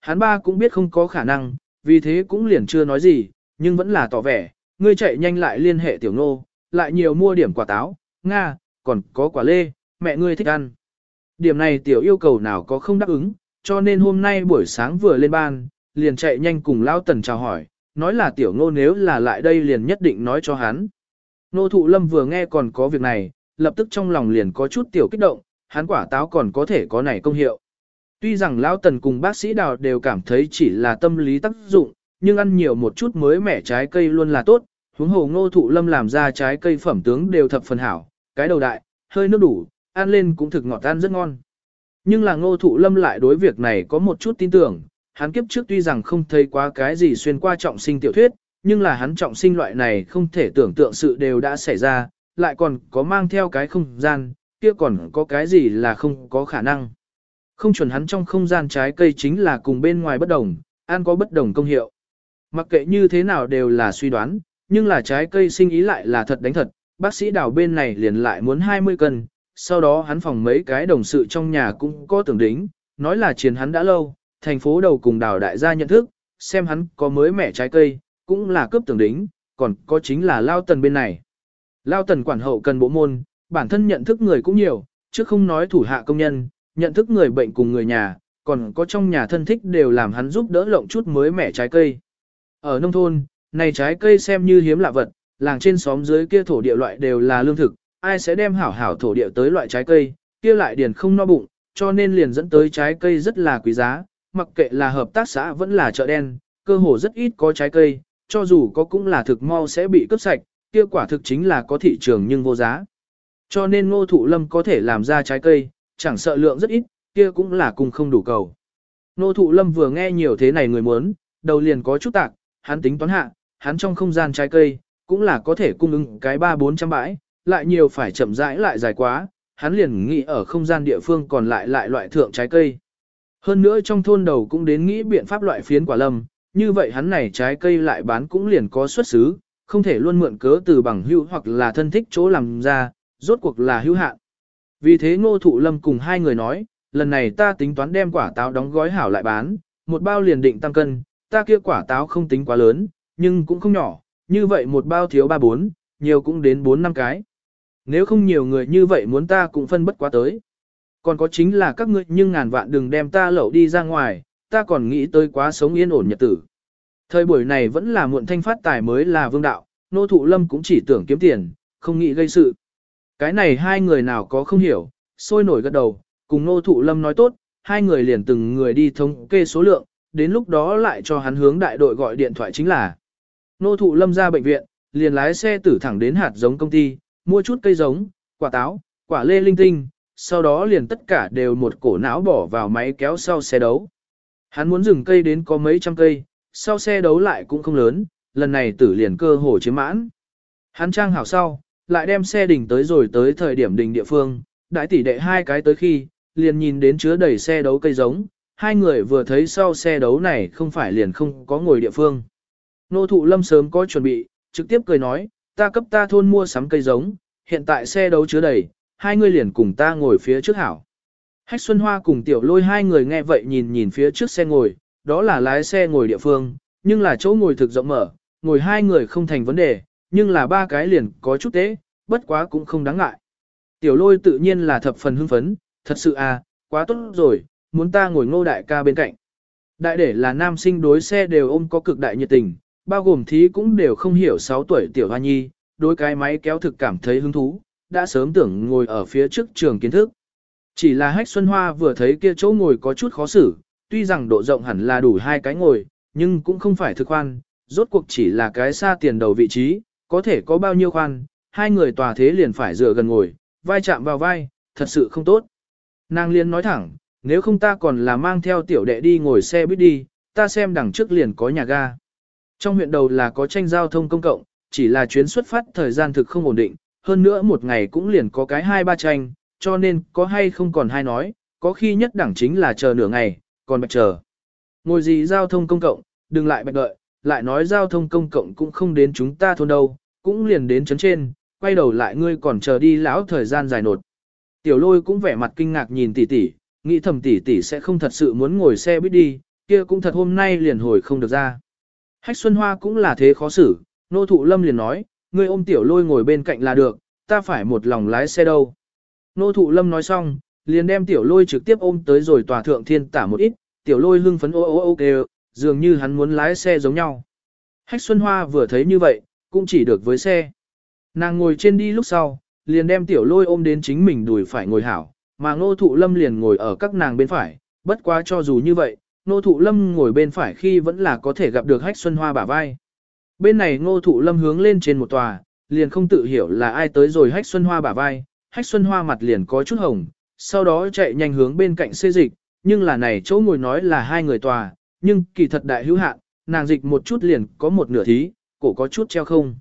Hắn ba cũng biết không có khả năng, vì thế cũng liền chưa nói gì, nhưng vẫn là tỏ vẻ, ngươi chạy nhanh lại liên hệ tiểu nô, lại nhiều mua điểm quả táo, nga, còn có quả lê, mẹ ngươi thích ăn. Điểm này tiểu yêu cầu nào có không đáp ứng, cho nên hôm nay buổi sáng vừa lên ban, liền chạy nhanh cùng Lao Tần chào hỏi, nói là tiểu ngô nếu là lại đây liền nhất định nói cho hắn. Nô thụ lâm vừa nghe còn có việc này, lập tức trong lòng liền có chút tiểu kích động, hắn quả táo còn có thể có này công hiệu. Tuy rằng Lão Tần cùng bác sĩ đào đều cảm thấy chỉ là tâm lý tác dụng, nhưng ăn nhiều một chút mới mẻ trái cây luôn là tốt, huống hồ ngô thụ lâm làm ra trái cây phẩm tướng đều thập phần hảo, cái đầu đại, hơi nước đủ, ăn lên cũng thực ngọt ăn rất ngon. Nhưng là ngô thụ lâm lại đối việc này có một chút tin tưởng, hắn kiếp trước tuy rằng không thấy quá cái gì xuyên qua trọng sinh tiểu thuyết, nhưng là hắn trọng sinh loại này không thể tưởng tượng sự đều đã xảy ra, lại còn có mang theo cái không gian, kia còn có cái gì là không có khả năng. Không chuẩn hắn trong không gian trái cây chính là cùng bên ngoài bất đồng, ăn có bất đồng công hiệu. Mặc kệ như thế nào đều là suy đoán, nhưng là trái cây sinh ý lại là thật đánh thật, bác sĩ đào bên này liền lại muốn 20 cân, sau đó hắn phòng mấy cái đồng sự trong nhà cũng có tưởng đính, nói là chiến hắn đã lâu, thành phố đầu cùng đào đại gia nhận thức, xem hắn có mới mẻ trái cây, cũng là cướp tưởng đính, còn có chính là Lao Tần bên này. Lao Tần quản hậu cần bộ môn, bản thân nhận thức người cũng nhiều, chứ không nói thủ hạ công nhân, nhận thức người bệnh cùng người nhà, còn có trong nhà thân thích đều làm hắn giúp đỡ lộng chút mới mẻ trái cây. Ở nông thôn, này trái cây xem như hiếm lạ vật, làng trên xóm dưới kia thổ địa loại đều là lương thực, ai sẽ đem hảo hảo thổ địa tới loại trái cây, kia lại điền không no bụng, cho nên liền dẫn tới trái cây rất là quý giá, mặc kệ là hợp tác xã vẫn là chợ đen, cơ hồ rất ít có trái cây, cho dù có cũng là thực mau sẽ bị cướp sạch, kia quả thực chính là có thị trường nhưng vô giá. Cho nên ngô thụ lâm có thể làm ra trái cây, chẳng sợ lượng rất ít, kia cũng là cùng không đủ cầu. Nô thụ lâm vừa nghe nhiều thế này người muốn, đầu liền có chút tạc, hắn tính toán hạ, hắn trong không gian trái cây, cũng là có thể cung ứng cái ba bốn trăm bãi, lại nhiều phải chậm rãi lại dài quá, hắn liền nghĩ ở không gian địa phương còn lại lại loại thượng trái cây. Hơn nữa trong thôn đầu cũng đến nghĩ biện pháp loại phiến quả lâm, như vậy hắn này trái cây lại bán cũng liền có xuất xứ, không thể luôn mượn cớ từ bằng hữu hoặc là thân thích chỗ làm ra, rốt cuộc là hữu hạn. Vì thế ngô thụ lâm cùng hai người nói, lần này ta tính toán đem quả táo đóng gói hảo lại bán, một bao liền định tăng cân, ta kia quả táo không tính quá lớn, nhưng cũng không nhỏ, như vậy một bao thiếu ba bốn, nhiều cũng đến bốn năm cái. Nếu không nhiều người như vậy muốn ta cũng phân bất quá tới. Còn có chính là các ngươi nhưng ngàn vạn đừng đem ta lẩu đi ra ngoài, ta còn nghĩ tới quá sống yên ổn nhật tử. Thời buổi này vẫn là muộn thanh phát tài mới là vương đạo, nô thụ lâm cũng chỉ tưởng kiếm tiền, không nghĩ gây sự. Cái này hai người nào có không hiểu, sôi nổi gật đầu, cùng nô thụ lâm nói tốt, hai người liền từng người đi thống kê số lượng, đến lúc đó lại cho hắn hướng đại đội gọi điện thoại chính là. Nô thụ lâm ra bệnh viện, liền lái xe tử thẳng đến hạt giống công ty, mua chút cây giống, quả táo, quả lê linh tinh, sau đó liền tất cả đều một cổ não bỏ vào máy kéo sau xe đấu. Hắn muốn dừng cây đến có mấy trăm cây, sau xe đấu lại cũng không lớn, lần này tử liền cơ hồ chiếm mãn. Hắn trang hảo sau, lại đem xe đỉnh tới rồi tới thời điểm đỉnh địa phương, đại tỷ đệ hai cái tới khi, liền nhìn đến chứa đầy xe đấu cây giống, hai người vừa thấy sau xe đấu này không phải liền không có ngồi địa phương. Nô thụ lâm sớm có chuẩn bị, trực tiếp cười nói, ta cấp ta thôn mua sắm cây giống, hiện tại xe đấu chứa đầy, hai người liền cùng ta ngồi phía trước hảo. Hách Xuân Hoa cùng tiểu lôi hai người nghe vậy nhìn nhìn phía trước xe ngồi, đó là lái xe ngồi địa phương, nhưng là chỗ ngồi thực rộng mở, ngồi hai người không thành vấn đề, nhưng là ba cái liền có chút tế, bất quá cũng không đáng ngại. Tiểu lôi tự nhiên là thập phần hưng phấn, thật sự à, quá tốt rồi, muốn ta ngồi ngô đại ca bên cạnh. Đại để là nam sinh đối xe đều ôm có cực đại nhiệt tình, bao gồm thí cũng đều không hiểu 6 tuổi tiểu hoa nhi, đối cái máy kéo thực cảm thấy hứng thú, đã sớm tưởng ngồi ở phía trước trường kiến thức. Chỉ là hách xuân hoa vừa thấy kia chỗ ngồi có chút khó xử, tuy rằng độ rộng hẳn là đủ hai cái ngồi, nhưng cũng không phải thực khoan, rốt cuộc chỉ là cái xa tiền đầu vị trí, có thể có bao nhiêu khoan, hai người tòa thế liền phải dựa gần ngồi, vai chạm vào vai, thật sự không tốt. Nàng liên nói thẳng, nếu không ta còn là mang theo tiểu đệ đi ngồi xe buýt đi, ta xem đằng trước liền có nhà ga. Trong huyện đầu là có tranh giao thông công cộng, chỉ là chuyến xuất phát thời gian thực không ổn định, hơn nữa một ngày cũng liền có cái hai ba tranh, cho nên có hay không còn hai nói, có khi nhất đẳng chính là chờ nửa ngày, còn bạch chờ. Ngồi gì giao thông công cộng, đừng lại bạch đợi, lại nói giao thông công cộng cũng không đến chúng ta thôn đâu, cũng liền đến chấn trên, quay đầu lại ngươi còn chờ đi lão thời gian dài nột. Tiểu lôi cũng vẻ mặt kinh ngạc nhìn tỷ tỷ, nghĩ thầm tỷ tỷ sẽ không thật sự muốn ngồi xe buýt đi, kia cũng thật hôm nay liền hồi không được ra. Hách Xuân Hoa cũng là thế khó xử, nô thụ lâm liền nói, ngươi ôm tiểu lôi ngồi bên cạnh là được, ta phải một lòng lái xe đâu. Nô thụ lâm nói xong, liền đem tiểu lôi trực tiếp ôm tới rồi tòa thượng thiên tả một ít, tiểu lôi hưng phấn ô ô ô kêu, dường như hắn muốn lái xe giống nhau. Hách Xuân Hoa vừa thấy như vậy, cũng chỉ được với xe. Nàng ngồi trên đi lúc sau, liền đem tiểu lôi ôm đến chính mình đùi phải ngồi hảo, mà ngô thụ lâm liền ngồi ở các nàng bên phải, bất quá cho dù như vậy, ngô thụ lâm ngồi bên phải khi vẫn là có thể gặp được hách xuân hoa bả vai. Bên này ngô thụ lâm hướng lên trên một tòa, liền không tự hiểu là ai tới rồi hách xuân hoa bả vai, hách xuân hoa mặt liền có chút hồng, sau đó chạy nhanh hướng bên cạnh xê dịch, nhưng là này chỗ ngồi nói là hai người tòa, nhưng kỳ thật đại hữu hạn, nàng dịch một chút liền có một nửa thí, cổ có chút treo không.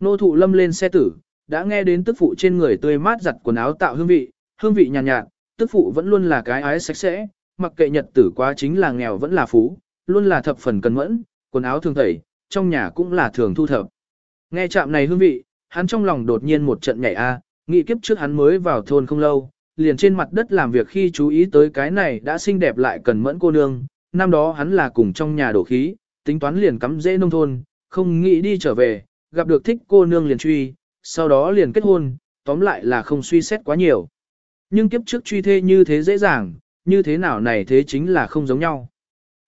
Nô thụ lâm lên xe tử, đã nghe đến tức phụ trên người tươi mát giặt quần áo tạo hương vị, hương vị nhàn nhạt, nhạt, tức phụ vẫn luôn là cái ái sạch sẽ, mặc kệ nhật tử quá chính là nghèo vẫn là phú, luôn là thập phần cẩn mẫn, quần áo thường tẩy, trong nhà cũng là thường thu thập. Nghe chạm này hương vị, hắn trong lòng đột nhiên một trận nhảy a, nghĩ kiếp trước hắn mới vào thôn không lâu, liền trên mặt đất làm việc khi chú ý tới cái này đã xinh đẹp lại cần mẫn cô nương, năm đó hắn là cùng trong nhà đổ khí, tính toán liền cắm dễ nông thôn, không nghĩ đi trở về, gặp được thích cô nương liền truy, sau đó liền kết hôn, tóm lại là không suy xét quá nhiều. Nhưng kiếp trước truy thê như thế dễ dàng, như thế nào này thế chính là không giống nhau.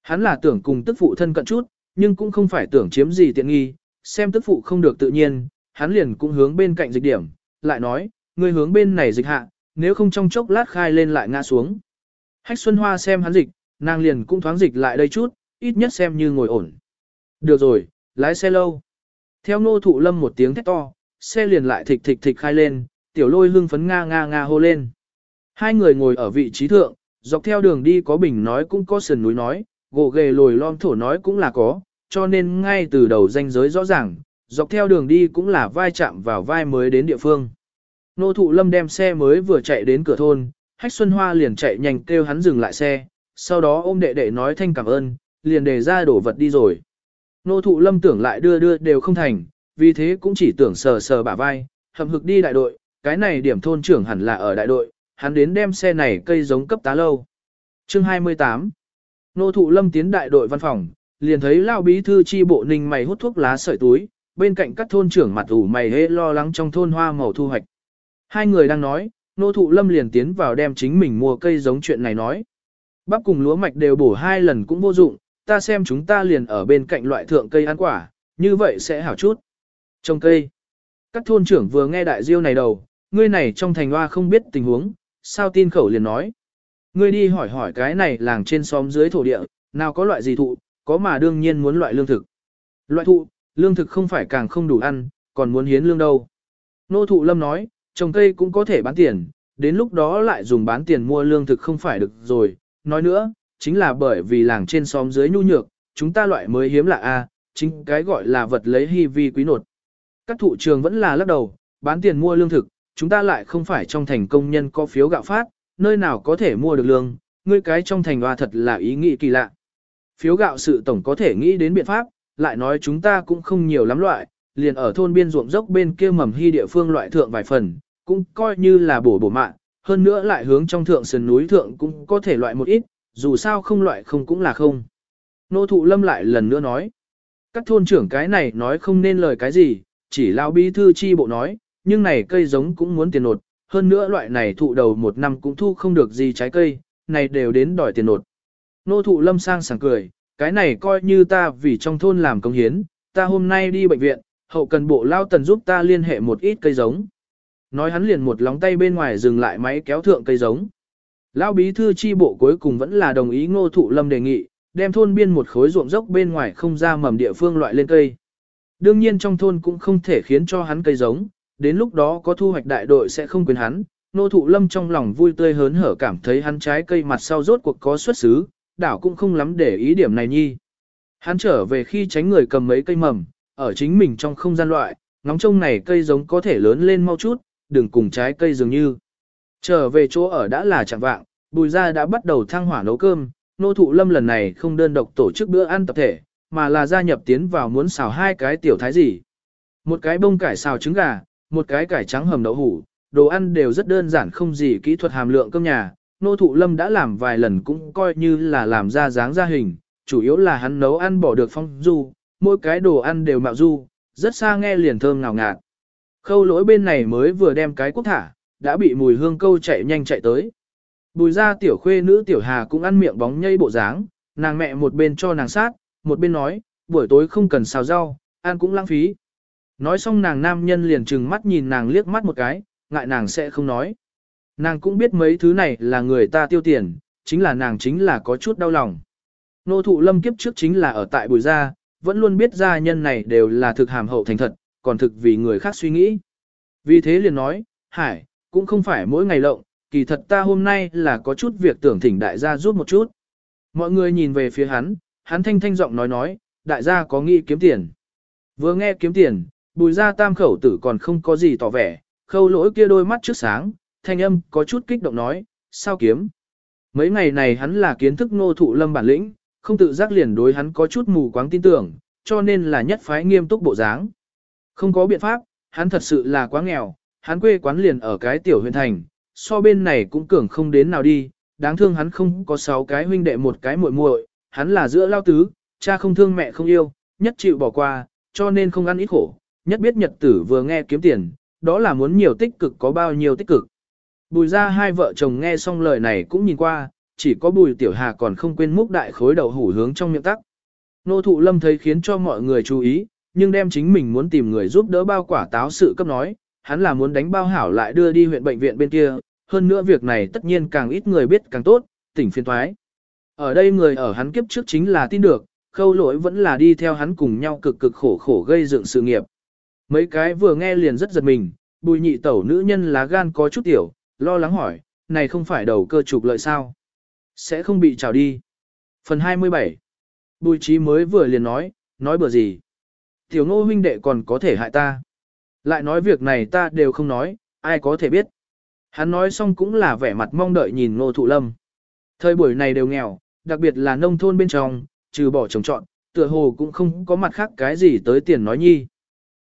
Hắn là tưởng cùng tức phụ thân cận chút, nhưng cũng không phải tưởng chiếm gì tiện nghi, xem tức phụ không được tự nhiên, hắn liền cũng hướng bên cạnh dịch điểm, lại nói, người hướng bên này dịch hạ, nếu không trong chốc lát khai lên lại ngã xuống. Hách Xuân Hoa xem hắn dịch, nàng liền cũng thoáng dịch lại đây chút, ít nhất xem như ngồi ổn. Được rồi, lái xe lâu. Theo ngô thụ lâm một tiếng thét to, xe liền lại thịch thịch thịch khai lên, tiểu lôi hưng phấn nga nga nga hô lên. Hai người ngồi ở vị trí thượng, dọc theo đường đi có bình nói cũng có sườn núi nói, gỗ ghề lồi lom thổ nói cũng là có, cho nên ngay từ đầu danh giới rõ ràng, dọc theo đường đi cũng là vai chạm vào vai mới đến địa phương. Nô thụ lâm đem xe mới vừa chạy đến cửa thôn, Hách Xuân Hoa liền chạy nhanh kêu hắn dừng lại xe, sau đó ôm đệ đệ nói thanh cảm ơn, liền đề ra đổ vật đi rồi. Nô thụ lâm tưởng lại đưa đưa đều không thành, vì thế cũng chỉ tưởng sờ sờ bả vai, hầm hực đi đại đội, cái này điểm thôn trưởng hẳn là ở đại đội, hắn đến đem xe này cây giống cấp tá lâu. Chương 28 Nô thụ lâm tiến đại đội văn phòng, liền thấy lao bí thư chi bộ ninh mày hút thuốc lá sợi túi, bên cạnh các thôn trưởng mặt ủ mày hê lo lắng trong thôn hoa màu thu hoạch. Hai người đang nói, nô thụ lâm liền tiến vào đem chính mình mua cây giống chuyện này nói. Bắp cùng lúa mạch đều bổ hai lần cũng vô dụng, ta xem chúng ta liền ở bên cạnh loại thượng cây ăn quả, như vậy sẽ hảo chút. Trồng cây. Các thôn trưởng vừa nghe đại diêu này đầu, ngươi này trong thành hoa không biết tình huống, sao tin khẩu liền nói. Ngươi đi hỏi hỏi cái này làng trên xóm dưới thổ địa, nào có loại gì thụ, có mà đương nhiên muốn loại lương thực. Loại thụ, lương thực không phải càng không đủ ăn, còn muốn hiến lương đâu. Nô thụ lâm nói, trồng cây cũng có thể bán tiền, đến lúc đó lại dùng bán tiền mua lương thực không phải được rồi. Nói nữa, chính là bởi vì làng trên xóm dưới nhu nhược, chúng ta loại mới hiếm lạ A, chính cái gọi là vật lấy hy vi quý nột. Các thụ trường vẫn là lắc đầu, bán tiền mua lương thực, chúng ta lại không phải trong thành công nhân có phiếu gạo phát, nơi nào có thể mua được lương, ngươi cái trong thành hoa thật là ý nghĩ kỳ lạ. Phiếu gạo sự tổng có thể nghĩ đến biện pháp, lại nói chúng ta cũng không nhiều lắm loại, liền ở thôn biên ruộng dốc bên kia mầm hy địa phương loại thượng vài phần, cũng coi như là bổ bổ mạng, hơn nữa lại hướng trong thượng sườn núi thượng cũng có thể loại một ít, dù sao không loại không cũng là không. Nô thụ lâm lại lần nữa nói, các thôn trưởng cái này nói không nên lời cái gì, chỉ lao bí thư chi bộ nói, nhưng này cây giống cũng muốn tiền nột, hơn nữa loại này thụ đầu một năm cũng thu không được gì trái cây, này đều đến đòi tiền nột. Nô thụ lâm sang sảng cười, cái này coi như ta vì trong thôn làm công hiến, ta hôm nay đi bệnh viện, hậu cần bộ lao tần giúp ta liên hệ một ít cây giống. Nói hắn liền một lóng tay bên ngoài dừng lại máy kéo thượng cây giống. Lão bí thư chi bộ cuối cùng vẫn là đồng ý ngô thụ lâm đề nghị, đem thôn biên một khối ruộng dốc bên ngoài không ra mầm địa phương loại lên cây. Đương nhiên trong thôn cũng không thể khiến cho hắn cây giống, đến lúc đó có thu hoạch đại đội sẽ không quyền hắn. Nô thụ lâm trong lòng vui tươi hớn hở cảm thấy hắn trái cây mặt sau rốt cuộc có xuất xứ, đảo cũng không lắm để ý điểm này nhi. Hắn trở về khi tránh người cầm mấy cây mầm, ở chính mình trong không gian loại, ngóng trông này cây giống có thể lớn lên mau chút, đừng cùng trái cây dường như. Trở về chỗ ở đã là chẳng vạng, bùi Gia đã bắt đầu thăng hỏa nấu cơm, nô thụ lâm lần này không đơn độc tổ chức bữa ăn tập thể, mà là gia nhập tiến vào muốn xào hai cái tiểu thái gì. Một cái bông cải xào trứng gà, một cái cải trắng hầm đậu hủ, đồ ăn đều rất đơn giản không gì kỹ thuật hàm lượng cơm nhà. Nô thụ lâm đã làm vài lần cũng coi như là làm ra dáng ra hình, chủ yếu là hắn nấu ăn bỏ được phong du, mỗi cái đồ ăn đều mạo du, rất xa nghe liền thơm ngào ngạt. Khâu lỗi bên này mới vừa đem cái quốc thả, đã bị mùi hương câu chạy nhanh chạy tới. Bùi ra tiểu khuê nữ tiểu hà cũng ăn miệng bóng nhây bộ dáng, nàng mẹ một bên cho nàng sát, một bên nói, buổi tối không cần xào rau, ăn cũng lãng phí. Nói xong nàng nam nhân liền trừng mắt nhìn nàng liếc mắt một cái, ngại nàng sẽ không nói. Nàng cũng biết mấy thứ này là người ta tiêu tiền, chính là nàng chính là có chút đau lòng. Nô thụ lâm kiếp trước chính là ở tại bùi gia, vẫn luôn biết gia nhân này đều là thực hàm hậu thành thật, còn thực vì người khác suy nghĩ. Vì thế liền nói, hải, cũng không phải mỗi ngày lộng, kỳ thật ta hôm nay là có chút việc tưởng thỉnh đại gia giúp một chút. Mọi người nhìn về phía hắn, hắn thanh thanh giọng nói nói, đại gia có nghĩ kiếm tiền. Vừa nghe kiếm tiền, bùi ra tam khẩu tử còn không có gì tỏ vẻ, khâu lỗi kia đôi mắt trước sáng, thanh âm có chút kích động nói, sao kiếm. Mấy ngày này hắn là kiến thức nô thụ lâm bản lĩnh, không tự giác liền đối hắn có chút mù quáng tin tưởng, cho nên là nhất phái nghiêm túc bộ dáng. Không có biện pháp, hắn thật sự là quá nghèo, hắn quê quán liền ở cái tiểu huyện thành, so bên này cũng cường không đến nào đi, đáng thương hắn không có sáu cái huynh đệ một cái muội muội, hắn là giữa lao tứ, cha không thương mẹ không yêu, nhất chịu bỏ qua, cho nên không ăn ít khổ, nhất biết nhật tử vừa nghe kiếm tiền, đó là muốn nhiều tích cực có bao nhiêu tích cực. Bùi ra hai vợ chồng nghe xong lời này cũng nhìn qua, chỉ có bùi tiểu hà còn không quên múc đại khối đầu hủ hướng trong miệng tắc. Nô thụ lâm thấy khiến cho mọi người chú ý, nhưng đem chính mình muốn tìm người giúp đỡ bao quả táo sự cấp nói, hắn là muốn đánh bao hảo lại đưa đi huyện bệnh viện bên kia, hơn nữa việc này tất nhiên càng ít người biết càng tốt, tỉnh phiên thoái. Ở đây người ở hắn kiếp trước chính là tin được, khâu lỗi vẫn là đi theo hắn cùng nhau cực cực khổ khổ gây dựng sự nghiệp. Mấy cái vừa nghe liền rất giật mình, bùi nhị tẩu nữ nhân lá gan có chút tiểu, lo lắng hỏi, này không phải đầu cơ trục lợi sao? Sẽ không bị trào đi. Phần 27 Bùi trí mới vừa liền nói, nói bừa gì? Tiểu ngô huynh đệ còn có thể hại ta. Lại nói việc này ta đều không nói, ai có thể biết. Hắn nói xong cũng là vẻ mặt mong đợi nhìn ngô thụ lâm. Thời buổi này đều nghèo, đặc biệt là nông thôn bên trong, trừ bỏ trồng trọn, tựa hồ cũng không có mặt khác cái gì tới tiền nói nhi.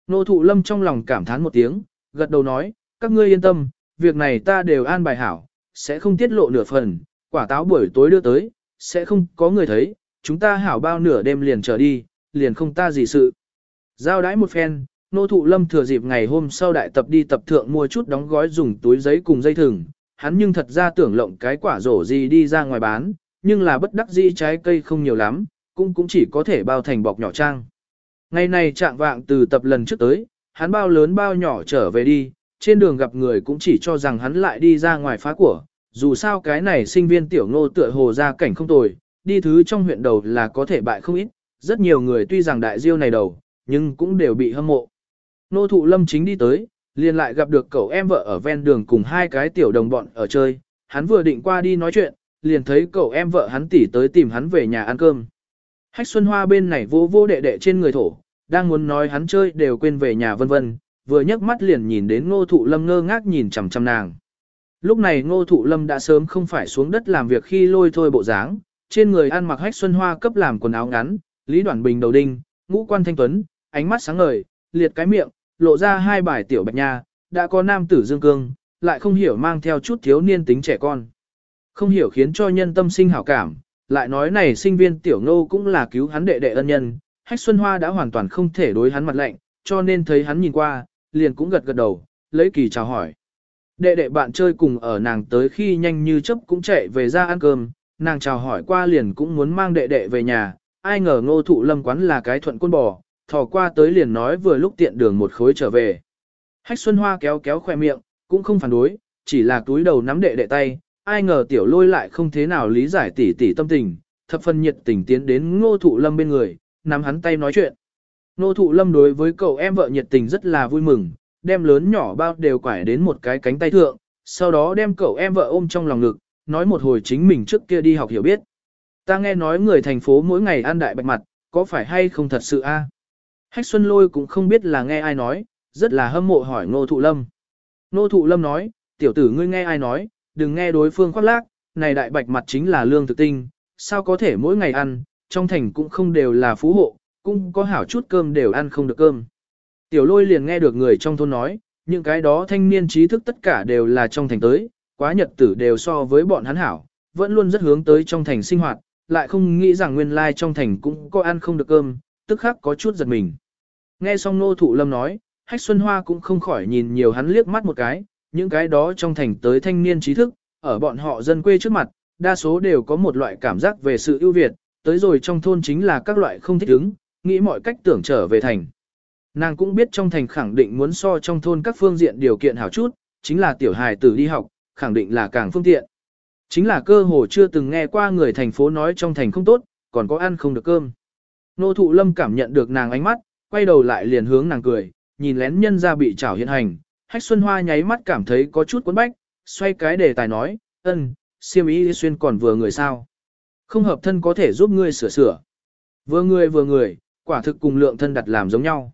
Ngô thụ lâm trong lòng cảm thán một tiếng, gật đầu nói, các ngươi yên tâm, việc này ta đều an bài hảo, sẽ không tiết lộ nửa phần, quả táo buổi tối đưa tới, sẽ không có người thấy, chúng ta hảo bao nửa đêm liền trở đi, liền không ta gì sự. Giao đãi một phen, nô thụ lâm thừa dịp ngày hôm sau đại tập đi tập thượng mua chút đóng gói dùng túi giấy cùng dây thừng, hắn nhưng thật ra tưởng lộng cái quả rổ gì đi ra ngoài bán, nhưng là bất đắc dĩ trái cây không nhiều lắm, cũng cũng chỉ có thể bao thành bọc nhỏ trang. Ngày này trạng vạng từ tập lần trước tới, hắn bao lớn bao nhỏ trở về đi, trên đường gặp người cũng chỉ cho rằng hắn lại đi ra ngoài phá của, dù sao cái này sinh viên tiểu ngô tựa hồ ra cảnh không tồi, đi thứ trong huyện đầu là có thể bại không ít, rất nhiều người tuy rằng đại diêu này đầu, nhưng cũng đều bị hâm mộ. Nô thụ lâm chính đi tới, liền lại gặp được cậu em vợ ở ven đường cùng hai cái tiểu đồng bọn ở chơi, hắn vừa định qua đi nói chuyện, liền thấy cậu em vợ hắn tỉ tới tìm hắn về nhà ăn cơm. Hách Xuân Hoa bên này vô vô đệ đệ trên người thổ, đang muốn nói hắn chơi đều quên về nhà vân vân, vừa nhấc mắt liền nhìn đến ngô thụ lâm ngơ ngác nhìn chằm chằm nàng. Lúc này ngô thụ lâm đã sớm không phải xuống đất làm việc khi lôi thôi bộ dáng, trên người ăn mặc hách xuân hoa cấp làm quần áo ngắn, lý đoạn bình đầu đinh, ngũ quan thanh tuấn, ánh mắt sáng ngời, liệt cái miệng, lộ ra hai bài tiểu bạch nha, đã có nam tử dương cương, lại không hiểu mang theo chút thiếu niên tính trẻ con. Không hiểu khiến cho nhân tâm sinh hảo cảm, lại nói này sinh viên tiểu ngô cũng là cứu hắn đệ đệ ân nhân, hách xuân hoa đã hoàn toàn không thể đối hắn mặt lạnh, cho nên thấy hắn nhìn qua, liền cũng gật gật đầu, lấy kỳ chào hỏi. Đệ đệ bạn chơi cùng ở nàng tới khi nhanh như chớp cũng chạy về ra ăn cơm, nàng chào hỏi qua liền cũng muốn mang đệ đệ về nhà, ai ngờ ngô thụ lâm quán là cái thuận quân bò, thò qua tới liền nói vừa lúc tiện đường một khối trở về. Hách Xuân Hoa kéo kéo khoe miệng, cũng không phản đối, chỉ là túi đầu nắm đệ đệ tay, ai ngờ tiểu lôi lại không thế nào lý giải tỉ tỉ tâm tình, thập phần nhiệt tình tiến đến ngô thụ lâm bên người, nắm hắn tay nói chuyện. Ngô thụ lâm đối với cậu em vợ nhiệt tình rất là vui mừng, đem lớn nhỏ bao đều quải đến một cái cánh tay thượng, sau đó đem cậu em vợ ôm trong lòng ngực, nói một hồi chính mình trước kia đi học hiểu biết. Ta nghe nói người thành phố mỗi ngày ăn đại bạch mặt, có phải hay không thật sự a? Hách Xuân Lôi cũng không biết là nghe ai nói, rất là hâm mộ hỏi Ngô Thụ Lâm. Ngô Thụ Lâm nói, tiểu tử ngươi nghe ai nói, đừng nghe đối phương khoác lác, này đại bạch mặt chính là lương thực tinh, sao có thể mỗi ngày ăn, trong thành cũng không đều là phú hộ, cũng có hảo chút cơm đều ăn không được cơm. Tiểu lôi liền nghe được người trong thôn nói, những cái đó thanh niên trí thức tất cả đều là trong thành tới, quá nhật tử đều so với bọn hắn hảo, vẫn luôn rất hướng tới trong thành sinh hoạt, lại không nghĩ rằng nguyên lai trong thành cũng có ăn không được cơm, tức khắc có chút giật mình. Nghe xong nô thụ lâm nói, hách xuân hoa cũng không khỏi nhìn nhiều hắn liếc mắt một cái, những cái đó trong thành tới thanh niên trí thức, ở bọn họ dân quê trước mặt, đa số đều có một loại cảm giác về sự ưu việt, tới rồi trong thôn chính là các loại không thích ứng, nghĩ mọi cách tưởng trở về thành. Nàng cũng biết trong thành khẳng định muốn so trong thôn các phương diện điều kiện hảo chút, chính là tiểu hài tử đi học, khẳng định là càng phương tiện. Chính là cơ hồ chưa từng nghe qua người thành phố nói trong thành không tốt, còn có ăn không được cơm. Nô thụ lâm cảm nhận được nàng ánh mắt, quay đầu lại liền hướng nàng cười, nhìn lén nhân ra bị trảo hiện hành. Hách Xuân Hoa nháy mắt cảm thấy có chút cuốn bách, xoay cái đề tài nói, ân, siêm ý xuyên còn vừa người sao. Không hợp thân có thể giúp ngươi sửa sửa. Vừa người vừa người, quả thực cùng lượng thân đặt làm giống nhau.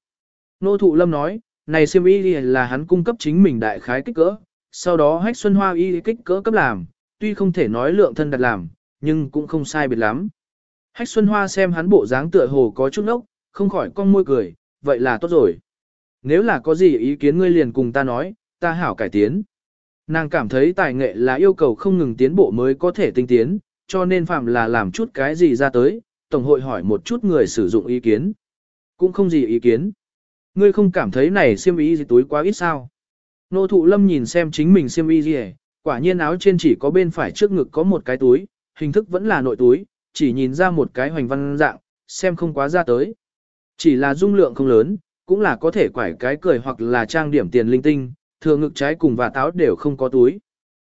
Nô thụ lâm nói, này siêm y là hắn cung cấp chính mình đại khái kích cỡ, sau đó hách xuân hoa y kích cỡ cấp làm, tuy không thể nói lượng thân đặt làm, nhưng cũng không sai biệt lắm. Hách xuân hoa xem hắn bộ dáng tựa hồ có chút nốc, không khỏi cong môi cười, vậy là tốt rồi. Nếu là có gì ý kiến ngươi liền cùng ta nói, ta hảo cải tiến. Nàng cảm thấy tài nghệ là yêu cầu không ngừng tiến bộ mới có thể tinh tiến, cho nên phạm là làm chút cái gì ra tới, Tổng hội hỏi một chút người sử dụng ý kiến. Cũng không gì ý kiến. Ngươi không cảm thấy này xiêm y gì túi quá ít sao? Nô thụ lâm nhìn xem chính mình xiêm y gì quả nhiên áo trên chỉ có bên phải trước ngực có một cái túi, hình thức vẫn là nội túi, chỉ nhìn ra một cái hoành văn dạng, xem không quá ra tới. Chỉ là dung lượng không lớn, cũng là có thể quải cái cười hoặc là trang điểm tiền linh tinh, thừa ngực trái cùng và táo đều không có túi.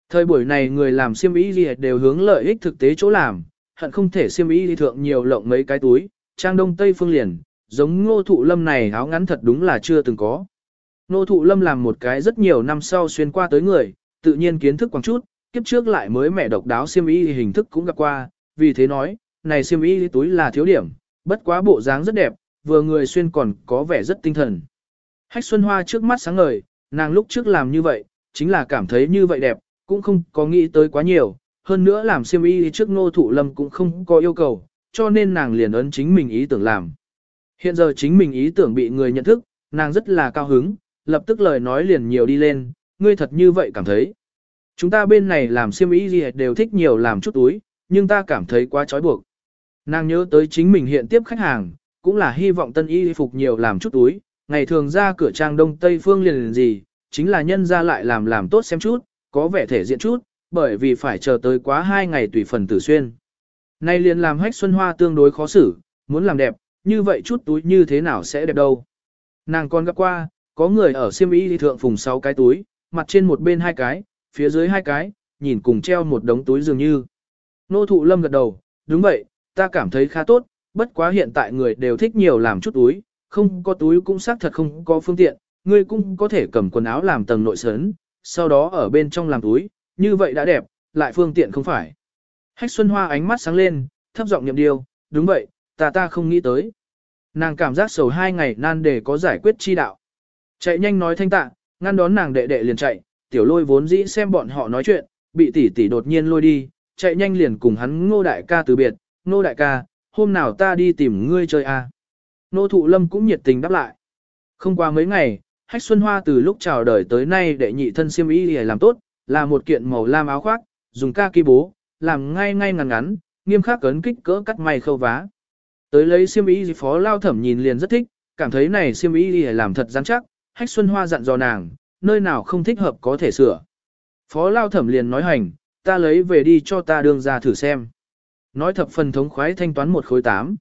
Thời buổi này người làm xiêm y gì đều hướng lợi ích thực tế chỗ làm, hận không thể xiêm y đi thượng nhiều lộng mấy cái túi, trang đông tây phương liền, giống ngô thụ lâm này áo ngắn thật đúng là chưa từng có. Ngô thụ lâm làm một cái rất nhiều năm sau xuyên qua tới người, tự nhiên kiến thức quảng chút, kiếp trước lại mới mẹ độc đáo xiêm y hình thức cũng gặp qua, vì thế nói, này xiêm y túi là thiếu điểm, bất quá bộ dáng rất đẹp, vừa người xuyên còn có vẻ rất tinh thần. Hách Xuân Hoa trước mắt sáng ngời, nàng lúc trước làm như vậy, chính là cảm thấy như vậy đẹp, cũng không có nghĩ tới quá nhiều, hơn nữa làm xiêm y trước nô thụ lâm cũng không có yêu cầu, cho nên nàng liền ấn chính mình ý tưởng làm. Hiện giờ chính mình ý tưởng bị người nhận thức, nàng rất là cao hứng, lập tức lời nói liền nhiều đi lên, ngươi thật như vậy cảm thấy. Chúng ta bên này làm xiêm y gì đều thích nhiều làm chút túi, nhưng ta cảm thấy quá trói buộc. Nàng nhớ tới chính mình hiện tiếp khách hàng, cũng là hy vọng tân y phục nhiều làm chút túi, ngày thường ra cửa trang đông tây phương liền, liền gì, chính là nhân ra lại làm làm tốt xem chút, có vẻ thể diện chút, bởi vì phải chờ tới quá hai ngày tùy phần tử xuyên. Nay liền làm hách xuân hoa tương đối khó xử, muốn làm đẹp, như vậy chút túi như thế nào sẽ đẹp đâu. Nàng còn gặp qua, có người ở siêm y thượng phùng 6 cái túi, mặt trên một bên hai cái, phía dưới hai cái, nhìn cùng treo một đống túi dường như. Nô thụ lâm gật đầu, đúng vậy, ta cảm thấy khá tốt, bất quá hiện tại người đều thích nhiều làm chút túi, không có túi cũng xác thật không có phương tiện, ngươi cũng có thể cầm quần áo làm tầng nội sấn, sau đó ở bên trong làm túi, như vậy đã đẹp, lại phương tiện không phải. Hách Xuân Hoa ánh mắt sáng lên, thấp giọng nhậm điều, đúng vậy, ta ta không nghĩ tới. Nàng cảm giác sầu hai ngày nan để có giải quyết chi đạo. Chạy nhanh nói thanh tạ, ngăn đón nàng đệ đệ liền chạy, tiểu lôi vốn dĩ xem bọn họ nói chuyện, bị tỷ tỷ đột nhiên lôi đi, chạy nhanh liền cùng hắn ngô đại ca từ biệt, ngô đại ca, hôm nào ta đi tìm ngươi chơi à. Nô thụ lâm cũng nhiệt tình đáp lại. Không qua mấy ngày, Hách Xuân Hoa từ lúc chào đời tới nay đệ nhị thân siêm y làm tốt, là một kiện màu lam áo khoác, dùng ca kỳ bố, làm ngay ngay ngắn ngắn, nghiêm khắc cấn kích cỡ cắt may khâu vá. Tới lấy siêm y phó lao thẩm nhìn liền rất thích, cảm thấy này siêm y làm thật rắn chắc, hách xuân hoa dặn dò nàng, nơi nào không thích hợp có thể sửa. Phó lao thẩm liền nói hành, ta lấy về đi cho ta đương ra thử xem. Nói thập phần thống khoái thanh toán một khối tám.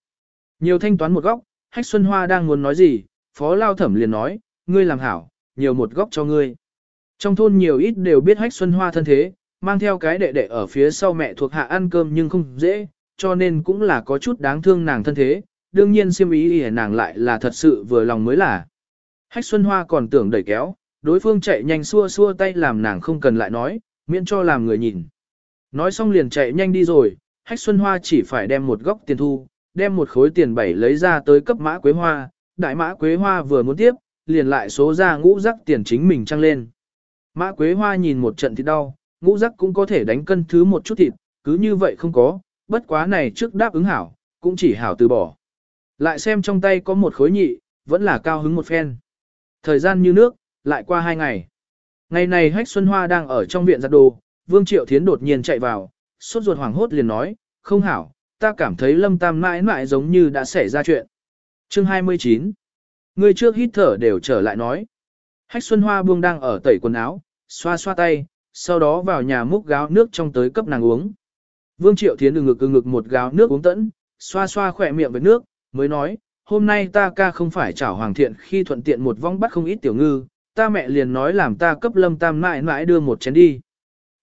Nhiều thanh toán một góc, hách xuân hoa đang muốn nói gì, phó lao thẩm liền nói, ngươi làm hảo, nhiều một góc cho ngươi. Trong thôn nhiều ít đều biết hách xuân hoa thân thế, mang theo cái đệ đệ ở phía sau mẹ thuộc hạ ăn cơm nhưng không dễ, cho nên cũng là có chút đáng thương nàng thân thế, đương nhiên siêm ý ý nàng lại là thật sự vừa lòng mới là. Hách xuân hoa còn tưởng đẩy kéo, đối phương chạy nhanh xua xua tay làm nàng không cần lại nói, miễn cho làm người nhìn. Nói xong liền chạy nhanh đi rồi, hách xuân hoa chỉ phải đem một góc tiền thu, đem một khối tiền bảy lấy ra tới cấp mã quế hoa, đại mã quế hoa vừa muốn tiếp, liền lại số ra ngũ rắc tiền chính mình trăng lên. Mã Quế Hoa nhìn một trận thì đau, ngũ rắc cũng có thể đánh cân thứ một chút thịt, cứ như vậy không có, bất quá này trước đáp ứng hảo, cũng chỉ hảo từ bỏ. Lại xem trong tay có một khối nhị, vẫn là cao hứng một phen. Thời gian như nước, lại qua hai ngày. Ngày này Hách Xuân Hoa đang ở trong viện giặt đồ, Vương Triệu Thiến đột nhiên chạy vào, sốt ruột hoảng hốt liền nói, không hảo, ta cảm thấy lâm tam mãi mãi giống như đã xảy ra chuyện. Chương 29 Người trước hít thở đều trở lại nói. Hách Xuân Hoa buông đang ở tẩy quần áo, xoa xoa tay, sau đó vào nhà múc gáo nước trong tới cấp nàng uống. Vương Triệu Thiến ngực ừ ngực một gáo nước uống tẫn, xoa xoa khỏe miệng với nước, mới nói, hôm nay ta ca không phải chảo hoàng thiện khi thuận tiện một vong bắt không ít tiểu ngư, ta mẹ liền nói làm ta cấp lâm tam mãi mãi đưa một chén đi.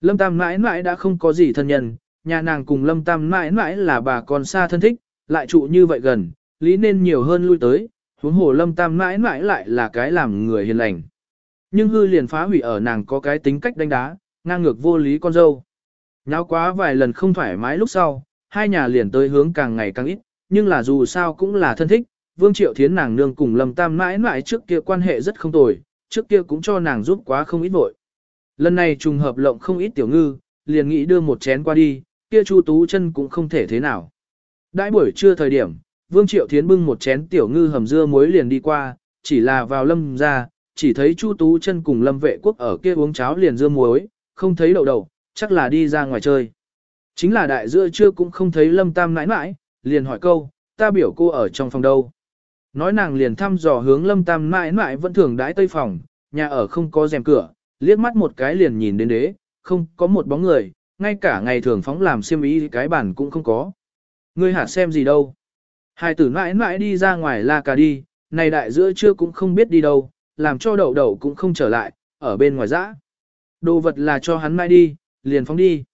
Lâm tam mãi mãi đã không có gì thân nhân, nhà nàng cùng lâm tam mãi mãi là bà con xa thân thích, lại trụ như vậy gần, lý nên nhiều hơn lui tới, huống hồ lâm tam mãi mãi lại là cái làm người hiền lành. Nhưng hư liền phá hủy ở nàng có cái tính cách đánh đá, ngang ngược vô lý con dâu. Nháo quá vài lần không thoải mái lúc sau, hai nhà liền tới hướng càng ngày càng ít, nhưng là dù sao cũng là thân thích, Vương Triệu Thiến nàng nương cùng Lâm Tam mãi mãi trước kia quan hệ rất không tồi, trước kia cũng cho nàng giúp quá không ít vội. Lần này trùng hợp lộng không ít tiểu ngư, liền nghĩ đưa một chén qua đi, kia Chu Tú chân cũng không thể thế nào. Đãi buổi trưa thời điểm, Vương Triệu Thiến bưng một chén tiểu ngư hầm dưa muối liền đi qua, chỉ là vào lâm ra, chỉ thấy Chu Tú chân cùng Lâm Vệ Quốc ở kia uống cháo liền dưa muối, không thấy đậu đậu, chắc là đi ra ngoài chơi. Chính là đại giữa trưa cũng không thấy Lâm Tam nãi nãi, liền hỏi câu, ta biểu cô ở trong phòng đâu. Nói nàng liền thăm dò hướng Lâm Tam mãi mãi vẫn thường đãi tây phòng, nhà ở không có rèm cửa, liếc mắt một cái liền nhìn đến đế, không có một bóng người, ngay cả ngày thường phóng làm xiêm ý cái bản cũng không có. Ngươi hả xem gì đâu. Hai tử mãi mãi đi ra ngoài la cà đi, này đại giữa trưa cũng không biết đi đâu, làm cho đậu đậu cũng không trở lại, ở bên ngoài dã. Đồ vật là cho hắn mãi đi, liền phóng đi.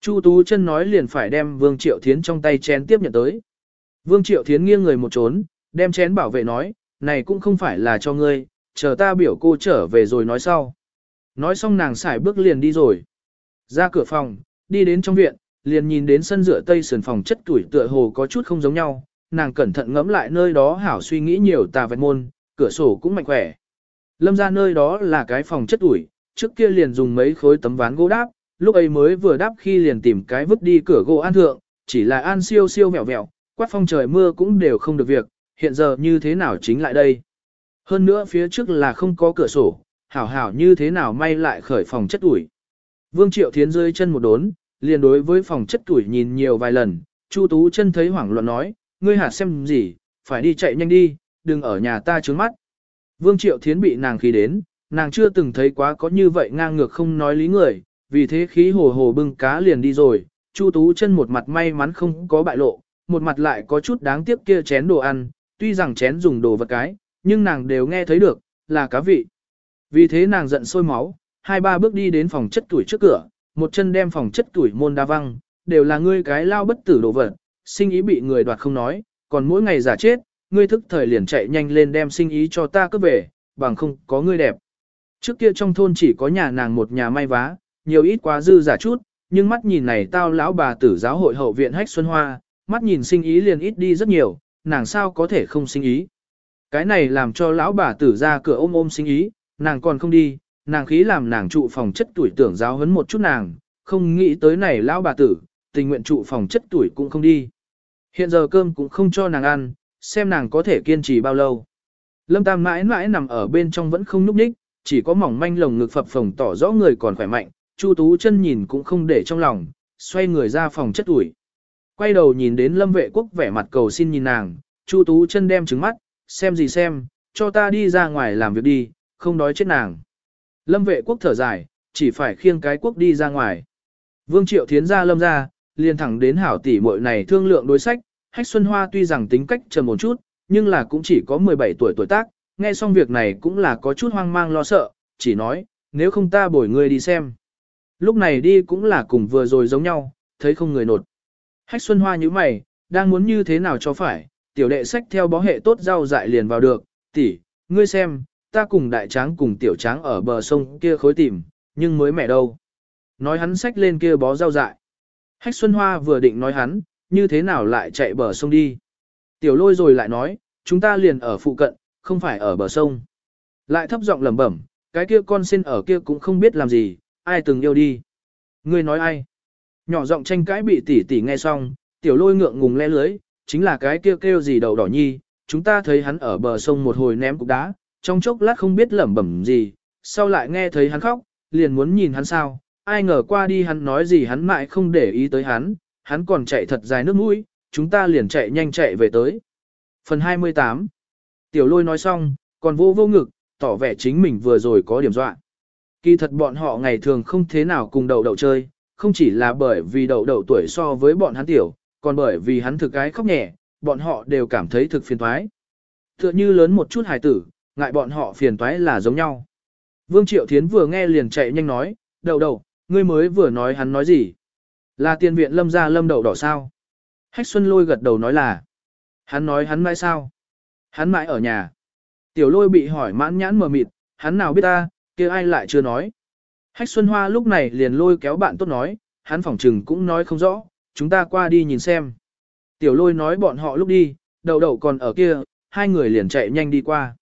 Chu Tú chân nói liền phải đem Vương Triệu Thiến trong tay chén tiếp nhận tới. Vương Triệu Thiến nghiêng người một trốn, đem chén bảo vệ nói, này cũng không phải là cho ngươi, chờ ta biểu cô trở về rồi nói sau. Nói xong nàng xài bước liền đi rồi. Ra cửa phòng, đi đến trong viện, liền nhìn đến sân rửa tây sườn phòng chất tuổi tựa hồ có chút không giống nhau, nàng cẩn thận ngẫm lại nơi đó hảo suy nghĩ nhiều tà vẹn môn, cửa sổ cũng mạnh khỏe. Lâm ra nơi đó là cái phòng chất tuổi, trước kia liền dùng mấy khối tấm ván gỗ đáp, lúc ấy mới vừa đáp khi liền tìm cái vứt đi cửa gỗ an thượng, chỉ là an siêu siêu mèo mèo, quát phong trời mưa cũng đều không được việc, hiện giờ như thế nào chính lại đây. Hơn nữa phía trước là không có cửa sổ, hảo hảo như thế nào may lại khởi phòng chất tuổi. Vương Triệu Thiến rơi chân một đốn, liền đối với phòng chất tuổi nhìn nhiều vài lần, Chu Tú chân thấy hoảng loạn nói, ngươi hạt xem gì, phải đi chạy nhanh đi, đừng ở nhà ta trướng mắt. Vương Triệu Thiến bị nàng khí đến, nàng chưa từng thấy quá có như vậy ngang ngược không nói lý người, vì thế khí hồ hồ bưng cá liền đi rồi, Chu Tú chân một mặt may mắn không có bại lộ, một mặt lại có chút đáng tiếc kia chén đồ ăn, tuy rằng chén dùng đồ vật cái, nhưng nàng đều nghe thấy được, là cá vị. Vì thế nàng giận sôi máu, hai ba bước đi đến phòng chất tuổi trước cửa, một chân đem phòng chất tuổi môn đa văng, đều là ngươi cái lao bất tử đồ vật, sinh ý bị người đoạt không nói, còn mỗi ngày giả chết, ngươi thức thời liền chạy nhanh lên đem sinh ý cho ta cướp về, bằng không có ngươi đẹp. Trước kia trong thôn chỉ có nhà nàng một nhà may vá, nhiều ít quá dư giả chút, nhưng mắt nhìn này tao lão bà tử giáo hội hậu viện hách xuân hoa, mắt nhìn sinh ý liền ít đi rất nhiều, nàng sao có thể không sinh ý. Cái này làm cho lão bà tử ra cửa ôm ôm sinh ý, nàng còn không đi, nàng khí làm nàng trụ phòng chất tuổi tưởng giáo hấn một chút nàng, không nghĩ tới này lão bà tử, tình nguyện trụ phòng chất tuổi cũng không đi. Hiện giờ cơm cũng không cho nàng ăn, xem nàng có thể kiên trì bao lâu. Lâm Tam mãi mãi nằm ở bên trong vẫn không núp ních, chỉ có mỏng manh lồng ngực phập phồng tỏ rõ người còn khỏe mạnh, Chu Tú chân nhìn cũng không để trong lòng, xoay người ra phòng chất ủi. Quay đầu nhìn đến Lâm Vệ Quốc vẻ mặt cầu xin nhìn nàng, Chu Tú chân đem trứng mắt, xem gì xem, cho ta đi ra ngoài làm việc đi, không đói chết nàng. Lâm Vệ Quốc thở dài, chỉ phải khiêng cái quốc đi ra ngoài. Vương Triệu Thiến ra lâm ra, liền thẳng đến hảo tỷ muội này thương lượng đối sách, Hách Xuân Hoa tuy rằng tính cách trầm một chút, nhưng là cũng chỉ có 17 tuổi tuổi tác, nghe xong việc này cũng là có chút hoang mang lo sợ, chỉ nói, nếu không ta bồi ngươi đi xem. Lúc này đi cũng là cùng vừa rồi giống nhau, thấy không người nột. Hách Xuân Hoa như mày, đang muốn như thế nào cho phải, tiểu đệ sách theo bó hệ tốt rau dại liền vào được, tỷ, ngươi xem, ta cùng đại tráng cùng tiểu tráng ở bờ sông kia khối tìm, nhưng mới mẹ đâu. Nói hắn sách lên kia bó rau dại. Hách Xuân Hoa vừa định nói hắn, như thế nào lại chạy bờ sông đi. Tiểu lôi rồi lại nói, chúng ta liền ở phụ cận, không phải ở bờ sông. Lại thấp giọng lẩm bẩm, cái kia con xin ở kia cũng không biết làm gì, ai từng yêu đi. Ngươi nói ai? Nhỏ giọng tranh cãi bị tỷ tỷ nghe xong, tiểu lôi ngượng ngùng le lưới, chính là cái kia kêu gì đầu đỏ nhi, chúng ta thấy hắn ở bờ sông một hồi ném cục đá, trong chốc lát không biết lẩm bẩm gì, sau lại nghe thấy hắn khóc, liền muốn nhìn hắn sao, ai ngờ qua đi hắn nói gì hắn mãi không để ý tới hắn, hắn còn chạy thật dài nước mũi, chúng ta liền chạy nhanh chạy về tới. Phần 28 Tiểu lôi nói xong, còn vô vô ngực, tỏ vẻ chính mình vừa rồi có điểm dọa. Kỳ thật bọn họ ngày thường không thế nào cùng đầu đầu chơi, không chỉ là bởi vì đậu đậu tuổi so với bọn hắn tiểu, còn bởi vì hắn thực cái khóc nhẹ, bọn họ đều cảm thấy thực phiền toái. Tựa như lớn một chút hài tử, ngại bọn họ phiền toái là giống nhau. Vương Triệu Thiến vừa nghe liền chạy nhanh nói, đậu đậu, ngươi mới vừa nói hắn nói gì? Là tiền viện lâm ra lâm đậu đỏ sao? Hách Xuân lôi gật đầu nói là, hắn nói hắn mãi sao? Hắn mãi ở nhà. Tiểu lôi bị hỏi mãn nhãn mờ mịt, hắn nào biết ta, kia ai lại chưa nói. Hách Xuân Hoa lúc này liền lôi kéo bạn tốt nói, hắn phỏng trừng cũng nói không rõ, chúng ta qua đi nhìn xem. Tiểu lôi nói bọn họ lúc đi, đầu đầu còn ở kia, hai người liền chạy nhanh đi qua.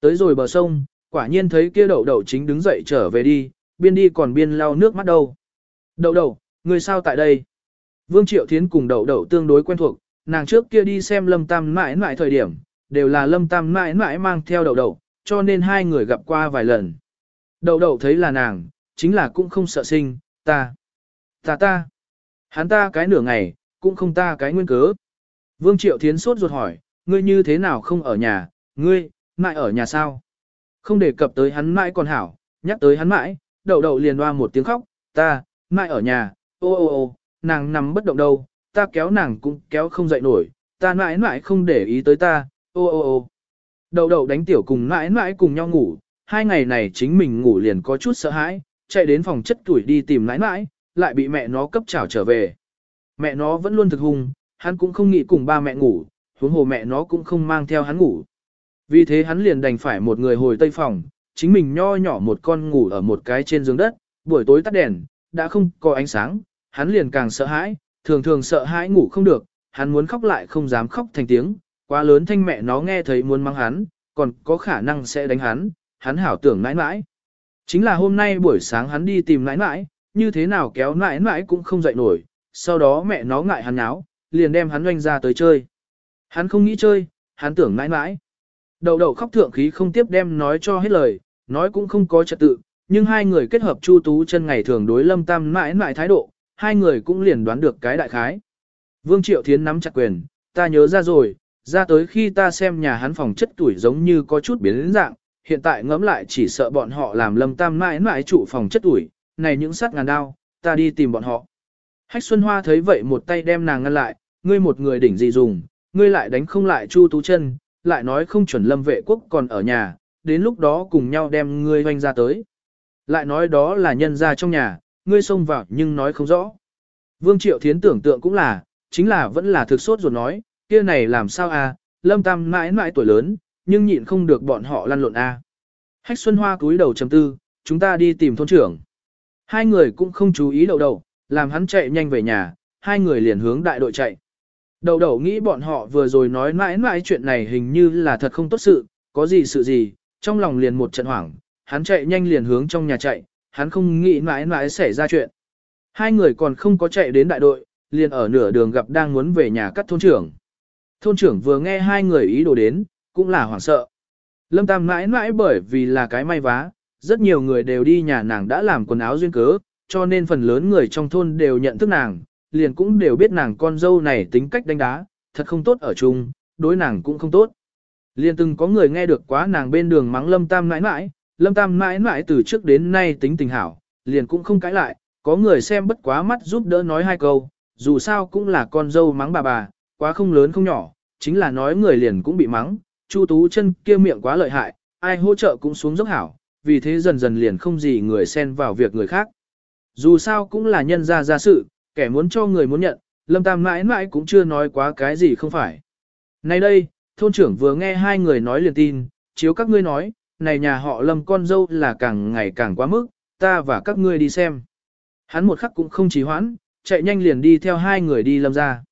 Tới rồi bờ sông, quả nhiên thấy kia đậu đậu chính đứng dậy trở về đi, biên đi còn biên lau nước mắt đâu. Đậu đậu, người sao tại đây? Vương Triệu Thiến cùng đậu đậu tương đối quen thuộc, nàng trước kia đi xem Lâm Tam mãi mãi thời điểm, đều là Lâm Tam mãi mãi mang theo đậu đậu, cho nên hai người gặp qua vài lần. Đậu đậu thấy là nàng, chính là cũng không sợ sinh, ta, ta ta, hắn ta cái nửa ngày, cũng không ta cái nguyên cớ. Vương Triệu Thiến sốt ruột hỏi, ngươi như thế nào không ở nhà, ngươi, mãi ở nhà sao? Không đề cập tới hắn mãi còn hảo, nhắc tới hắn mãi, đậu đậu liền hoa một tiếng khóc, ta, mãi ở nhà, ô ô ô, nàng nằm bất động đâu, ta kéo nàng cũng kéo không dậy nổi, ta mãi mãi không để ý tới ta, ô ô ô. Đậu đậu đánh tiểu cùng mãi mãi cùng nhau ngủ, hai ngày này chính mình ngủ liền có chút sợ hãi, chạy đến phòng chất tuổi đi tìm mãi mãi, lại bị mẹ nó cấp trảo trở về. Mẹ nó vẫn luôn thực hung, hắn cũng không nghĩ cùng ba mẹ ngủ, huống hồ mẹ nó cũng không mang theo hắn ngủ. Vì thế hắn liền đành phải một người hồi tây phòng, chính mình nho nhỏ một con ngủ ở một cái trên giường đất, buổi tối tắt đèn, đã không có ánh sáng, hắn liền càng sợ hãi, thường thường sợ hãi ngủ không được, hắn muốn khóc lại không dám khóc thành tiếng, quá lớn thanh mẹ nó nghe thấy muốn mang hắn, còn có khả năng sẽ đánh hắn, hắn hảo tưởng nãi nãi. Chính là hôm nay buổi sáng hắn đi tìm nãi nãi, như thế nào kéo nãi nãi cũng không dậy nổi, sau đó mẹ nó ngại hắn áo, liền đem hắn oanh ra tới chơi. Hắn không nghĩ chơi, hắn tưởng nãi nãi. Đầu đầu khóc thượng khí không tiếp đem nói cho hết lời, nói cũng không có trật tự, nhưng hai người kết hợp chu tú chân ngày thường đối lâm tam mãi mãi thái độ, hai người cũng liền đoán được cái đại khái. Vương Triệu Thiến nắm chặt quyền, ta nhớ ra rồi, ra tới khi ta xem nhà hắn phòng chất tuổi giống như có chút biến dạng, hiện tại ngẫm lại chỉ sợ bọn họ làm lâm tam mãi mãi trụ phòng chất ủi, này những sát ngàn đao, ta đi tìm bọn họ. Hách Xuân Hoa thấy vậy một tay đem nàng ngăn lại, ngươi một người đỉnh gì dùng, ngươi lại đánh không lại Chu Tú Chân, lại nói không chuẩn lâm vệ quốc còn ở nhà, đến lúc đó cùng nhau đem ngươi hoanh ra tới. Lại nói đó là nhân ra trong nhà, ngươi xông vào nhưng nói không rõ. Vương Triệu Thiến tưởng tượng cũng là, chính là vẫn là thực sốt rồi nói, kia này làm sao à, lâm tam mãi mãi tuổi lớn, nhưng nhịn không được bọn họ lăn lộn a. À. Hách Xuân Hoa cúi đầu trầm tư, chúng ta đi tìm thôn trưởng. Hai người cũng không chú ý đậu đầu, làm hắn chạy nhanh về nhà, hai người liền hướng đại đội chạy. Đầu đầu nghĩ bọn họ vừa rồi nói mãi mãi chuyện này hình như là thật không tốt sự, có gì sự gì, trong lòng liền một trận hoảng, hắn chạy nhanh liền hướng trong nhà chạy, hắn không nghĩ mãi mãi xảy ra chuyện. Hai người còn không có chạy đến đại đội, liền ở nửa đường gặp đang muốn về nhà cắt thôn trưởng. Thôn trưởng vừa nghe hai người ý đồ đến, cũng là hoảng sợ. Lâm Tam mãi mãi bởi vì là cái may vá, rất nhiều người đều đi nhà nàng đã làm quần áo duyên cớ, cho nên phần lớn người trong thôn đều nhận thức nàng, liền cũng đều biết nàng con dâu này tính cách đánh đá, thật không tốt ở chung, đối nàng cũng không tốt. Liền từng có người nghe được quá nàng bên đường mắng Lâm Tam mãi mãi, Lâm Tam mãi mãi từ trước đến nay tính tình hảo, liền cũng không cãi lại, có người xem bất quá mắt giúp đỡ nói hai câu, dù sao cũng là con dâu mắng bà bà, quá không lớn không nhỏ, chính là nói người liền cũng bị mắng, Chu Tú chân kia miệng quá lợi hại, ai hỗ trợ cũng xuống dốc hảo, vì thế dần dần liền không gì người xen vào việc người khác. Dù sao cũng là nhân ra ra sự, kẻ muốn cho người muốn nhận, Lâm Tam mãi mãi cũng chưa nói quá cái gì không phải. Nay đây, thôn trưởng vừa nghe hai người nói liền tin, chiếu các ngươi nói, này nhà họ Lâm con dâu là càng ngày càng quá mức, ta và các ngươi đi xem. Hắn một khắc cũng không trì hoãn, chạy nhanh liền đi theo hai người đi Lâm ra.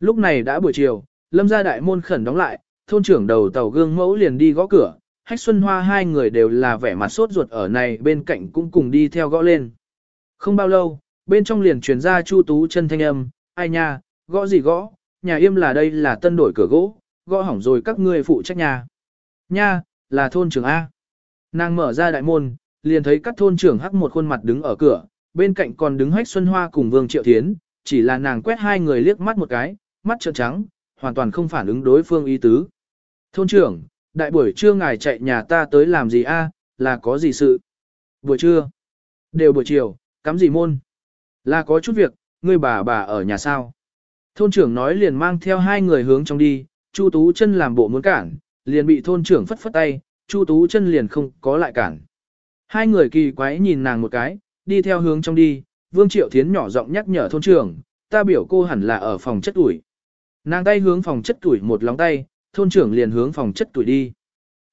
Lúc này đã buổi chiều, Lâm ra đại môn khẩn đóng lại, thôn trưởng đầu tàu gương mẫu liền đi gõ cửa, Hách Xuân Hoa hai người đều là vẻ mặt sốt ruột ở này bên cạnh cũng cùng đi theo gõ lên. Không bao lâu, bên trong liền truyền ra Chu Tú chân thanh âm, ai nha, gõ gì gõ, nhà im là đây là tân đổi cửa gỗ, gõ hỏng rồi các ngươi phụ trách nhà. Nha, là thôn trưởng A. Nàng mở ra đại môn, liền thấy các thôn trưởng hắc một khuôn mặt đứng ở cửa, bên cạnh còn đứng Hách Xuân Hoa cùng Vương Triệu Thiến, chỉ là nàng quét hai người liếc mắt một cái, mắt trợn trắng, hoàn toàn không phản ứng đối phương ý tứ. Thôn trưởng, đại buổi trưa ngài chạy nhà ta tới làm gì a? là có gì sự? Buổi trưa? Đều buổi chiều, cắm gì môn? Là có chút việc, ngươi bà bà ở nhà sao? Thôn trưởng nói liền mang theo hai người hướng trong đi, Chu Tú chân làm bộ muốn cản, liền bị thôn trưởng phất phất tay, Chu Tú chân liền không có lại cản. Hai người kỳ quái nhìn nàng một cái, đi theo hướng trong đi, Vương Triệu Thiến nhỏ giọng nhắc nhở thôn trưởng, ta biểu cô hẳn là ở phòng chất tuổi. Nàng tay hướng phòng chất tuổi một lóng tay, thôn trưởng liền hướng phòng chất tuổi đi.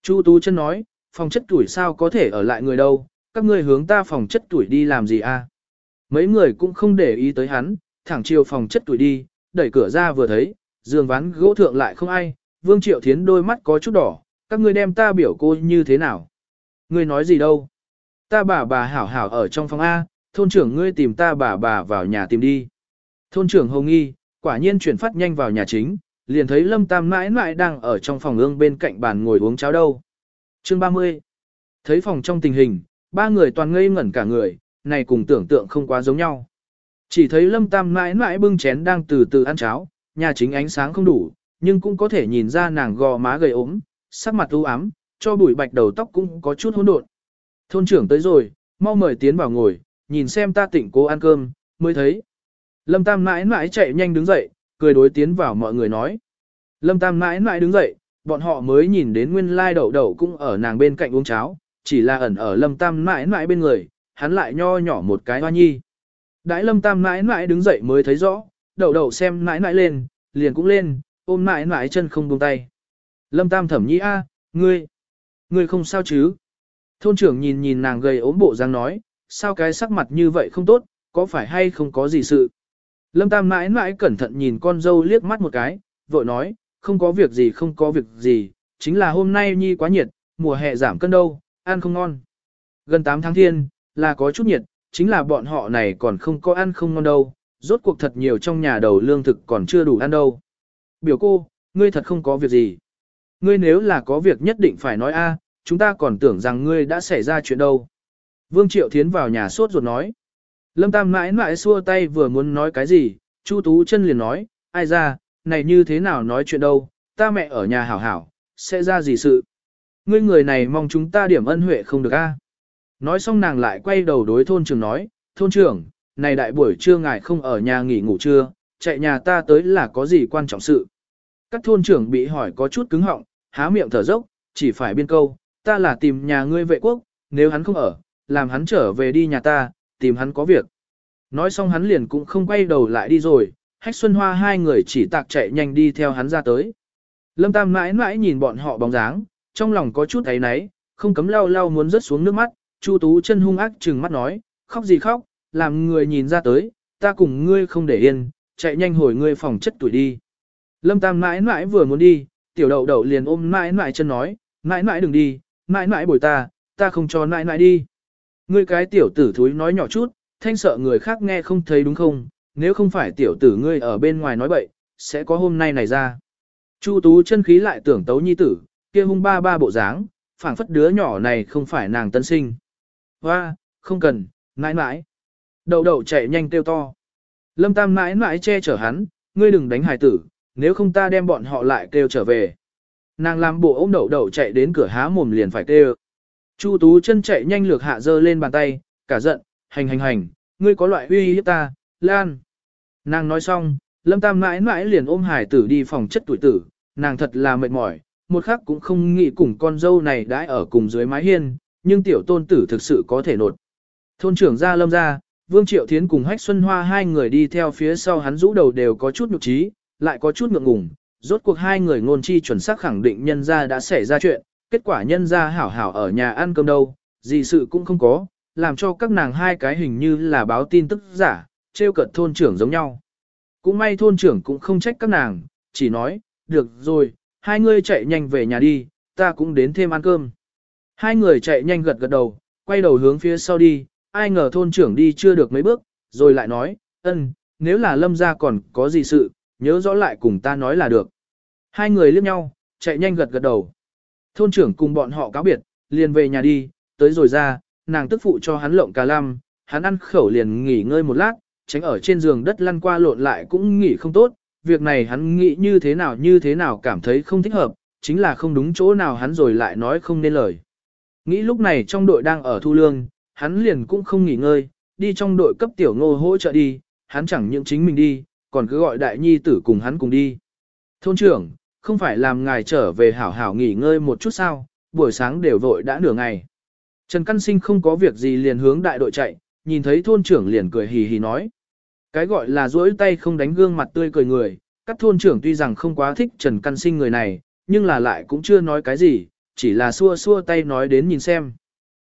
Chu Tú chân nói, phòng chất tuổi sao có thể ở lại người đâu, các ngươi hướng ta phòng chất tuổi đi làm gì à? Mấy người cũng không để ý tới hắn, thẳng chiều phòng chất tuổi đi, đẩy cửa ra vừa thấy, giường ván gỗ thượng lại không ai, Vương Triệu Thiến đôi mắt có chút đỏ, các ngươi đem ta biểu cô như thế nào? Ngươi nói gì đâu? Ta bà bà hảo hảo ở trong phòng A, thôn trưởng ngươi tìm ta bà bà vào nhà tìm đi. Thôn trưởng hồng nghi, quả nhiên chuyển phát nhanh vào nhà chính, liền thấy Lâm Tam mãi mãi đang ở trong phòng ương bên cạnh bàn ngồi uống cháo đâu. Chương 30 Thấy phòng trong tình hình, ba người toàn ngây ngẩn cả người, này cùng tưởng tượng không quá giống nhau. Chỉ thấy Lâm Tam mãi mãi bưng chén đang từ từ ăn cháo, nhà chính ánh sáng không đủ, nhưng cũng có thể nhìn ra nàng gò má gầy ốm, sắc mặt u ám, cho bụi bạch đầu tóc cũng có chút hỗn độn. Thôn trưởng tới rồi, mau mời tiến vào ngồi, nhìn xem ta tỉnh cố ăn cơm, mới thấy. Lâm Tam mãi mãi chạy nhanh đứng dậy, cười đối tiến vào mọi người nói. Lâm Tam mãi mãi đứng dậy, bọn họ mới nhìn đến nguyên lai đậu đậu cũng ở nàng bên cạnh uống cháo, chỉ là ẩn ở Lâm Tam mãi mãi bên người, hắn lại nho nhỏ một cái hoa nhi. Đãi Lâm Tam mãi mãi đứng dậy mới thấy rõ, đậu đậu xem mãi mãi lên, liền cũng lên, ôm mãi mãi chân không buông tay. Lâm Tam thẩm nhi a, ngươi, ngươi không sao chứ? Thôn trưởng nhìn nhìn nàng gầy ốm bộ dáng nói, sao cái sắc mặt như vậy không tốt, có phải hay không có gì sự? Lâm Tam mãi mãi cẩn thận nhìn con dâu liếc mắt một cái, vội nói, không có việc gì không có việc gì, chính là hôm nay nhi quá nhiệt, mùa hè giảm cân đâu, ăn không ngon. Gần 8 tháng thiên, là có chút nhiệt, chính là bọn họ này còn không có ăn không ngon đâu, rốt cuộc thật nhiều trong nhà đầu lương thực còn chưa đủ ăn đâu. Biểu cô, ngươi thật không có việc gì. Ngươi nếu là có việc nhất định phải nói a, chúng ta còn tưởng rằng ngươi đã xảy ra chuyện đâu. Vương Triệu Thiến vào nhà sốt ruột nói. Lâm Tam mãi mãi xua tay vừa muốn nói cái gì, Chu Tú chân liền nói, ai ra, này như thế nào nói chuyện đâu, ta mẹ ở nhà hảo hảo, sẽ ra gì sự. Ngươi người này mong chúng ta điểm ân huệ không được a. Nói xong nàng lại quay đầu đối thôn trưởng nói, thôn trưởng, này đại buổi trưa ngài không ở nhà nghỉ ngủ trưa, chạy nhà ta tới là có gì quan trọng sự. Các thôn trưởng bị hỏi có chút cứng họng, há miệng thở dốc, chỉ phải biên câu, ta là tìm nhà ngươi vệ quốc, nếu hắn không ở, làm hắn trở về đi nhà ta, tìm hắn có việc. Nói xong hắn liền cũng không quay đầu lại đi rồi, hách xuân hoa hai người chỉ tạc chạy nhanh đi theo hắn ra tới. Lâm Tam mãi mãi nhìn bọn họ bóng dáng, trong lòng có chút thấy náy, không cấm lau lau muốn rớt xuống nước mắt, Chu Tú chân hung ác trừng mắt nói, khóc gì khóc, làm người nhìn ra tới, ta cùng ngươi không để yên, chạy nhanh hồi ngươi phòng chất tuổi đi. Lâm Tam mãi mãi vừa muốn đi, tiểu đậu đậu liền ôm mãi mãi chân nói, mãi mãi đừng đi, mãi mãi bồi ta, ta không cho mãi mãi đi. Ngươi cái tiểu tử thúi nói nhỏ chút, thanh sợ người khác nghe không thấy đúng không, nếu không phải tiểu tử ngươi ở bên ngoài nói bậy, sẽ có hôm nay này ra. Chu tú chân khí lại tưởng tấu nhi tử, kia hung ba ba bộ dáng, phảng phất đứa nhỏ này không phải nàng tân sinh. Hoa, không cần, mãi mãi. Đậu đậu chạy nhanh kêu to. Lâm Tam mãi mãi che chở hắn, ngươi đừng đánh hài tử, nếu không ta đem bọn họ lại kêu trở về. Nàng làm bộ ôm đậu đậu chạy đến cửa há mồm liền phải kêu. Chu Tú chân chạy nhanh lược hạ dơ lên bàn tay, cả giận, hành hành hành, ngươi có loại uy hiếp ta, lan. Nàng nói xong, Lâm Tam mãi mãi liền ôm hải tử đi phòng chất tuổi tử, nàng thật là mệt mỏi, một khắc cũng không nghĩ cùng con dâu này đã ở cùng dưới mái hiên, nhưng tiểu tôn tử thực sự có thể nột. Thôn trưởng ra lâm ra, Vương Triệu Thiến cùng Hách Xuân Hoa hai người đi theo phía sau hắn rũ đầu đều có chút nhục trí, lại có chút ngượng ngùng, rốt cuộc hai người ngôn chi chuẩn xác khẳng định nhân ra đã xảy ra chuyện, kết quả nhân ra hảo hảo ở nhà ăn cơm đâu, gì sự cũng không có, làm cho các nàng hai cái hình như là báo tin tức giả, trêu cợt thôn trưởng giống nhau. Cũng may thôn trưởng cũng không trách các nàng, chỉ nói, được rồi, hai người chạy nhanh về nhà đi, ta cũng đến thêm ăn cơm. Hai người chạy nhanh gật gật đầu, quay đầu hướng phía sau đi, ai ngờ thôn trưởng đi chưa được mấy bước, rồi lại nói, ân, nếu là lâm ra còn có gì sự, nhớ rõ lại cùng ta nói là được. Hai người liếc nhau, chạy nhanh gật gật đầu. Thôn trưởng cùng bọn họ cáo biệt, liền về nhà đi, tới rồi ra, nàng tức phụ cho hắn lộng cà lam, hắn ăn khẩu liền nghỉ ngơi một lát, tránh ở trên giường đất lăn qua lộn lại cũng nghỉ không tốt, việc này hắn nghĩ như thế nào như thế nào cảm thấy không thích hợp, chính là không đúng chỗ nào hắn rồi lại nói không nên lời. Nghĩ lúc này trong đội đang ở thu lương, hắn liền cũng không nghỉ ngơi, đi trong đội cấp tiểu ngô hỗ trợ đi, hắn chẳng những chính mình đi, còn cứ gọi đại nhi tử cùng hắn cùng đi. Thôn trưởng, không phải làm ngài trở về hảo hảo nghỉ ngơi một chút sao, buổi sáng đều vội đã nửa ngày. Trần Căn Sinh không có việc gì liền hướng đại đội chạy, nhìn thấy thôn trưởng liền cười hì hì nói. Cái gọi là duỗi tay không đánh gương mặt tươi cười người, các thôn trưởng tuy rằng không quá thích Trần Căn Sinh người này, nhưng là lại cũng chưa nói cái gì, chỉ là xua xua tay nói đến nhìn xem.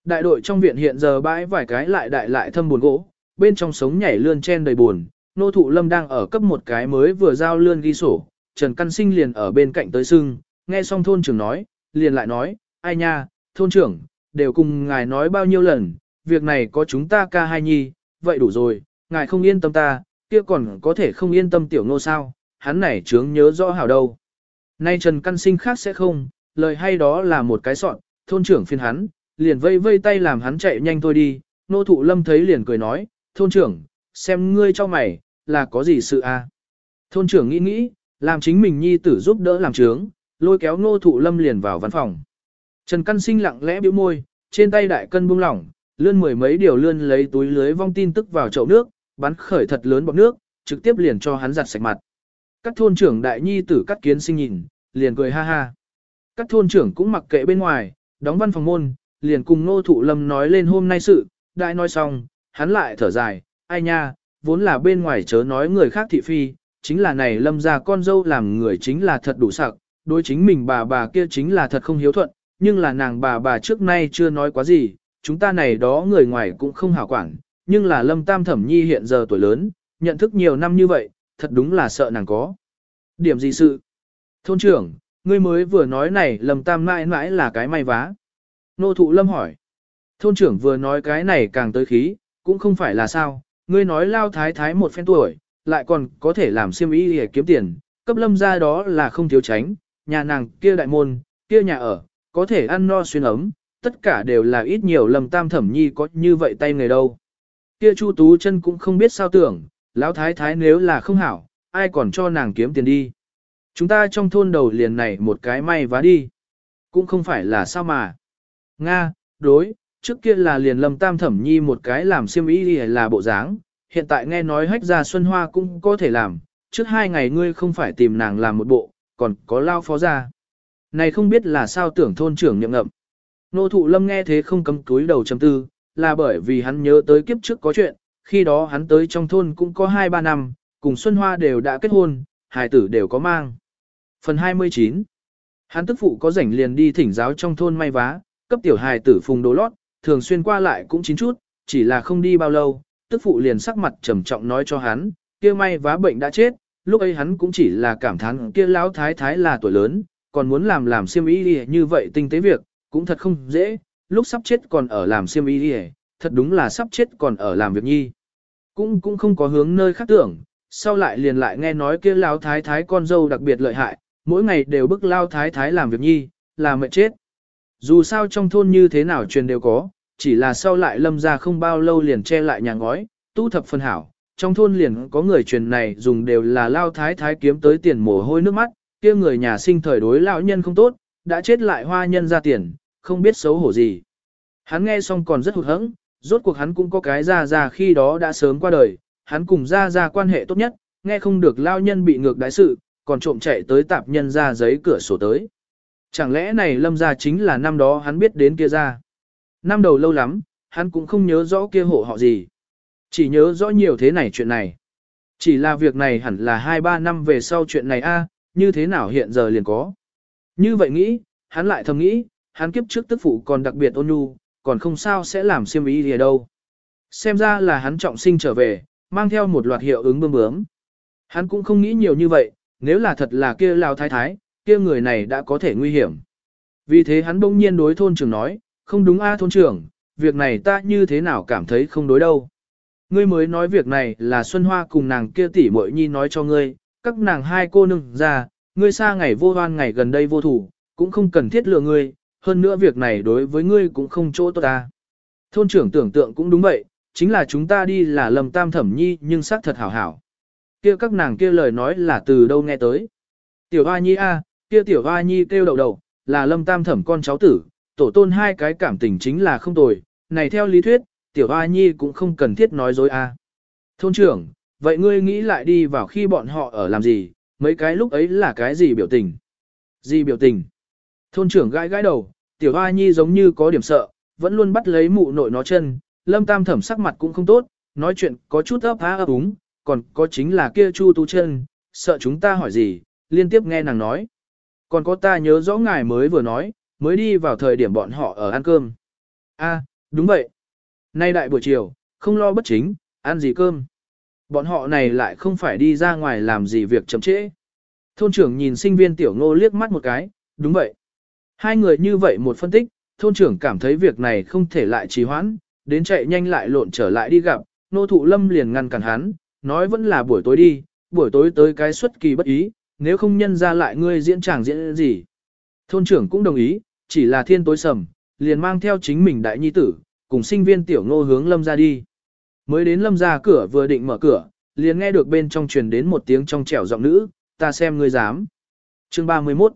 Đại đội trong viện hiện giờ bãi vài cái lại đại lại thâm buồn gỗ, bên trong sống nhảy lươn chen đầy buồn, nô thụ lâm đang ở cấp một cái mới vừa giao lươn ghi sổ, Trần Căn Sinh liền ở bên cạnh tới sưng, nghe xong thôn trưởng nói, liền lại nói, ai nha, thôn trưởng, đều cùng ngài nói bao nhiêu lần, việc này có chúng ta ca hai nhi, vậy đủ rồi, ngài không yên tâm ta, kia còn có thể không yên tâm tiểu nô sao, hắn này chướng nhớ rõ hảo đâu. Nay Trần Căn Sinh khác sẽ không, lời hay đó là một cái sọn, thôn trưởng phiên hắn, liền vây vây tay làm hắn chạy nhanh thôi đi, nô thụ lâm thấy liền cười nói, thôn trưởng, xem ngươi cho mày, là có gì sự? À? Thôn trưởng nghĩ nghĩ, làm chính mình nhi tử giúp đỡ làm trướng, lôi kéo nô thụ lâm liền vào văn phòng. Trần Căn Sinh lặng lẽ bĩu môi, trên tay đại cân buông lỏng, lươn mười mấy điều lươn lấy túi lưới vong tin tức vào chậu nước, bắn khởi thật lớn bọt nước, trực tiếp liền cho hắn giặt sạch mặt. Các thôn trưởng đại nhi tử cắt kiến sinh nhìn, liền cười ha ha. Các thôn trưởng cũng mặc kệ bên ngoài, đóng văn phòng môn, liền cùng nô thụ lâm nói lên hôm nay sự, đại nói xong, hắn lại thở dài, ai nha, vốn là bên ngoài chớ nói người khác thị phi, chính là này lâm ra con dâu làm người chính là thật đủ sặc, đối chính mình bà bà kia chính là thật không hiếu thuận, nhưng là nàng bà bà trước nay chưa nói quá gì, chúng ta này đó người ngoài cũng không hảo quản, nhưng là lâm tam thẩm nhi hiện giờ tuổi lớn, nhận thức nhiều năm như vậy, thật đúng là sợ nàng có. Điểm gì sự? Thôn trưởng, ngươi mới vừa nói này lâm tam mãi mãi là cái may vá. Nô thụ lâm hỏi. Thôn trưởng vừa nói cái này càng tới khí, cũng không phải là sao, ngươi nói lao thái thái một phen tuổi, lại còn có thể làm siêm ý để kiếm tiền, cấp lâm ra đó là không thiếu tránh, nhà nàng kia đại môn, kia nhà ở, có thể ăn no xuyên ấm, tất cả đều là ít nhiều lâm tam thẩm nhi có như vậy tay người đâu. Kia Chu Tú chân cũng không biết sao tưởng, lão thái thái nếu là không hảo, ai còn cho nàng kiếm tiền đi. Chúng ta trong thôn đầu liền này một cái may vá đi. Cũng không phải là sao mà. Nga, đối, trước kia là liền lâm tam thẩm nhi một cái làm siêm ý là bộ dáng, hiện tại nghe nói hách gia xuân hoa cũng có thể làm, trước hai ngày ngươi không phải tìm nàng làm một bộ, còn có lao phó ra. Này không biết là sao tưởng thôn trưởng nhậm ngậm. Nô thụ lâm nghe thế không cấm túi đầu chấm tư, là bởi vì hắn nhớ tới kiếp trước có chuyện, khi đó hắn tới trong thôn cũng có 2-3 năm, cùng Xuân Hoa đều đã kết hôn, hài tử đều có mang. Phần 29 Hắn tức phụ có rảnh liền đi thỉnh giáo trong thôn may vá, cấp tiểu hài tử phùng đồ lót, thường xuyên qua lại cũng chín chút, chỉ là không đi bao lâu, tức phụ liền sắc mặt trầm trọng nói cho hắn, kia may vá bệnh đã chết, lúc ấy hắn cũng chỉ là cảm thán kia lão thái thái là tuổi lớn, còn muốn làm làm siêm y đi như vậy tinh tế việc, cũng thật không dễ, lúc sắp chết còn ở làm siêm y đi thật đúng là sắp chết còn ở làm việc nhi. Cũng cũng không có hướng nơi khác tưởng, sau lại liền lại nghe nói kia lão thái thái con dâu đặc biệt lợi hại, mỗi ngày đều bức lao thái thái làm việc nhi, là mệt chết. Dù sao trong thôn như thế nào truyền đều có, chỉ là sau lại lâm ra không bao lâu liền che lại nhà ngói, tu thập phân hảo. Trong thôn liền có người truyền này dùng đều là lao thái thái kiếm tới tiền mồ hôi nước mắt, kia người nhà sinh thời đối lão nhân không tốt, đã chết lại hoa nhân ra tiền, không biết xấu hổ gì. Hắn nghe xong còn rất hụt hẫng, rốt cuộc hắn cũng có cái ra ra khi đó đã sớm qua đời, hắn cùng ra ra quan hệ tốt nhất, nghe không được lao nhân bị ngược đái sự, còn trộm chạy tới tạp nhân ra giấy cửa sổ tới. Chẳng lẽ này lâm ra chính là năm đó hắn biết đến kia ra. Năm đầu lâu lắm, hắn cũng không nhớ rõ kia hộ họ gì. Chỉ nhớ rõ nhiều thế này chuyện này. Chỉ là việc này hẳn là 2-3 năm về sau chuyện này a như thế nào hiện giờ liền có. Như vậy nghĩ, hắn lại thầm nghĩ, hắn kiếp trước tức phụ còn đặc biệt ôn nhu, còn không sao sẽ làm siêm ý gì đâu. Xem ra là hắn trọng sinh trở về, mang theo một loạt hiệu ứng bơm bướm. Hắn cũng không nghĩ nhiều như vậy, nếu là thật là kia lao thái thái, kia người này đã có thể nguy hiểm. Vì thế hắn bỗng nhiên đối thôn trưởng nói, không đúng a thôn trưởng, việc này ta như thế nào cảm thấy không đối đâu. Ngươi mới nói việc này là Xuân Hoa cùng nàng kia tỷ muội nhi nói cho ngươi, các nàng hai cô nương ra, ngươi xa ngày vô hoan ngày gần đây vô thủ, cũng không cần thiết lừa ngươi, hơn nữa việc này đối với ngươi cũng không chỗ tốt ta. Thôn trưởng tưởng tượng cũng đúng vậy, chính là chúng ta đi là lầm tam thẩm nhi nhưng xác thật hảo hảo. Kia các nàng kia lời nói là từ đâu nghe tới. Tiểu Hoa Nhi a, kia Tiểu Hoa Nhi kêu đầu đầu, là lâm tam thẩm con cháu tử, tổ tôn hai cái cảm tình chính là không tồi, này theo lý thuyết, Tiểu A Nhi cũng không cần thiết nói dối a. Thôn trưởng, vậy ngươi nghĩ lại đi vào khi bọn họ ở làm gì, mấy cái lúc ấy là cái gì biểu tình? Gì biểu tình? Thôn trưởng gãi gãi đầu, Tiểu A Nhi giống như có điểm sợ, vẫn luôn bắt lấy mụ nội nó chân, lâm tam thẩm sắc mặt cũng không tốt, nói chuyện có chút ấp há ấp úng, còn có chính là kia chu Tu chân, sợ chúng ta hỏi gì, liên tiếp nghe nàng nói. Còn có ta nhớ rõ ngài mới vừa nói, mới đi vào thời điểm bọn họ ở ăn cơm. a đúng vậy. Nay đại buổi chiều, không lo bất chính, ăn gì cơm. Bọn họ này lại không phải đi ra ngoài làm gì việc chậm trễ. Thôn trưởng nhìn sinh viên tiểu ngô liếc mắt một cái, đúng vậy. Hai người như vậy một phân tích, thôn trưởng cảm thấy việc này không thể lại trì hoãn, đến chạy nhanh lại lộn trở lại đi gặp, nô thụ lâm liền ngăn cản hắn, nói vẫn là buổi tối đi, buổi tối tới cái xuất kỳ bất ý, nếu không nhân ra lại ngươi diễn tràng diễn gì. Thôn trưởng cũng đồng ý, chỉ là thiên tối sầm, liền mang theo chính mình đại nhi tử, cùng sinh viên tiểu ngô hướng lâm ra đi. Mới đến lâm ra cửa vừa định mở cửa, liền nghe được bên trong truyền đến một tiếng trong trẻo giọng nữ, ta xem ngươi dám. Chương 31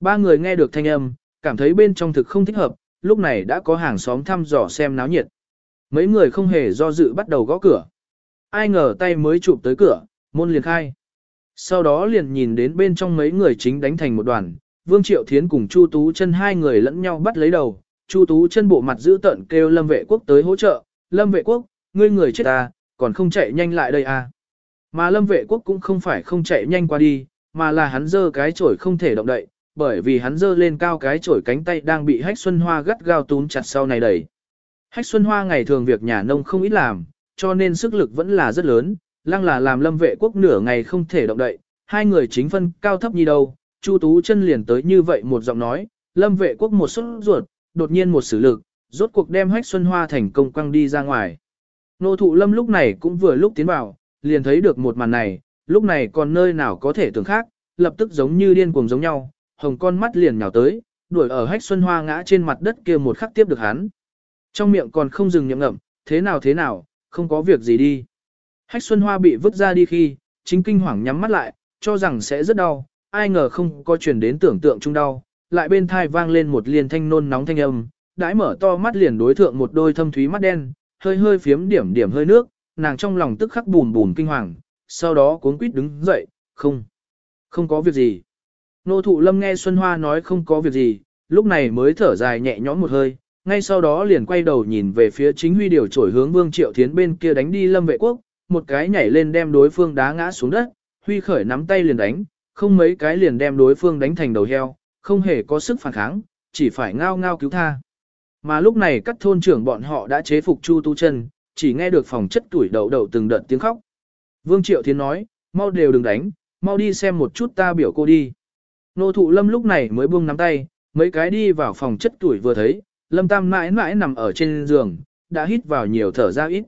Ba người nghe được thanh âm, cảm thấy bên trong thực không thích hợp, lúc này đã có hàng xóm thăm dò xem náo nhiệt. Mấy người không hề do dự bắt đầu gõ cửa. Ai ngờ tay mới chụp tới cửa, môn liền khai. Sau đó liền nhìn đến bên trong mấy người chính đánh thành một đoàn, Vương Triệu Thiến cùng Chu Tú chân hai người lẫn nhau bắt lấy đầu, Chu Tú chân bộ mặt giữ tận kêu Lâm Vệ Quốc tới hỗ trợ, Lâm Vệ Quốc, ngươi người chết ta, còn không chạy nhanh lại đây à. Mà Lâm Vệ Quốc cũng không phải không chạy nhanh qua đi, mà là hắn giơ cái chổi không thể động đậy, bởi vì hắn giơ lên cao cái chổi cánh tay đang bị Hách Xuân Hoa gắt gao túm chặt sau này đẩy. Hách Xuân Hoa ngày thường việc nhà nông không ít làm, cho nên sức lực vẫn là rất lớn, lăng là làm lâm vệ quốc nửa ngày không thể động đậy, hai người chính phân cao thấp như đâu, Chu Tú chân liền tới như vậy một giọng nói, lâm vệ quốc một xuất ruột, đột nhiên một sử lực, rốt cuộc đem Hách Xuân Hoa thành công quăng đi ra ngoài. Nô thụ lâm lúc này cũng vừa lúc tiến vào, liền thấy được một màn này, lúc này còn nơi nào có thể tưởng khác, lập tức giống như điên cuồng giống nhau, hồng con mắt liền nhào tới, đuổi ở Hách Xuân Hoa ngã trên mặt đất kia một khắc tiếp được hắn. Trong miệng còn không dừng nhậm ngậm, thế nào thế nào, không có việc gì đi. Hách Xuân Hoa bị vứt ra đi khi, chính kinh hoàng nhắm mắt lại, cho rằng sẽ rất đau, ai ngờ không có chuyển đến tưởng tượng trung đau, lại bên thai vang lên một liền thanh nôn nóng thanh âm, đãi mở to mắt liền đối thượng một đôi thâm thúy mắt đen, hơi hơi phiếm điểm điểm hơi nước, nàng trong lòng tức khắc bùn bùn kinh hoàng, sau đó cuốn quýt đứng dậy, không, không có việc gì. Nô thụ lâm nghe Xuân Hoa nói không có việc gì, lúc này mới thở dài nhẹ nhõm một hơi, ngay sau đó liền quay đầu nhìn về phía chính huy điều trổi hướng Vương Triệu Thiến bên kia đánh đi Lâm Vệ Quốc, một cái nhảy lên đem đối phương đá ngã xuống đất, huy khởi nắm tay liền đánh, không mấy cái liền đem đối phương đánh thành đầu heo, không hề có sức phản kháng, chỉ phải ngao ngao cứu tha. Mà lúc này các thôn trưởng bọn họ đã chế phục Chu Tu Chân, chỉ nghe được phòng chất tuổi đậu đậu từng đợt tiếng khóc. Vương Triệu Thiên nói, mau đều đừng đánh, mau đi xem một chút ta biểu cô đi. Nô thụ lâm lúc này mới buông nắm tay, mấy cái đi vào phòng chất tuổi vừa thấy, Lâm Tam mãi mãi nằm ở trên giường, đã hít vào nhiều thở ra ít.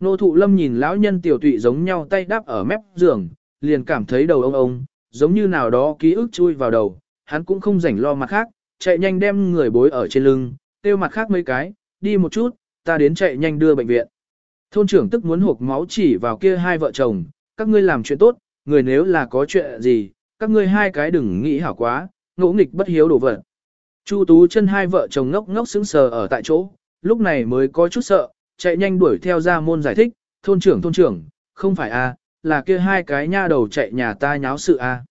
Nô thụ lâm nhìn lão nhân tiểu tụy giống nhau tay đáp ở mép giường, liền cảm thấy đầu ông ông, giống như nào đó ký ức chui vào đầu, hắn cũng không rảnh lo mặt khác, chạy nhanh đem người bối ở trên lưng, tiêu mặt khác mấy cái, đi một chút, ta đến chạy nhanh đưa bệnh viện. Thôn trưởng tức muốn hộp máu chỉ vào kia hai vợ chồng, các ngươi làm chuyện tốt, người nếu là có chuyện gì, các ngươi hai cái đừng nghĩ hảo quá, ngỗ nghịch bất hiếu đổ vật. Chu Tú chân hai vợ chồng ngốc ngốc sững sờ ở tại chỗ, lúc này mới có chút sợ, chạy nhanh đuổi theo ra môn giải thích, thôn trưởng thôn trưởng, không phải a, là kia hai cái nha đầu chạy nhà ta nháo sự a.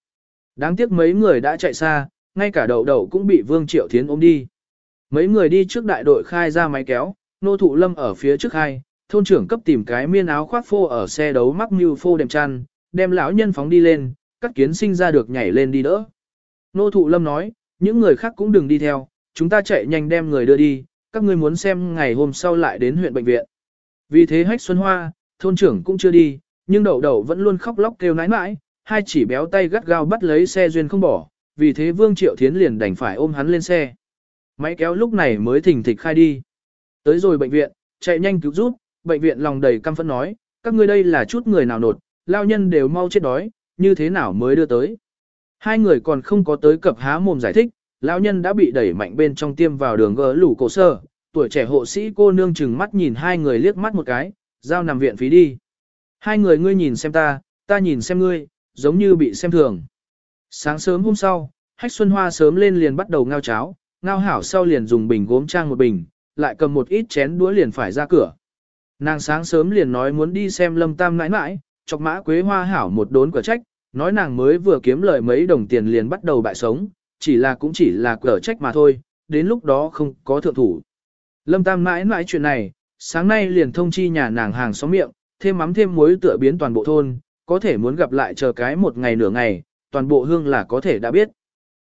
Đáng tiếc mấy người đã chạy xa, ngay cả đậu đậu cũng bị Vương Triệu Thiến ôm đi. Mấy người đi trước đại đội khai ra máy kéo, nô thụ lâm ở phía trước hai, thôn trưởng cấp tìm cái miên áo khoác phô ở xe đấu mắc mưu phô đệm chăn, đem lão nhân phóng đi lên, các kiến sinh ra được nhảy lên đi đỡ. Nô thụ lâm nói, những người khác cũng đừng đi theo, chúng ta chạy nhanh đem người đưa đi, các ngươi muốn xem ngày hôm sau lại đến huyện bệnh viện. Vì thế hách xuân hoa, thôn trưởng cũng chưa đi, nhưng đậu đậu vẫn luôn khóc lóc kêu nái nãi, hai chỉ béo tay gắt gao bắt lấy xe duyên không bỏ, vì thế Vương Triệu Thiến liền đành phải ôm hắn lên xe. Máy kéo lúc này mới thỉnh thịch khai đi. Tới rồi bệnh viện, chạy nhanh cứu giúp, bệnh viện lòng đầy căm phẫn nói, các ngươi đây là chút người nào nột, lao nhân đều mau chết đói, như thế nào mới đưa tới. Hai người còn không có tới cập há mồm giải thích, lão nhân đã bị đẩy mạnh bên trong tiêm vào đường gỡ lủ cổ sơ, tuổi trẻ hộ sĩ cô nương chừng mắt nhìn hai người liếc mắt một cái, giao nằm viện phí đi. Hai người ngươi nhìn xem ta, ta nhìn xem ngươi, giống như bị xem thường. Sáng sớm hôm sau, Hách Xuân Hoa sớm lên liền bắt đầu ngao cháo, ngao hảo sau liền dùng bình gốm trang một bình, lại cầm một ít chén đũa liền phải ra cửa. Nàng sáng sớm liền nói muốn đi xem lâm tam nãi nãi, chọc mã quế hoa hảo một đốn cửa trách, nói nàng mới vừa kiếm lời mấy đồng tiền liền bắt đầu bại sống, chỉ là cũng chỉ là cửa trách mà thôi, đến lúc đó không có thượng thủ. Lâm tam nãi nãi chuyện này, sáng nay liền thông chi nhà nàng hàng xóm miệng, thêm mắm thêm muối tựa biến toàn bộ thôn, có thể muốn gặp lại chờ cái một ngày nửa ngày, toàn bộ hương là có thể đã biết.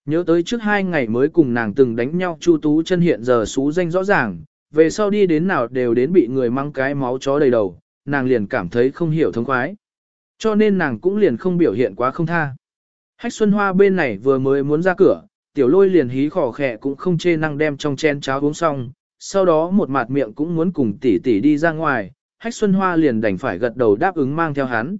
Nhớ tới trước hai ngày mới cùng nàng từng đánh nhau Chu Tú chân hiện giờ xú danh rõ ràng, về sau đi đến nào đều đến bị người mang cái máu chó đầy đầu, nàng liền cảm thấy không hiểu thông khoái. Cho nên nàng cũng liền không biểu hiện quá không tha. Hách Xuân Hoa bên này vừa mới muốn ra cửa, tiểu lôi liền hí khỏ khẽ cũng không chê năng đem trong chen cháo uống xong, sau đó một mặt miệng cũng muốn cùng tỷ tỷ đi ra ngoài, Hách Xuân Hoa liền đành phải gật đầu đáp ứng mang theo hắn.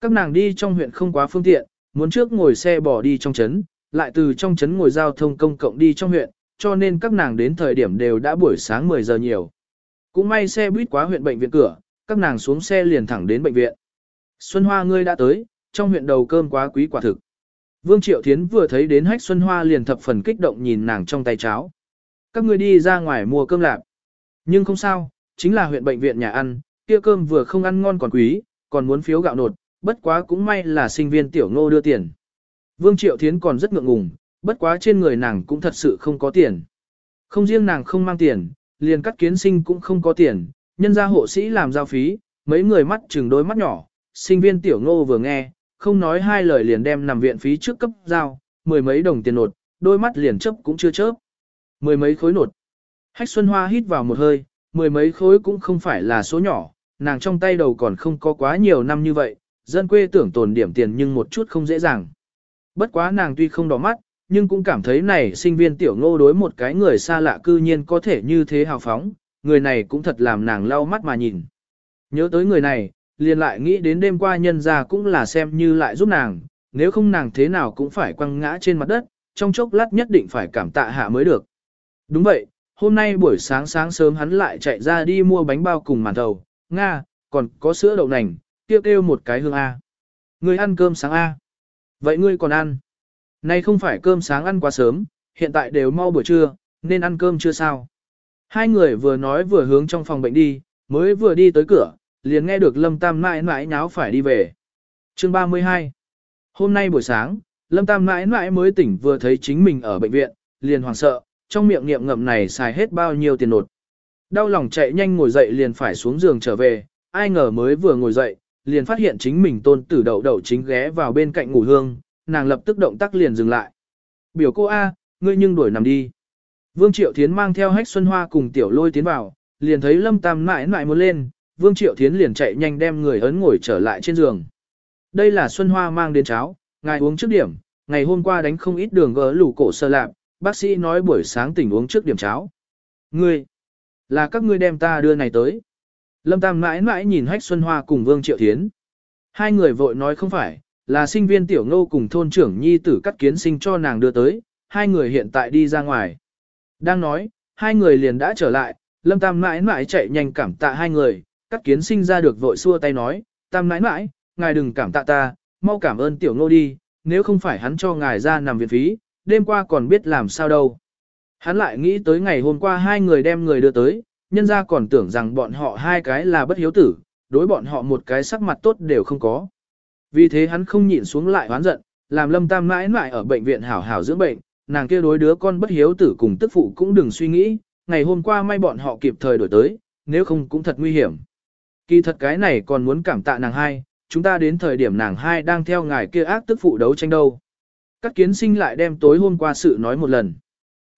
Các nàng đi trong huyện không quá phương tiện, muốn trước ngồi xe bỏ đi trong trấn, lại từ trong trấn ngồi giao thông công cộng đi trong huyện, cho nên các nàng đến thời điểm đều đã buổi sáng 10 giờ nhiều. Cũng may xe buýt quá huyện bệnh viện cửa, các nàng xuống xe liền thẳng đến bệnh viện. Xuân Hoa ngươi đã tới, trong huyện đầu cơm quá quý quả thực. Vương Triệu Thiến vừa thấy đến hách Xuân Hoa liền thập phần kích động nhìn nàng trong tay cháo. Các ngươi đi ra ngoài mua cơm lạp. Nhưng không sao, chính là huyện bệnh viện nhà ăn, kia cơm vừa không ăn ngon còn quý, còn muốn phiếu gạo nột, bất quá cũng may là sinh viên tiểu ngô đưa tiền. Vương Triệu Thiến còn rất ngượng ngùng, bất quá trên người nàng cũng thật sự không có tiền. Không riêng nàng không mang tiền, liền cắt kiến sinh cũng không có tiền, nhân gia hộ sĩ làm giao phí, mấy người mắt chừng đôi mắt nhỏ, sinh viên tiểu ngô vừa nghe, không nói hai lời liền đem nằm viện phí trước cấp giao, mười mấy đồng tiền nột, đôi mắt liền chớp cũng chưa chớp. Mười mấy khối nột. Hách Xuân Hoa hít vào một hơi, mười mấy khối cũng không phải là số nhỏ, nàng trong tay đầu còn không có quá nhiều năm như vậy, dân quê tưởng tồn điểm tiền nhưng một chút không dễ dàng. Bất quá nàng tuy không đỏ mắt, nhưng cũng cảm thấy này sinh viên tiểu ngô đối một cái người xa lạ cư nhiên có thể như thế hào phóng, người này cũng thật làm nàng lau mắt mà nhìn. Nhớ tới người này, liền lại nghĩ đến đêm qua nhân ra cũng là xem như lại giúp nàng, nếu không nàng thế nào cũng phải quăng ngã trên mặt đất, trong chốc lát nhất định phải cảm tạ hạ mới được. Đúng vậy, hôm nay buổi sáng sáng sớm hắn lại chạy ra đi mua bánh bao cùng màn thầu, Nga, còn có sữa đậu nành, tiêu kêu một cái hương A. Người ăn cơm sáng A. Vậy ngươi còn ăn? Nay không phải cơm sáng ăn quá sớm, hiện tại đều mau buổi trưa, nên ăn cơm chưa sao? Hai người vừa nói vừa hướng trong phòng bệnh đi, mới vừa đi tới cửa, liền nghe được Lâm Tam mãi mãi nháo phải đi về. Chương 32 Hôm nay buổi sáng, Lâm Tam mãi mãi mới tỉnh vừa thấy chính mình ở bệnh viện, liền hoảng sợ, trong miệng niệm ngậm này xài hết bao nhiêu tiền nột. Đau lòng chạy nhanh ngồi dậy liền phải xuống giường trở về, ai ngờ mới vừa ngồi dậy, liền phát hiện chính mình tôn tử đậu đậu chính ghé vào bên cạnh ngủ hương, nàng lập tức động tác liền dừng lại. Biểu cô A, ngươi nhưng đuổi nằm đi. Vương Triệu Thiến mang theo hách xuân hoa cùng tiểu lôi tiến vào, liền thấy lâm tam mãi mãi muốn lên, Vương Triệu Thiến liền chạy nhanh đem người ấn ngồi trở lại trên giường. Đây là Xuân Hoa mang đến cháo, ngài uống trước điểm, ngày hôm qua đánh không ít đường gỡ lủ cổ sơ lạp, bác sĩ nói buổi sáng tỉnh uống trước điểm cháo. Ngươi, là các ngươi đem ta đưa này tới. Lâm Tam mãi mãi nhìn Hách Xuân Hoa cùng Vương Triệu Thiến. Hai người vội nói không phải, là sinh viên tiểu ngô cùng thôn trưởng nhi tử cắt kiến sinh cho nàng đưa tới, hai người hiện tại đi ra ngoài. Đang nói, hai người liền đã trở lại, Lâm Tam mãi mãi chạy nhanh cảm tạ hai người, cắt kiến sinh ra được vội xua tay nói, Tam mãi mãi, ngài đừng cảm tạ ta, mau cảm ơn tiểu ngô đi, nếu không phải hắn cho ngài ra nằm viện phí, đêm qua còn biết làm sao đâu. Hắn lại nghĩ tới ngày hôm qua hai người đem người đưa tới, nhân ra còn tưởng rằng bọn họ hai cái là bất hiếu tử, đối bọn họ một cái sắc mặt tốt đều không có. Vì thế hắn không nhịn xuống lại hoán giận, làm lâm tam mãi mãi ở bệnh viện hảo hảo dưỡng bệnh, nàng kia đối đứa con bất hiếu tử cùng tức phụ cũng đừng suy nghĩ, ngày hôm qua may bọn họ kịp thời đổi tới, nếu không cũng thật nguy hiểm. Kỳ thật cái này còn muốn cảm tạ nàng hai, chúng ta đến thời điểm nàng hai đang theo ngài kia ác tức phụ đấu tranh đâu. Các kiến sinh lại đem tối hôm qua sự nói một lần.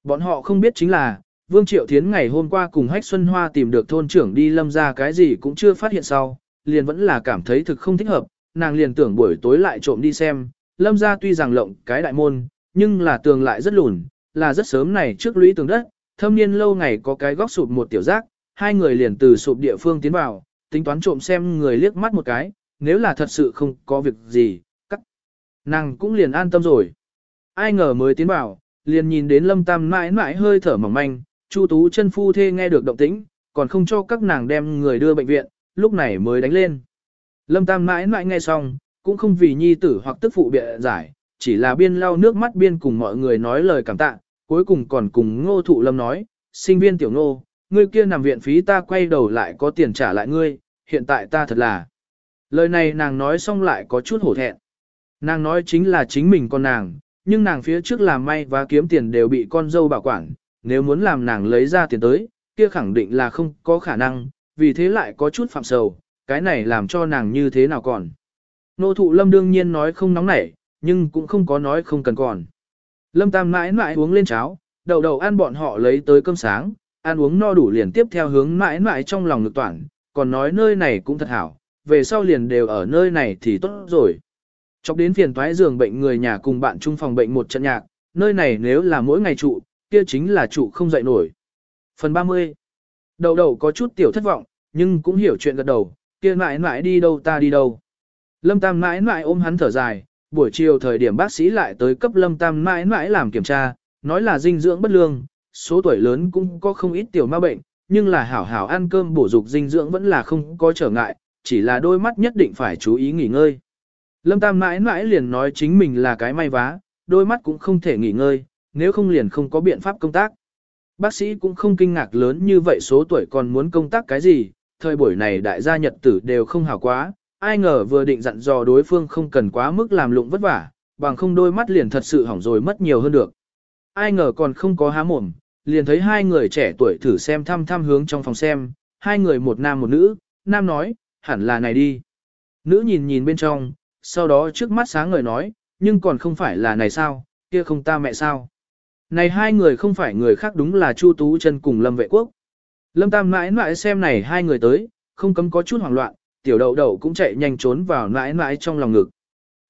Bọn họ không biết chính là, Vương Triệu Thiến ngày hôm qua cùng Hách Xuân Hoa tìm được thôn trưởng đi lâm ra cái gì cũng chưa phát hiện sau, liền vẫn là cảm thấy thực không thích hợp, nàng liền tưởng buổi tối lại trộm đi xem, lâm ra tuy rằng lộng cái đại môn, nhưng là tường lại rất lùn, là rất sớm này trước lũy tường đất, thâm niên lâu ngày có cái góc sụp một tiểu giác, hai người liền từ sụp địa phương tiến vào, tính toán trộm xem người liếc mắt một cái, nếu là thật sự không có việc gì, cắt. Nàng cũng liền an tâm rồi. Ai ngờ mới tiến vào, liền nhìn đến lâm tam mãi mãi hơi thở mỏng manh, Chu Tú chân phu thê nghe được động tĩnh, còn không cho các nàng đem người đưa bệnh viện, lúc này mới đánh lên. Lâm Tam mãi mãi nghe xong, cũng không vì nhi tử hoặc tức phụ bịa giải, chỉ là biên lau nước mắt biên cùng mọi người nói lời cảm tạ, cuối cùng còn cùng ngô thụ lâm nói, sinh viên tiểu ngô, ngươi kia nằm viện phí ta quay đầu lại có tiền trả lại ngươi, hiện tại ta thật là. Lời này nàng nói xong lại có chút hổ thẹn. Nàng nói chính là chính mình con nàng, nhưng nàng phía trước làm may và kiếm tiền đều bị con dâu bảo quản, nếu muốn làm nàng lấy ra tiền tới, kia khẳng định là không có khả năng, vì thế lại có chút phạm sầu, cái này làm cho nàng như thế nào còn. Nô thụ lâm đương nhiên nói không nóng nảy, nhưng cũng không có nói không cần còn. Lâm tam mãi mãi uống lên cháo, đầu đầu ăn bọn họ lấy tới cơm sáng, ăn uống no đủ liền tiếp theo hướng mãi mãi trong lòng ngực toàn, còn nói nơi này cũng thật hảo, về sau liền đều ở nơi này thì tốt rồi. Chọc đến phiền toái giường bệnh người nhà cùng bạn chung phòng bệnh một trận nhạc, nơi này nếu là mỗi ngày trụ, kia chính là trụ không dậy nổi. Phần 30 Đầu đầu có chút tiểu thất vọng, nhưng cũng hiểu chuyện gật đầu, kia mãi mãi đi đâu ta đi đâu. Lâm Tam mãi mãi ôm hắn thở dài, buổi chiều thời điểm bác sĩ lại tới cấp Lâm Tam mãi mãi làm kiểm tra, nói là dinh dưỡng bất lương, số tuổi lớn cũng có không ít tiểu ma bệnh, nhưng là hảo hảo ăn cơm bổ dục dinh dưỡng vẫn là không có trở ngại, chỉ là đôi mắt nhất định phải chú ý nghỉ ngơi. Lâm Tam mãi mãi liền nói chính mình là cái may vá, đôi mắt cũng không thể nghỉ ngơi, nếu không liền không có biện pháp công tác. Bác sĩ cũng không kinh ngạc lớn như vậy số tuổi còn muốn công tác cái gì, thời buổi này đại gia nhật tử đều không hảo quá, ai ngờ vừa định dặn dò đối phương không cần quá mức làm lụng vất vả, bằng không đôi mắt liền thật sự hỏng rồi mất nhiều hơn được. Ai ngờ còn không có há mồm, liền thấy hai người trẻ tuổi thử xem thăm thăm hướng trong phòng xem, hai người một nam một nữ, nam nói, hẳn là này đi. Nữ nhìn nhìn bên trong, sau đó trước mắt sáng người nói, nhưng còn không phải là này sao, kia không ta mẹ sao. Này hai người không phải người khác đúng là Chu Tú chân cùng Lâm Vệ Quốc. Lâm Tam mãi mãi xem này hai người tới, không cấm có chút hoảng loạn, tiểu đậu đậu cũng chạy nhanh trốn vào mãi mãi trong lòng ngực.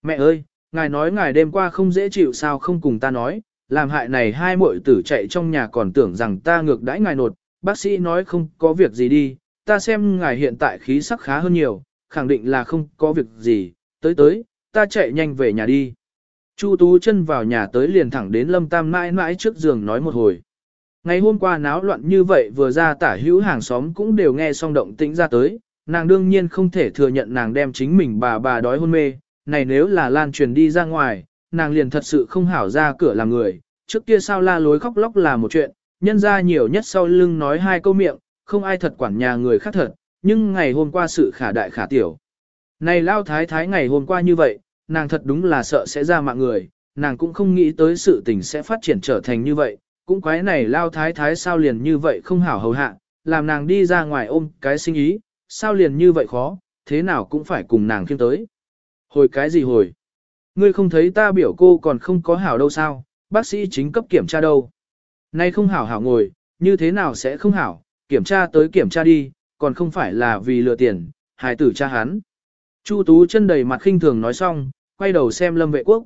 Mẹ ơi, ngài nói ngài đêm qua không dễ chịu sao không cùng ta nói, làm hại này hai muội tử chạy trong nhà còn tưởng rằng ta ngược đãi ngài nột, bác sĩ nói không có việc gì đi, ta xem ngài hiện tại khí sắc khá hơn nhiều, khẳng định là không có việc gì, tới tới, ta chạy nhanh về nhà đi. Chu Tú chân vào nhà tới liền thẳng đến Lâm Tam mãi mãi trước giường nói một hồi. Ngày hôm qua náo loạn như vậy vừa ra tả hữu hàng xóm cũng đều nghe xong động tĩnh ra tới, nàng đương nhiên không thể thừa nhận nàng đem chính mình bà bà đói hôn mê, này nếu là lan truyền đi ra ngoài, nàng liền thật sự không hảo ra cửa làm người, trước kia sao la lối khóc lóc là một chuyện, nhân ra nhiều nhất sau lưng nói hai câu miệng, không ai thật quản nhà người khác thật, nhưng ngày hôm qua sự khả đại khả tiểu. Này lao thái thái ngày hôm qua như vậy, nàng thật đúng là sợ sẽ ra mạng người, nàng cũng không nghĩ tới sự tình sẽ phát triển trở thành như vậy, cũng quái này lao thái thái sao liền như vậy không hảo hầu hạ, làm nàng đi ra ngoài ôm cái sinh ý, sao liền như vậy khó, thế nào cũng phải cùng nàng khiêm tới. Hồi cái gì hồi? Ngươi không thấy ta biểu cô còn không có hảo đâu sao, bác sĩ chính cấp kiểm tra đâu. Nay không hảo hảo ngồi, như thế nào sẽ không hảo, kiểm tra tới kiểm tra đi, còn không phải là vì lừa tiền, hài tử cha hắn. Chu Tú chân đầy mặt khinh thường nói xong, quay đầu xem Lâm Vệ Quốc.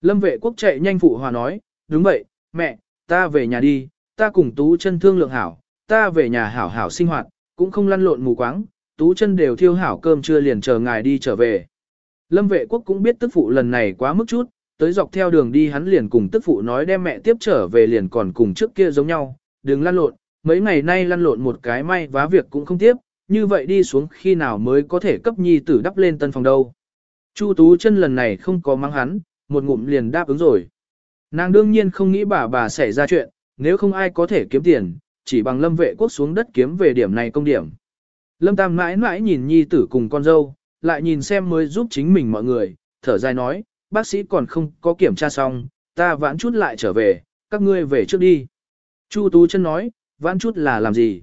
Lâm Vệ Quốc chạy nhanh phụ hòa nói, đúng vậy, mẹ, ta về nhà đi, ta cùng Tú chân thương lượng hảo, ta về nhà hảo hảo sinh hoạt, cũng không lăn lộn mù quáng, Tú chân đều thiêu hảo cơm trưa liền chờ ngài đi trở về. Lâm Vệ Quốc cũng biết tức phụ lần này quá mức chút, tới dọc theo đường đi hắn liền cùng tức phụ nói đem mẹ tiếp trở về liền còn cùng trước kia giống nhau, đừng lăn lộn, mấy ngày nay lăn lộn một cái may vá việc cũng không tiếp, như vậy đi xuống khi nào mới có thể cấp nhi tử đắp lên tân phòng đâu. Chu Tú chân lần này không có mang hắn, một ngụm liền đáp ứng rồi. Nàng đương nhiên không nghĩ bà bà xảy ra chuyện, nếu không ai có thể kiếm tiền, chỉ bằng lâm vệ quốc xuống đất kiếm về điểm này công điểm. Lâm Tam mãi mãi nhìn nhi tử cùng con dâu, lại nhìn xem mới giúp chính mình mọi người, thở dài nói, bác sĩ còn không có kiểm tra xong, ta vãn chút lại trở về, các ngươi về trước đi. Chu Tú chân nói, vãn chút là làm gì?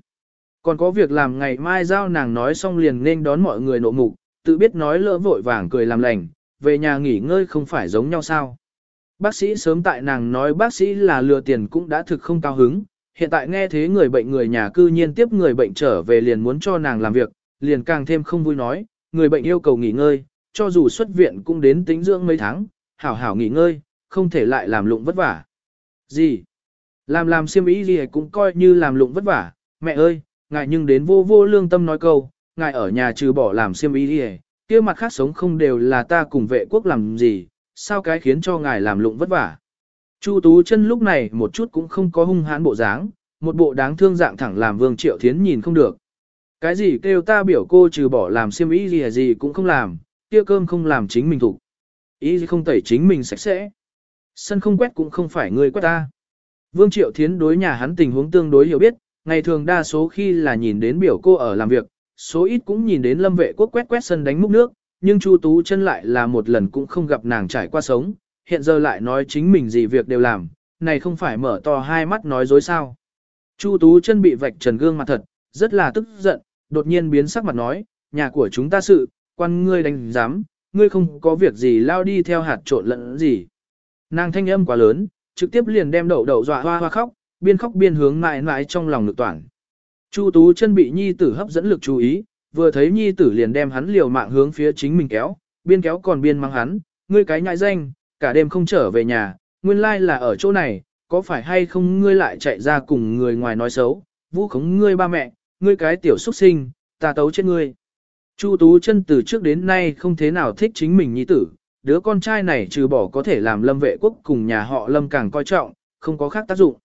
Còn có việc làm ngày mai giao nàng nói xong liền nên đón mọi người nộ mục, tự biết nói lỡ vội vàng cười làm lành, về nhà nghỉ ngơi không phải giống nhau sao. Bác sĩ sớm tại nàng nói bác sĩ là lừa tiền cũng đã thực không cao hứng, hiện tại nghe thế người bệnh người nhà cư nhiên tiếp người bệnh trở về liền muốn cho nàng làm việc, liền càng thêm không vui nói, người bệnh yêu cầu nghỉ ngơi, cho dù xuất viện cũng đến tính dưỡng mấy tháng, hảo hảo nghỉ ngơi, không thể lại làm lụng vất vả. Gì? Làm làm siêm ý gì cũng coi như làm lụng vất vả, mẹ ơi, ngài nhưng đến vô vô lương tâm nói câu, ngài ở nhà trừ bỏ làm siêm ý gì, kia mặt khác sống không đều là ta cùng vệ quốc làm gì, sao cái khiến cho ngài làm lụng vất vả. Chu Tú chân lúc này một chút cũng không có hung hãn bộ dáng, một bộ đáng thương dạng thẳng làm Vương Triệu Thiến nhìn không được. Cái gì kêu ta biểu cô trừ bỏ làm siêm ý gì gì cũng không làm, kia cơm không làm chính mình thủ. Ý gì không tẩy chính mình sạch sẽ. Sân không quét cũng không phải người quét ta. Vương Triệu Thiến đối nhà hắn tình huống tương đối hiểu biết, ngày thường đa số khi là nhìn đến biểu cô ở làm việc, số ít cũng nhìn đến lâm vệ quốc quét quét sân đánh múc nước, nhưng Chu Tú chân lại là một lần cũng không gặp nàng trải qua sống, hiện giờ lại nói chính mình gì việc đều làm, này không phải mở to hai mắt nói dối sao. Chu Tú chân bị vạch trần gương mặt thật, rất là tức giận, đột nhiên biến sắc mặt nói, nhà của chúng ta sự, quan ngươi đánh giám, ngươi không có việc gì lao đi theo hạt trộn lẫn gì. Nàng thanh âm quá lớn, trực tiếp liền đem đậu đậu dọa hoa hoa khóc, biên khóc biên hướng mãi mãi trong lòng lực toàn. Chu Tú chân bị nhi tử hấp dẫn lực chú ý, vừa thấy nhi tử liền đem hắn liều mạng hướng phía chính mình kéo, biên kéo còn biên mang hắn, ngươi cái nhại danh, cả đêm không trở về nhà, nguyên lai là ở chỗ này, có phải hay không ngươi lại chạy ra cùng người ngoài nói xấu, vũ khống ngươi ba mẹ, ngươi cái tiểu xuất sinh, ta tấu chết ngươi. Chu Tú chân từ trước đến nay không thế nào thích chính mình nhi tử, đứa con trai này trừ bỏ có thể làm lâm vệ quốc cùng nhà họ lâm càng coi trọng, không có khác tác dụng.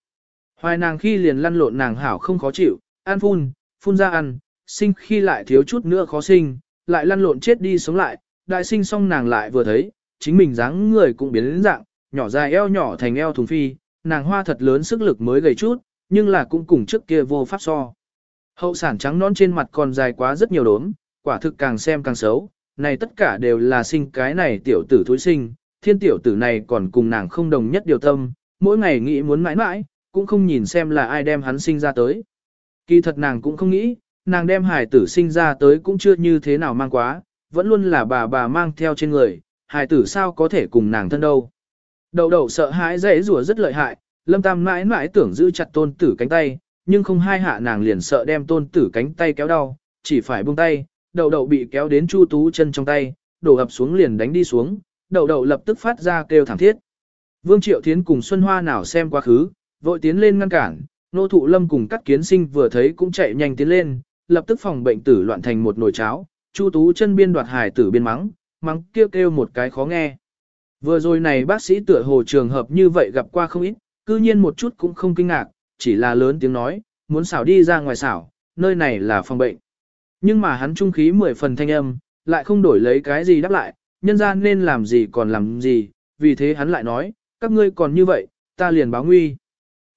Hoài nàng khi liền lăn lộn nàng hảo không khó chịu, ăn phun, phun ra ăn, sinh khi lại thiếu chút nữa khó sinh, lại lăn lộn chết đi sống lại, đại sinh xong nàng lại vừa thấy, chính mình dáng người cũng biến đến dạng, nhỏ dài eo nhỏ thành eo thùng phi, nàng hoa thật lớn sức lực mới gầy chút, nhưng là cũng cùng trước kia vô pháp so. Hậu sản trắng non trên mặt còn dài quá rất nhiều đốm, quả thực càng xem càng xấu, này tất cả đều là sinh cái này tiểu tử thối sinh, thiên tiểu tử này còn cùng nàng không đồng nhất điều tâm, mỗi ngày nghĩ muốn mãi mãi, cũng không nhìn xem là ai đem hắn sinh ra tới. Kỳ thật nàng cũng không nghĩ, nàng đem hải tử sinh ra tới cũng chưa như thế nào mang quá, vẫn luôn là bà bà mang theo trên người, hải tử sao có thể cùng nàng thân đâu. Đầu đầu sợ hãi dễ rùa rất lợi hại, lâm tam mãi mãi tưởng giữ chặt tôn tử cánh tay, nhưng không hai hạ nàng liền sợ đem tôn tử cánh tay kéo đau, chỉ phải buông tay, đầu đầu bị kéo đến chu tú chân trong tay, đổ ập xuống liền đánh đi xuống, đầu đầu lập tức phát ra kêu thảm thiết. Vương Triệu Thiến cùng Xuân Hoa nào xem quá khứ, vội tiến lên ngăn cản, nô thụ lâm cùng các kiến sinh vừa thấy cũng chạy nhanh tiến lên, lập tức phòng bệnh tử loạn thành một nồi cháo, chu tú chân biên đoạt hải tử biên mắng, mắng kêu kêu một cái khó nghe. Vừa rồi này bác sĩ tựa hồ trường hợp như vậy gặp qua không ít, cư nhiên một chút cũng không kinh ngạc, chỉ là lớn tiếng nói, muốn xảo đi ra ngoài xảo, nơi này là phòng bệnh. Nhưng mà hắn trung khí mười phần thanh âm, lại không đổi lấy cái gì đáp lại, nhân ra nên làm gì còn làm gì, vì thế hắn lại nói, các ngươi còn như vậy, ta liền báo nguy.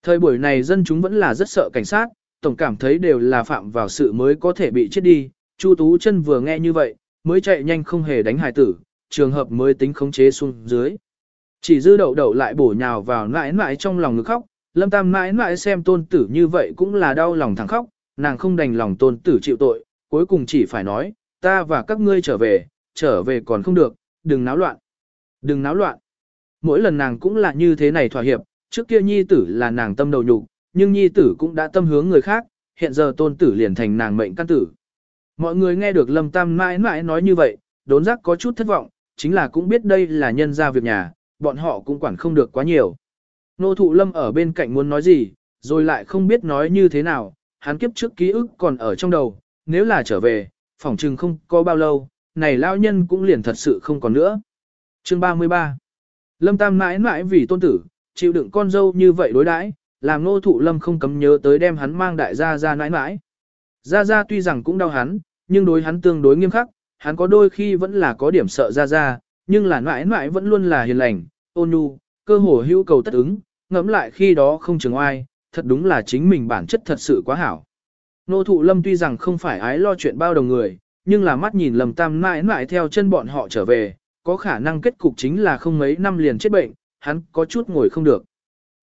Thời buổi này dân chúng vẫn là rất sợ cảnh sát, tổng cảm thấy đều là phạm vào sự mới có thể bị chết đi. Chu Tú chân vừa nghe như vậy, mới chạy nhanh không hề đánh hài tử, trường hợp mới tính khống chế xuống dưới. Chỉ dư đậu đậu lại bổ nhào vào nãi nãi trong lòng ngực khóc, lâm tam nãi nãi xem tôn tử như vậy cũng là đau lòng thẳng khóc, nàng không đành lòng tôn tử chịu tội, cuối cùng chỉ phải nói, ta và các ngươi trở về, trở về còn không được, đừng náo loạn, đừng náo loạn. Mỗi lần nàng cũng là như thế này thỏa hiệp, trước kia nhi tử là nàng tâm đầu nhục, nhưng nhi tử cũng đã tâm hướng người khác, hiện giờ tôn tử liền thành nàng mệnh căn tử. Mọi người nghe được Lâm Tam mãi mãi nói như vậy, đốn giác có chút thất vọng, chính là cũng biết đây là nhân gia việc nhà, bọn họ cũng quản không được quá nhiều. Nô thụ Lâm ở bên cạnh muốn nói gì, rồi lại không biết nói như thế nào, hắn kiếp trước ký ức còn ở trong đầu, nếu là trở về, phỏng chừng không có bao lâu, này lao nhân cũng liền thật sự không còn nữa. Chương 33 Lâm Tam mãi mãi vì tôn tử, chịu đựng con dâu như vậy đối đãi, làm nô thụ lâm không cấm nhớ tới đem hắn mang đại gia ra nãi nãi. Gia Gia tuy rằng cũng đau hắn, nhưng đối hắn tương đối nghiêm khắc, hắn có đôi khi vẫn là có điểm sợ Gia Gia, nhưng là nãi nãi vẫn luôn là hiền lành, ôn nhu, cơ hồ hữu cầu tất ứng, ngẫm lại khi đó không chừng oai, thật đúng là chính mình bản chất thật sự quá hảo. Nô thụ lâm tuy rằng không phải ái lo chuyện bao đồng người, nhưng là mắt nhìn lầm tam nãi nãi theo chân bọn họ trở về, có khả năng kết cục chính là không mấy năm liền chết bệnh, hắn có chút ngồi không được.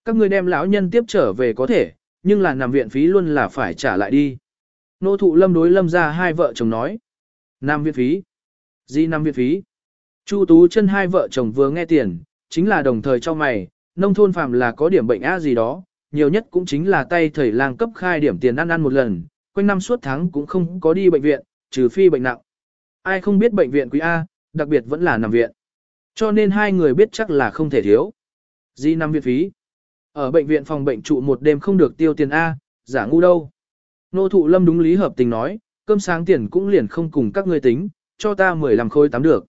Các ngươi đem lão nhân tiếp trở về có thể, nhưng là nằm viện phí luôn là phải trả lại đi. Nô thụ lâm đối lâm ra hai vợ chồng nói. Nam viện phí. Gì nằm viện phí? Chu tú chân hai vợ chồng vừa nghe tiền, chính là đồng thời cho mày, nông thôn phạm là có điểm bệnh á gì đó, nhiều nhất cũng chính là tay thầy lang cấp khai điểm tiền ăn ăn một lần, quanh năm suốt tháng cũng không có đi bệnh viện, trừ phi bệnh nặng. Ai không biết bệnh viện quý A, đặc biệt vẫn là nằm viện. Cho nên hai người biết chắc là không thể thiếu. Di năm viện phí. Ở bệnh viện phòng bệnh trụ một đêm không được tiêu tiền A, giả ngu đâu. Nô thụ lâm đúng lý hợp tình nói, cơm sáng tiền cũng liền không cùng các ngươi tính, cho ta 15 khối tắm được.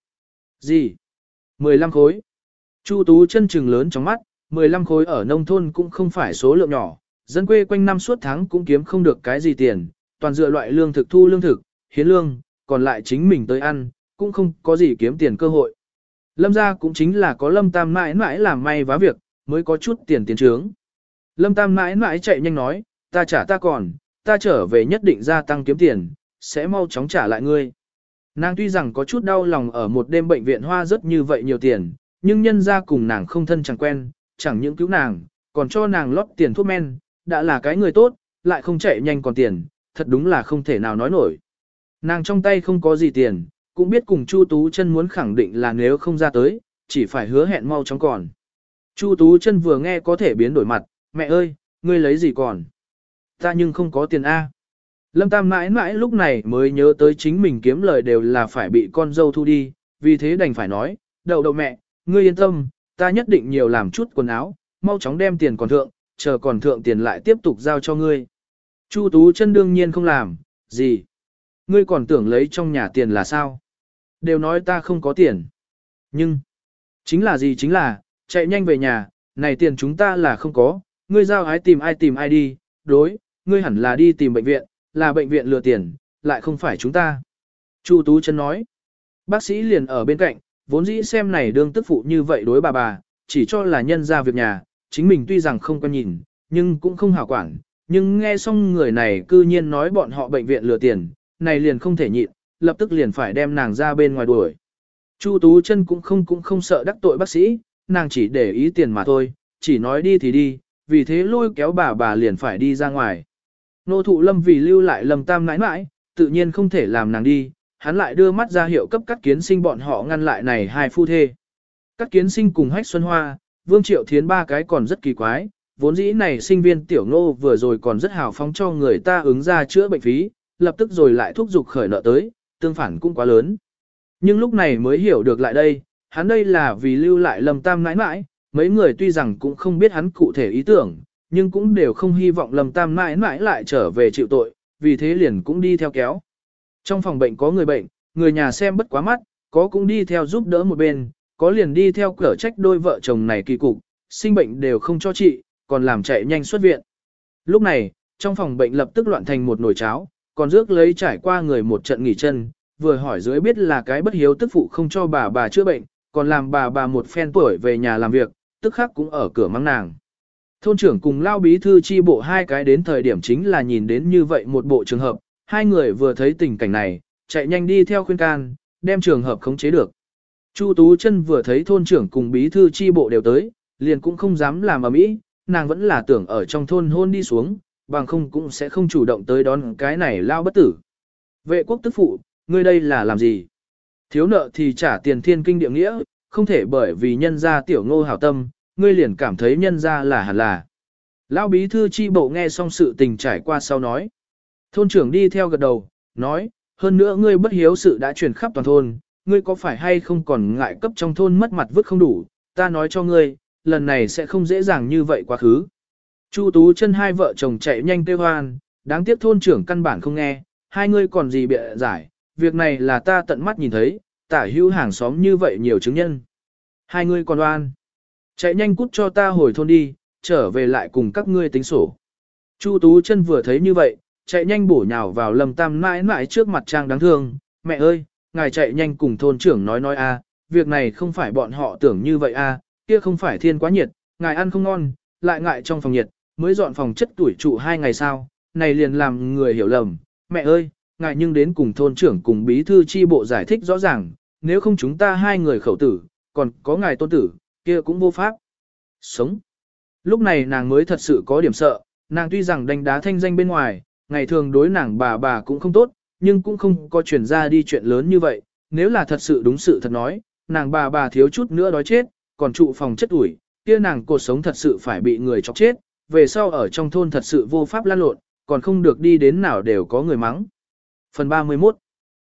Gì? 15 khối. Chu tú chân trừng lớn trong mắt, 15 khối ở nông thôn cũng không phải số lượng nhỏ, dân quê quanh năm suốt tháng cũng kiếm không được cái gì tiền, toàn dựa loại lương thực thu lương thực, hiến lương, còn lại chính mình tới ăn, cũng không có gì kiếm tiền cơ hội. Lâm gia cũng chính là có lâm tam mãi mãi làm may vá việc, mới có chút tiền tiền trướng. Lâm tam mãi mãi chạy nhanh nói, ta trả ta còn, ta trở về nhất định gia tăng kiếm tiền, sẽ mau chóng trả lại ngươi. Nàng tuy rằng có chút đau lòng ở một đêm bệnh viện hoa rất như vậy nhiều tiền, nhưng nhân ra cùng nàng không thân chẳng quen, chẳng những cứu nàng, còn cho nàng lót tiền thuốc men, đã là cái người tốt, lại không chạy nhanh còn tiền, thật đúng là không thể nào nói nổi. Nàng trong tay không có gì tiền, cũng biết cùng Chu Tú chân muốn khẳng định là nếu không ra tới, chỉ phải hứa hẹn mau chóng còn. Chu Tú chân vừa nghe có thể biến đổi mặt, mẹ ơi, ngươi lấy gì còn? Ta nhưng không có tiền A. Lâm Tam mãi mãi lúc này mới nhớ tới chính mình kiếm lời đều là phải bị con dâu thu đi, vì thế đành phải nói, đậu đậu mẹ, ngươi yên tâm, ta nhất định nhiều làm chút quần áo, mau chóng đem tiền còn thượng, chờ còn thượng tiền lại tiếp tục giao cho ngươi. Chu Tú chân đương nhiên không làm, gì? Ngươi còn tưởng lấy trong nhà tiền là sao? Đều nói ta không có tiền. Nhưng, chính là gì chính là, chạy nhanh về nhà, này tiền chúng ta là không có, ngươi giao ai tìm ai tìm ai đi, đối, ngươi hẳn là đi tìm bệnh viện, là bệnh viện lừa tiền, lại không phải chúng ta. Chu Tú chân nói, bác sĩ liền ở bên cạnh, vốn dĩ xem này đương tức phụ như vậy đối bà bà, chỉ cho là nhân ra việc nhà, chính mình tuy rằng không có nhìn, nhưng cũng không hảo quản, nhưng nghe xong người này cư nhiên nói bọn họ bệnh viện lừa tiền, này liền không thể nhịn, lập tức liền phải đem nàng ra bên ngoài đuổi. Chu Tú chân cũng không cũng không sợ đắc tội bác sĩ, nàng chỉ để ý tiền mà thôi, chỉ nói đi thì đi, vì thế lôi kéo bà bà liền phải đi ra ngoài. Nô thụ lâm vì lưu lại lâm tam nãi nãi, tự nhiên không thể làm nàng đi, hắn lại đưa mắt ra hiệu cấp các kiến sinh bọn họ ngăn lại này hai phu thê. Các kiến sinh cùng hách xuân hoa, vương triệu thiến ba cái còn rất kỳ quái, vốn dĩ này sinh viên tiểu ngô vừa rồi còn rất hào phóng cho người ta ứng ra chữa bệnh phí, lập tức rồi lại thúc giục khởi nợ tới, tương phản cũng quá lớn. Nhưng lúc này mới hiểu được lại đây, hắn đây là vì lưu lại lâm tam nãi nãi, mấy người tuy rằng cũng không biết hắn cụ thể ý tưởng, nhưng cũng đều không hy vọng lâm tam nãi nãi lại trở về chịu tội, vì thế liền cũng đi theo kéo. Trong phòng bệnh có người bệnh, người nhà xem bất quá mắt, có cũng đi theo giúp đỡ một bên, có liền đi theo cửa trách đôi vợ chồng này kỳ cục, sinh bệnh đều không cho trị, còn làm chạy nhanh xuất viện. Lúc này, trong phòng bệnh lập tức loạn thành một nồi cháo, còn rước lấy trải qua người một trận nghỉ chân, vừa hỏi dưới biết là cái bất hiếu tức phụ không cho bà bà chữa bệnh, còn làm bà bà một phen tuổi về nhà làm việc, tức khắc cũng ở cửa mắng nàng. Thôn trưởng cùng lao bí thư chi bộ hai cái đến thời điểm chính là nhìn đến như vậy một bộ trường hợp, hai người vừa thấy tình cảnh này, chạy nhanh đi theo khuyên can, đem trường hợp khống chế được. Chu Tú chân vừa thấy thôn trưởng cùng bí thư chi bộ đều tới, liền cũng không dám làm ở mỹ, nàng vẫn là tưởng ở trong thôn hôn đi xuống, bằng không cũng sẽ không chủ động tới đón cái này lao bất tử. Vệ quốc tức phụ, ngươi đây là làm gì? Thiếu nợ thì trả tiền thiên kinh địa nghĩa, không thể bởi vì nhân gia tiểu ngô hảo tâm, ngươi liền cảm thấy nhân gia là hẳn là. Lão bí thư chi bộ nghe xong sự tình trải qua sau nói. Thôn trưởng đi theo gật đầu, nói, hơn nữa ngươi bất hiếu sự đã truyền khắp toàn thôn, ngươi có phải hay không còn ngại cấp trong thôn mất mặt vứt không đủ, ta nói cho ngươi, lần này sẽ không dễ dàng như vậy quá khứ. Chu Tú chân hai vợ chồng chạy nhanh kêu hoan, đáng tiếc thôn trưởng căn bản không nghe, hai ngươi còn gì bịa giải, việc này là ta tận mắt nhìn thấy, tả hữu hàng xóm như vậy nhiều chứng nhân. Hai ngươi còn oan. Chạy nhanh cút cho ta hồi thôn đi, trở về lại cùng các ngươi tính sổ. Chu Tú chân vừa thấy như vậy, chạy nhanh bổ nhào vào lầm tam mãi mãi trước mặt trang đáng thương. Mẹ ơi, ngài chạy nhanh cùng thôn trưởng nói nói a, việc này không phải bọn họ tưởng như vậy a, kia không phải thiên quá nhiệt, ngài ăn không ngon, lại ngại trong phòng nhiệt, mới dọn phòng chất tuổi trụ hai ngày sau, này liền làm người hiểu lầm. Mẹ ơi, ngài nhưng đến cùng thôn trưởng cùng bí thư chi bộ giải thích rõ ràng, nếu không chúng ta hai người khẩu tử, còn có ngài tôn tử, kia cũng vô pháp. Sống. Lúc này nàng mới thật sự có điểm sợ, nàng tuy rằng đánh đá thanh danh bên ngoài, ngày thường đối nàng bà bà cũng không tốt, nhưng cũng không có chuyển ra đi chuyện lớn như vậy, nếu là thật sự đúng sự thật nói, nàng bà bà thiếu chút nữa đói chết, còn trụ phòng chất ủi, kia nàng cuộc sống thật sự phải bị người chọc chết, về sau ở trong thôn thật sự vô pháp lan lộn, còn không được đi đến nào đều có người mắng. Phần 31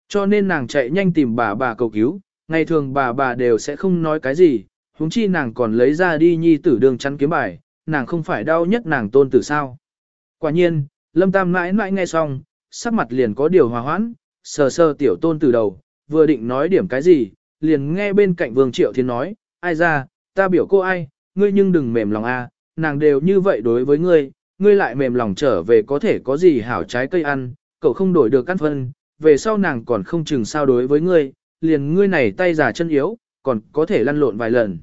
Cho nên nàng chạy nhanh tìm bà bà cầu cứu, ngày thường bà bà đều sẽ không nói cái gì, huống chi nàng còn lấy ra đi nhi tử đường chắn kiếm bài, nàng không phải đau nhất nàng tôn tử sao. Quả nhiên, Lâm Tam mãi mãi nghe xong, sắc mặt liền có điều hòa hoãn, sờ sờ tiểu tôn tử đầu, vừa định nói điểm cái gì, liền nghe bên cạnh Vương Triệu Thiên nói, ai ra, ta biểu cô ai, ngươi nhưng đừng mềm lòng a, nàng đều như vậy đối với ngươi, ngươi lại mềm lòng trở về có thể có gì hảo trái cây ăn, cậu không đổi được căn phân, về sau nàng còn không chừng sao đối với ngươi, liền ngươi này tay già chân yếu, còn có thể lăn lộn vài lần.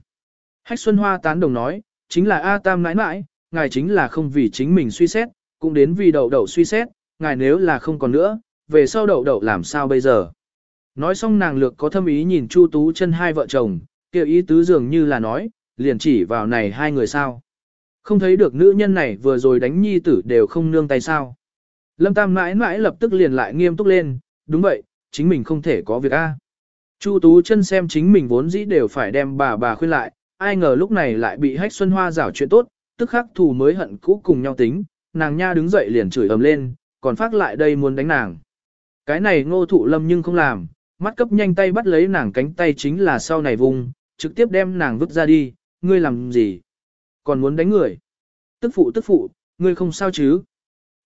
Hách Xuân Hoa tán đồng nói, chính là A Tam nãi nãi, ngài chính là không vì chính mình suy xét, cũng đến vì đậu đậu suy xét, ngài nếu là không còn nữa, về sau đậu đậu làm sao bây giờ. Nói xong nàng lược có thâm ý nhìn Chu Tú chân hai vợ chồng, kêu ý tứ dường như là nói, liền chỉ vào này hai người sao. Không thấy được nữ nhân này vừa rồi đánh nhi tử đều không nương tay sao. Lâm Tam mãi mãi lập tức liền lại nghiêm túc lên, đúng vậy, chính mình không thể có việc A. Chu Tú chân xem chính mình vốn dĩ đều phải đem bà bà khuyên lại, ai ngờ lúc này lại bị hách xuân hoa rảo chuyện tốt, tức khắc thù mới hận cũ cùng nhau tính, nàng nha đứng dậy liền chửi ầm lên, còn phát lại đây muốn đánh nàng. Cái này ngô thụ lâm nhưng không làm, mắt cấp nhanh tay bắt lấy nàng cánh tay chính là sau này vùng, trực tiếp đem nàng vứt ra đi, ngươi làm gì? Còn muốn đánh người? Tức phụ tức phụ, ngươi không sao chứ?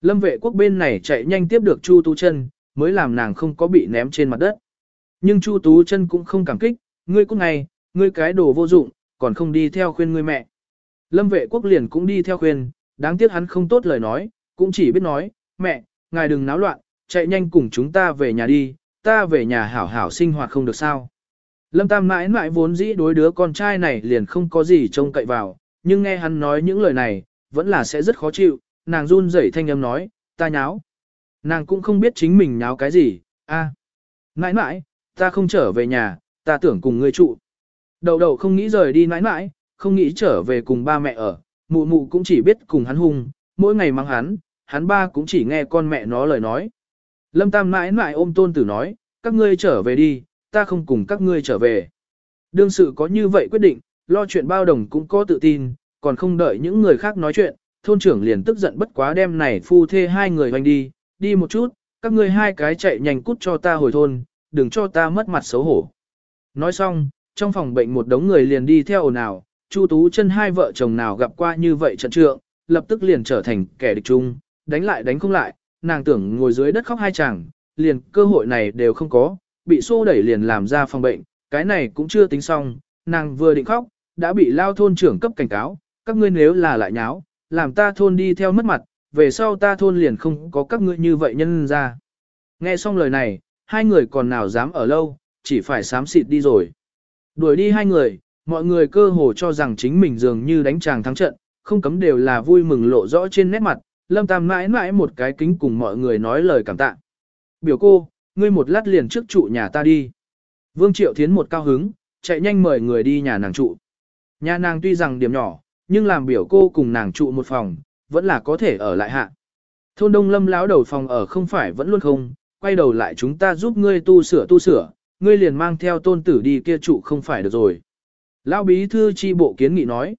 Lâm vệ quốc bên này chạy nhanh tiếp được Chu Tú chân, mới làm nàng không có bị ném trên mặt đất. Nhưng Chu Tú chân cũng không cảm kích, ngươi cũng ngay, ngươi cái đồ vô dụng, còn không đi theo khuyên ngươi mẹ. Lâm vệ quốc liền cũng đi theo khuyên, đáng tiếc hắn không tốt lời nói, cũng chỉ biết nói, mẹ, ngài đừng náo loạn, chạy nhanh cùng chúng ta về nhà đi, ta về nhà hảo hảo sinh hoạt không được sao. Lâm Tam mãi mãi vốn dĩ đối đứa con trai này liền không có gì trông cậy vào, nhưng nghe hắn nói những lời này, vẫn là sẽ rất khó chịu, nàng run rẩy thanh âm nói, ta nháo. Nàng cũng không biết chính mình nháo cái gì, a, à. nãi ta không trở về nhà, ta tưởng cùng ngươi trụ. Đầu đầu không nghĩ rời đi nãi nãi không nghĩ trở về cùng ba mẹ ở, mụ mụ cũng chỉ biết cùng hắn hung, mỗi ngày mang hắn, hắn ba cũng chỉ nghe con mẹ nó lời nói. Lâm Tam nãi nãi ôm tôn tử nói, các ngươi trở về đi, ta không cùng các ngươi trở về. Đương sự có như vậy quyết định, lo chuyện bao đồng cũng có tự tin, còn không đợi những người khác nói chuyện, thôn trưởng liền tức giận bất quá đem này phu thê hai người hoành đi, đi một chút, các ngươi hai cái chạy nhanh cút cho ta hồi thôn, đừng cho ta mất mặt xấu hổ. Nói xong, trong phòng bệnh một đống người liền đi theo ồn ào, Chu Tú chân hai vợ chồng nào gặp qua như vậy trận trượng, lập tức liền trở thành kẻ địch chung, đánh lại đánh không lại, nàng tưởng ngồi dưới đất khóc hai chàng, liền cơ hội này đều không có, bị xô đẩy liền làm ra phòng bệnh, cái này cũng chưa tính xong, nàng vừa định khóc, đã bị lao thôn trưởng cấp cảnh cáo, các ngươi nếu là lại nháo, làm ta thôn đi theo mất mặt, về sau ta thôn liền không có các ngươi như vậy nhân ra. Nghe xong lời này, hai người còn nào dám ở lâu, chỉ phải sám xịt đi rồi. Đuổi đi hai người, mọi người cơ hồ cho rằng chính mình dường như đánh chàng thắng trận, không cấm đều là vui mừng lộ rõ trên nét mặt, lâm tam mãi mãi một cái kính cùng mọi người nói lời cảm tạ. Biểu cô, ngươi một lát liền trước trụ nhà ta đi. Vương Triệu Thiến một cao hứng, chạy nhanh mời người đi nhà nàng trụ. Nhà nàng tuy rằng điểm nhỏ, nhưng làm biểu cô cùng nàng trụ một phòng, vẫn là có thể ở lại hạ. Thôn Đông Lâm lão đầu phòng ở không phải vẫn luôn không, quay đầu lại chúng ta giúp ngươi tu sửa tu sửa, ngươi liền mang theo tôn tử đi kia trụ không phải được rồi. Lão bí thư chi bộ kiến nghị nói,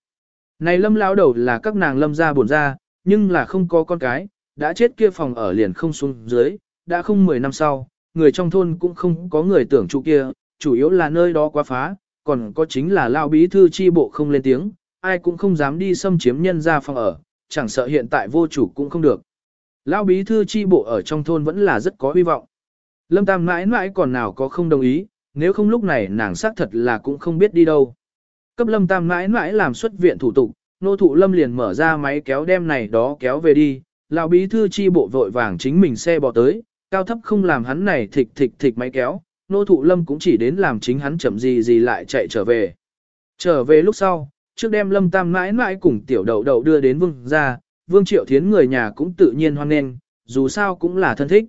này lâm lão đầu là các nàng lâm gia buồn ra, nhưng là không có con cái, đã chết kia phòng ở liền không xuống dưới, đã không 10 năm sau, người trong thôn cũng không có người tưởng trụ kia, chủ yếu là nơi đó quá phá, còn có chính là lão bí thư chi bộ không lên tiếng, ai cũng không dám đi xâm chiếm nhân gia phòng ở, chẳng sợ hiện tại vô chủ cũng không được. Lão bí thư chi bộ ở trong thôn vẫn là rất có hy vọng. Lâm Tam mãi mãi còn nào có không đồng ý, nếu không lúc này nàng xác thật là cũng không biết đi đâu. Cấp Lâm Tam mãi mãi làm xuất viện thủ tục, nô thụ Lâm liền mở ra máy kéo đem này đó kéo về đi, lão bí thư chi bộ vội vàng chính mình xe bỏ tới, cao thấp không làm hắn này thịch thịch thịch máy kéo, nô thụ Lâm cũng chỉ đến làm chính hắn chậm gì gì lại chạy trở về. Trở về lúc sau, trước đem Lâm Tam mãi mãi cùng tiểu đậu đậu đưa đến vương ra, vương triệu thiến người nhà cũng tự nhiên hoan nghênh, dù sao cũng là thân thích.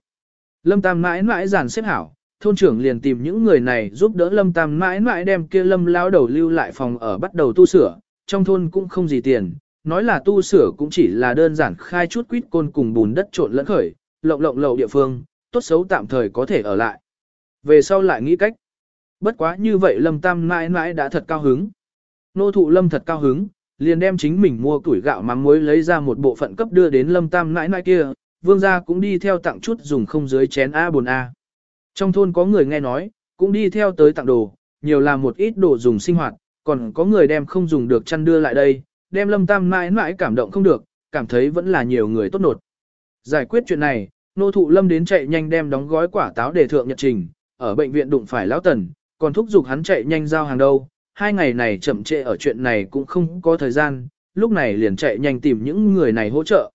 Lâm Tam mãi mãi giàn xếp hảo, thôn trưởng liền tìm những người này giúp đỡ Lâm Tam mãi mãi đem kia Lâm lao đầu lưu lại phòng ở bắt đầu tu sửa, trong thôn cũng không gì tiền, nói là tu sửa cũng chỉ là đơn giản khai chút quýt côn cùng bùn đất trộn lẫn khởi, lộng lộng lậu địa phương, tốt xấu tạm thời có thể ở lại. Về sau lại nghĩ cách. Bất quá như vậy Lâm Tam mãi mãi đã thật cao hứng. Nô thụ Lâm thật cao hứng, liền đem chính mình mua củi gạo mắm muối lấy ra một bộ phận cấp đưa đến Lâm Tam mãi mãi kia, vương gia cũng đi theo tặng chút dùng không dưới chén A buồn A. Trong thôn có người nghe nói, cũng đi theo tới tặng đồ, nhiều là một ít đồ dùng sinh hoạt, còn có người đem không dùng được chăn đưa lại đây, đem lâm tam mãi mãi cảm động không được, cảm thấy vẫn là nhiều người tốt nột. Giải quyết chuyện này, nô thụ lâm đến chạy nhanh đem đóng gói quả táo để thượng nhật trình, ở bệnh viện đụng phải lão tần, còn thúc giục hắn chạy nhanh giao hàng đâu, hai ngày này chậm trễ ở chuyện này cũng không có thời gian, lúc này liền chạy nhanh tìm những người này hỗ trợ.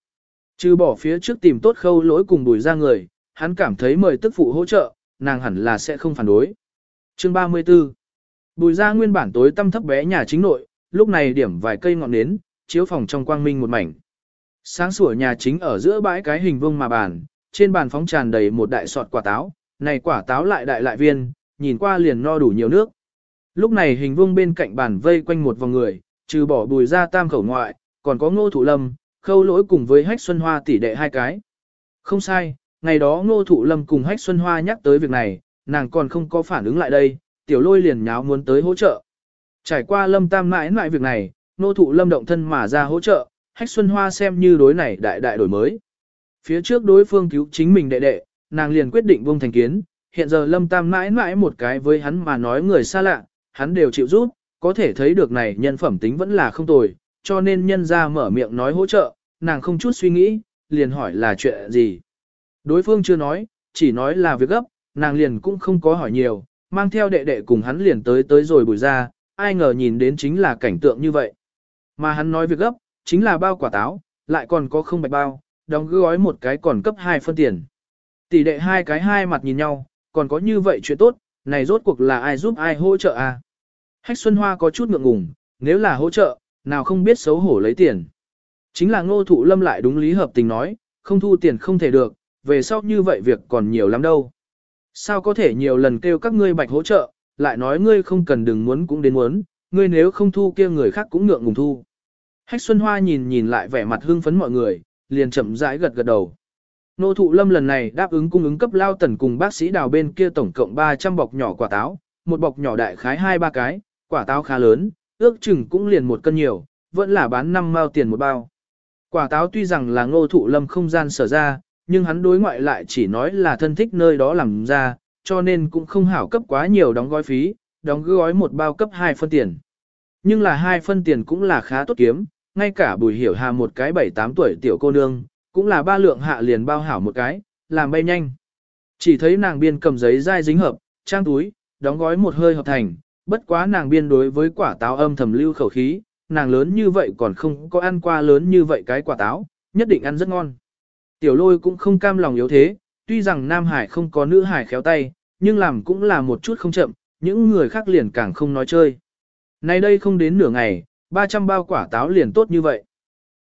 Trừ bỏ phía trước tìm tốt khâu lỗi cùng đuổi ra người, hắn cảm thấy mời tức phụ hỗ trợ, nàng hẳn là sẽ không phản đối. Chương 34 Bùi ra nguyên bản tối tăm thấp bé nhà chính nội, lúc này điểm vài cây ngọn nến, chiếu phòng trong quang minh một mảnh. Sáng sủa nhà chính ở giữa bãi cái hình vuông mà bàn, trên bàn phóng tràn đầy một đại sọt quả táo, này quả táo lại đại lại viên, nhìn qua liền no đủ nhiều nước. Lúc này hình vuông bên cạnh bàn vây quanh một vòng người, trừ bỏ bùi ra tam khẩu ngoại, còn có ngô thụ lâm, khâu lỗi cùng với hách xuân hoa tỷ đệ hai cái. Không sai, ngày đó ngô thụ lâm cùng hách xuân hoa nhắc tới việc này, nàng còn không có phản ứng lại đây, tiểu lôi liền nháo muốn tới hỗ trợ. Trải qua lâm tam mãi lại việc này, ngô thụ lâm động thân mà ra hỗ trợ, hách xuân hoa xem như đối này đại đại đổi mới. Phía trước đối phương cứu chính mình đệ đệ, nàng liền quyết định buông thành kiến, hiện giờ lâm tam mãi mãi một cái với hắn mà nói người xa lạ, hắn đều chịu rút. có thể thấy được này nhân phẩm tính vẫn là không tồi, cho nên nhân ra mở miệng nói hỗ trợ, nàng không chút suy nghĩ, liền hỏi là chuyện gì. Đối phương chưa nói, chỉ nói là việc gấp, nàng liền cũng không có hỏi nhiều, mang theo đệ đệ cùng hắn liền tới tới rồi bùi ra, ai ngờ nhìn đến chính là cảnh tượng như vậy. Mà hắn nói việc gấp, chính là bao quả táo, lại còn có không bạch bao, đóng gói một cái còn cấp 2 phân tiền. Tỷ đệ hai cái hai mặt nhìn nhau, còn có như vậy chuyện tốt, này rốt cuộc là ai giúp ai hỗ trợ à? Hách Xuân Hoa có chút ngượng ngùng, nếu là hỗ trợ, nào không biết xấu hổ lấy tiền. Chính là ngô thụ lâm lại đúng lý hợp tình nói, không thu tiền không thể được, về sau như vậy việc còn nhiều lắm đâu. Sao có thể nhiều lần kêu các ngươi bạch hỗ trợ, lại nói ngươi không cần đừng muốn cũng đến muốn, ngươi nếu không thu kia người khác cũng ngượng ngùng thu. Hách Xuân Hoa nhìn nhìn lại vẻ mặt hưng phấn mọi người, liền chậm rãi gật gật đầu. Nô thụ lâm lần này đáp ứng cung ứng cấp lao tần cùng bác sĩ đào bên kia tổng cộng 300 bọc nhỏ quả táo, một bọc nhỏ đại khái hai ba cái, quả táo khá lớn, ước chừng cũng liền một cân nhiều, vẫn là bán 5 mao tiền một bao. Quả táo tuy rằng là ngô thụ lâm không gian sở ra, nhưng hắn đối ngoại lại chỉ nói là thân thích nơi đó làm ra, cho nên cũng không hảo cấp quá nhiều đóng gói phí, đóng gói một bao cấp 2 phân tiền. Nhưng là hai phân tiền cũng là khá tốt kiếm, ngay cả bùi hiểu hà một cái 7-8 tuổi tiểu cô nương, cũng là ba lượng hạ liền bao hảo một cái, làm bay nhanh. Chỉ thấy nàng biên cầm giấy dai dính hợp, trang túi, đóng gói một hơi hợp thành, bất quá nàng biên đối với quả táo âm thầm lưu khẩu khí, nàng lớn như vậy còn không có ăn qua lớn như vậy cái quả táo, nhất định ăn rất ngon. Tiểu lôi cũng không cam lòng yếu thế, tuy rằng Nam Hải không có nữ hải khéo tay, nhưng làm cũng là một chút không chậm, những người khác liền càng không nói chơi. Nay đây không đến nửa ngày, 300 bao quả táo liền tốt như vậy.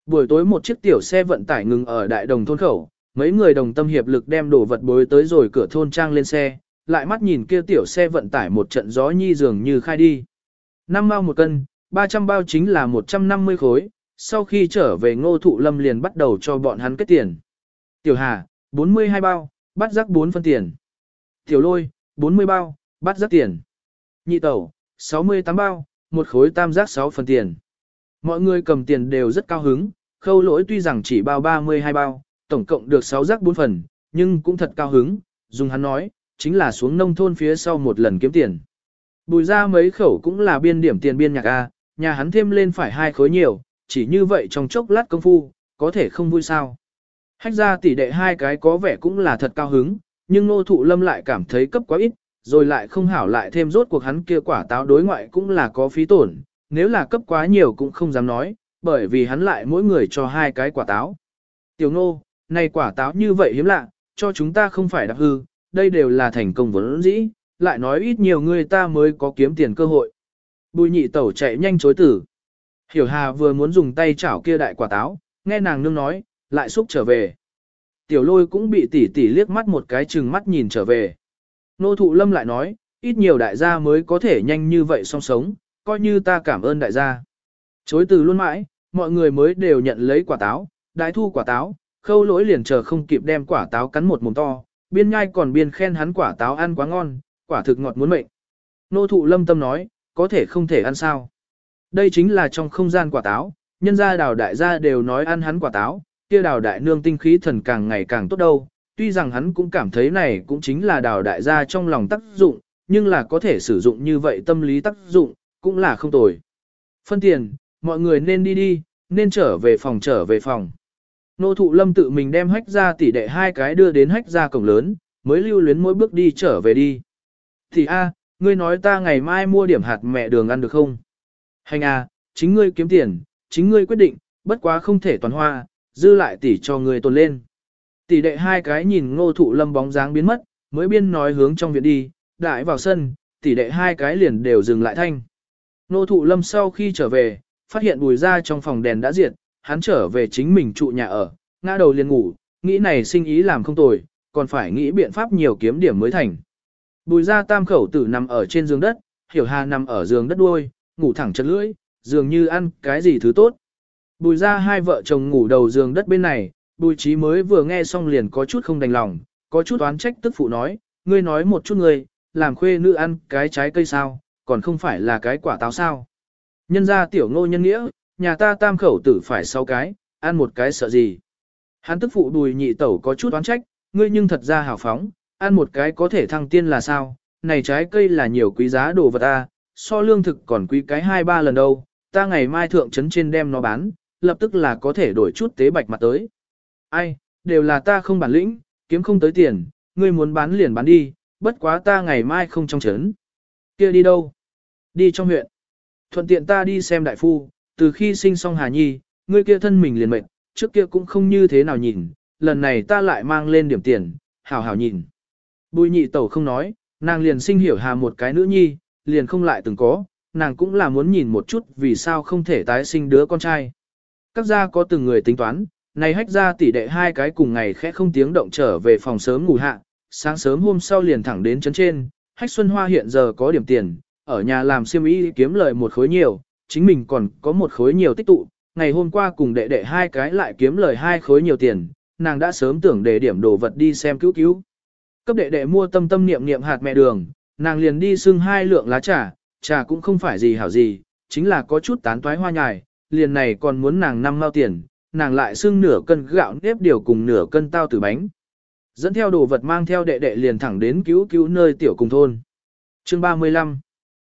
Buổi tối một chiếc tiểu xe vận tải ngừng ở đại đồng thôn khẩu, mấy người đồng tâm hiệp lực đem đồ vật bối tới rồi cửa thôn trang lên xe, lại mắt nhìn kia tiểu xe vận tải một trận gió nhi dường như khai đi. Năm bao một cân, 300 bao chính là 150 khối, sau khi trở về ngô thụ lâm liền bắt đầu cho bọn hắn kết tiền. Tiểu Hà, 42 bao, bắt rắc 4 phân tiền. Tiểu Lôi, 40 bao, bắt rắc tiền. Nhị Tẩu, 68 bao, một khối tam giác 6 phần tiền. Mọi người cầm tiền đều rất cao hứng, khâu lỗi tuy rằng chỉ bao 32 bao, tổng cộng được 6 rắc 4 phần, nhưng cũng thật cao hứng, dùng hắn nói, chính là xuống nông thôn phía sau một lần kiếm tiền. Bùi ra mấy khẩu cũng là biên điểm tiền biên nhạc A, nhà hắn thêm lên phải hai khối nhiều, chỉ như vậy trong chốc lát công phu, có thể không vui sao. Hách ra tỷ đệ hai cái có vẻ cũng là thật cao hứng, nhưng nô thụ lâm lại cảm thấy cấp quá ít, rồi lại không hảo lại thêm rốt cuộc hắn kia quả táo đối ngoại cũng là có phí tổn, nếu là cấp quá nhiều cũng không dám nói, bởi vì hắn lại mỗi người cho hai cái quả táo. Tiểu nô, này quả táo như vậy hiếm lạ, cho chúng ta không phải đặc hư, đây đều là thành công vốn dĩ, lại nói ít nhiều người ta mới có kiếm tiền cơ hội. Bùi nhị tẩu chạy nhanh chối tử. Hiểu hà vừa muốn dùng tay chảo kia đại quả táo, nghe nàng nương nói, lại xúc trở về. Tiểu lôi cũng bị tỉ tỉ liếc mắt một cái chừng mắt nhìn trở về. Nô thụ lâm lại nói, ít nhiều đại gia mới có thể nhanh như vậy song sống, coi như ta cảm ơn đại gia. Chối từ luôn mãi, mọi người mới đều nhận lấy quả táo, đại thu quả táo, khâu lỗi liền chờ không kịp đem quả táo cắn một mồm to, biên nhai còn biên khen hắn quả táo ăn quá ngon, quả thực ngọt muốn mệnh. Nô thụ lâm tâm nói, có thể không thể ăn sao. Đây chính là trong không gian quả táo, nhân gia đào đại gia đều nói ăn hắn quả táo, kia đào đại nương tinh khí thần càng ngày càng tốt đâu. Tuy rằng hắn cũng cảm thấy này cũng chính là đào đại gia trong lòng tác dụng, nhưng là có thể sử dụng như vậy tâm lý tác dụng, cũng là không tồi. Phân tiền, mọi người nên đi đi, nên trở về phòng trở về phòng. Nô thụ lâm tự mình đem hách ra tỷ đệ hai cái đưa đến hách ra cổng lớn, mới lưu luyến mỗi bước đi trở về đi. Thì a, ngươi nói ta ngày mai mua điểm hạt mẹ đường ăn được không? Hành a, chính ngươi kiếm tiền, chính ngươi quyết định, bất quá không thể toàn hoa, dư lại tỷ cho ngươi tồn lên. Tỷ đệ hai cái nhìn ngô thụ lâm bóng dáng biến mất, mới biên nói hướng trong viện đi, đại vào sân, tỷ đệ hai cái liền đều dừng lại thanh. Nô thụ lâm sau khi trở về, phát hiện bùi ra trong phòng đèn đã diệt, hắn trở về chính mình trụ nhà ở, ngã đầu liền ngủ, nghĩ này sinh ý làm không tồi, còn phải nghĩ biện pháp nhiều kiếm điểm mới thành. Bùi ra tam khẩu tử nằm ở trên giường đất, hiểu hà nằm ở giường đất đuôi, ngủ thẳng chân lưỡi, dường như ăn cái gì thứ tốt. Bùi ra hai vợ chồng ngủ đầu giường đất bên này, bùi trí mới vừa nghe xong liền có chút không đành lòng, có chút oán trách tức phụ nói, ngươi nói một chút ngươi, làm khuê nữ ăn cái trái cây sao, còn không phải là cái quả táo sao. Nhân ra tiểu ngô nhân nghĩa, nhà ta tam khẩu tử phải sáu cái, ăn một cái sợ gì. Hắn tức phụ đùi nhị tẩu có chút oán trách, ngươi nhưng thật ra hào phóng, ăn một cái có thể thăng tiên là sao, này trái cây là nhiều quý giá đồ vật ta, so lương thực còn quý cái hai ba lần đâu, ta ngày mai thượng trấn trên đem nó bán, lập tức là có thể đổi chút tế bạch mặt tới. Ai, đều là ta không bản lĩnh, kiếm không tới tiền, ngươi muốn bán liền bán đi, bất quá ta ngày mai không trong trấn. Kia đi đâu? Đi trong huyện. Thuận tiện ta đi xem đại phu, từ khi sinh xong Hà Nhi, ngươi kia thân mình liền mệt, trước kia cũng không như thế nào nhìn, lần này ta lại mang lên điểm tiền, hảo hảo nhìn. Bùi nhị tẩu không nói, nàng liền sinh hiểu hà một cái nữ nhi, liền không lại từng có, nàng cũng là muốn nhìn một chút vì sao không thể tái sinh đứa con trai. Các gia có từng người tính toán, này hách ra tỷ đệ hai cái cùng ngày khẽ không tiếng động trở về phòng sớm ngủ hạ, sáng sớm hôm sau liền thẳng đến chấn trên, hách xuân hoa hiện giờ có điểm tiền, ở nhà làm siêm ý kiếm lời một khối nhiều, chính mình còn có một khối nhiều tích tụ, ngày hôm qua cùng đệ đệ hai cái lại kiếm lời hai khối nhiều tiền, nàng đã sớm tưởng để điểm đồ vật đi xem cứu cứu. Cấp đệ đệ mua tâm tâm niệm niệm hạt mẹ đường, nàng liền đi xưng hai lượng lá trà, trà cũng không phải gì hảo gì, chính là có chút tán toái hoa nhài, liền này còn muốn nàng năm mao tiền, nàng lại xưng nửa cân gạo nếp điều cùng nửa cân tao tử bánh. Dẫn theo đồ vật mang theo đệ đệ liền thẳng đến cứu cứu nơi tiểu cùng thôn. Chương 35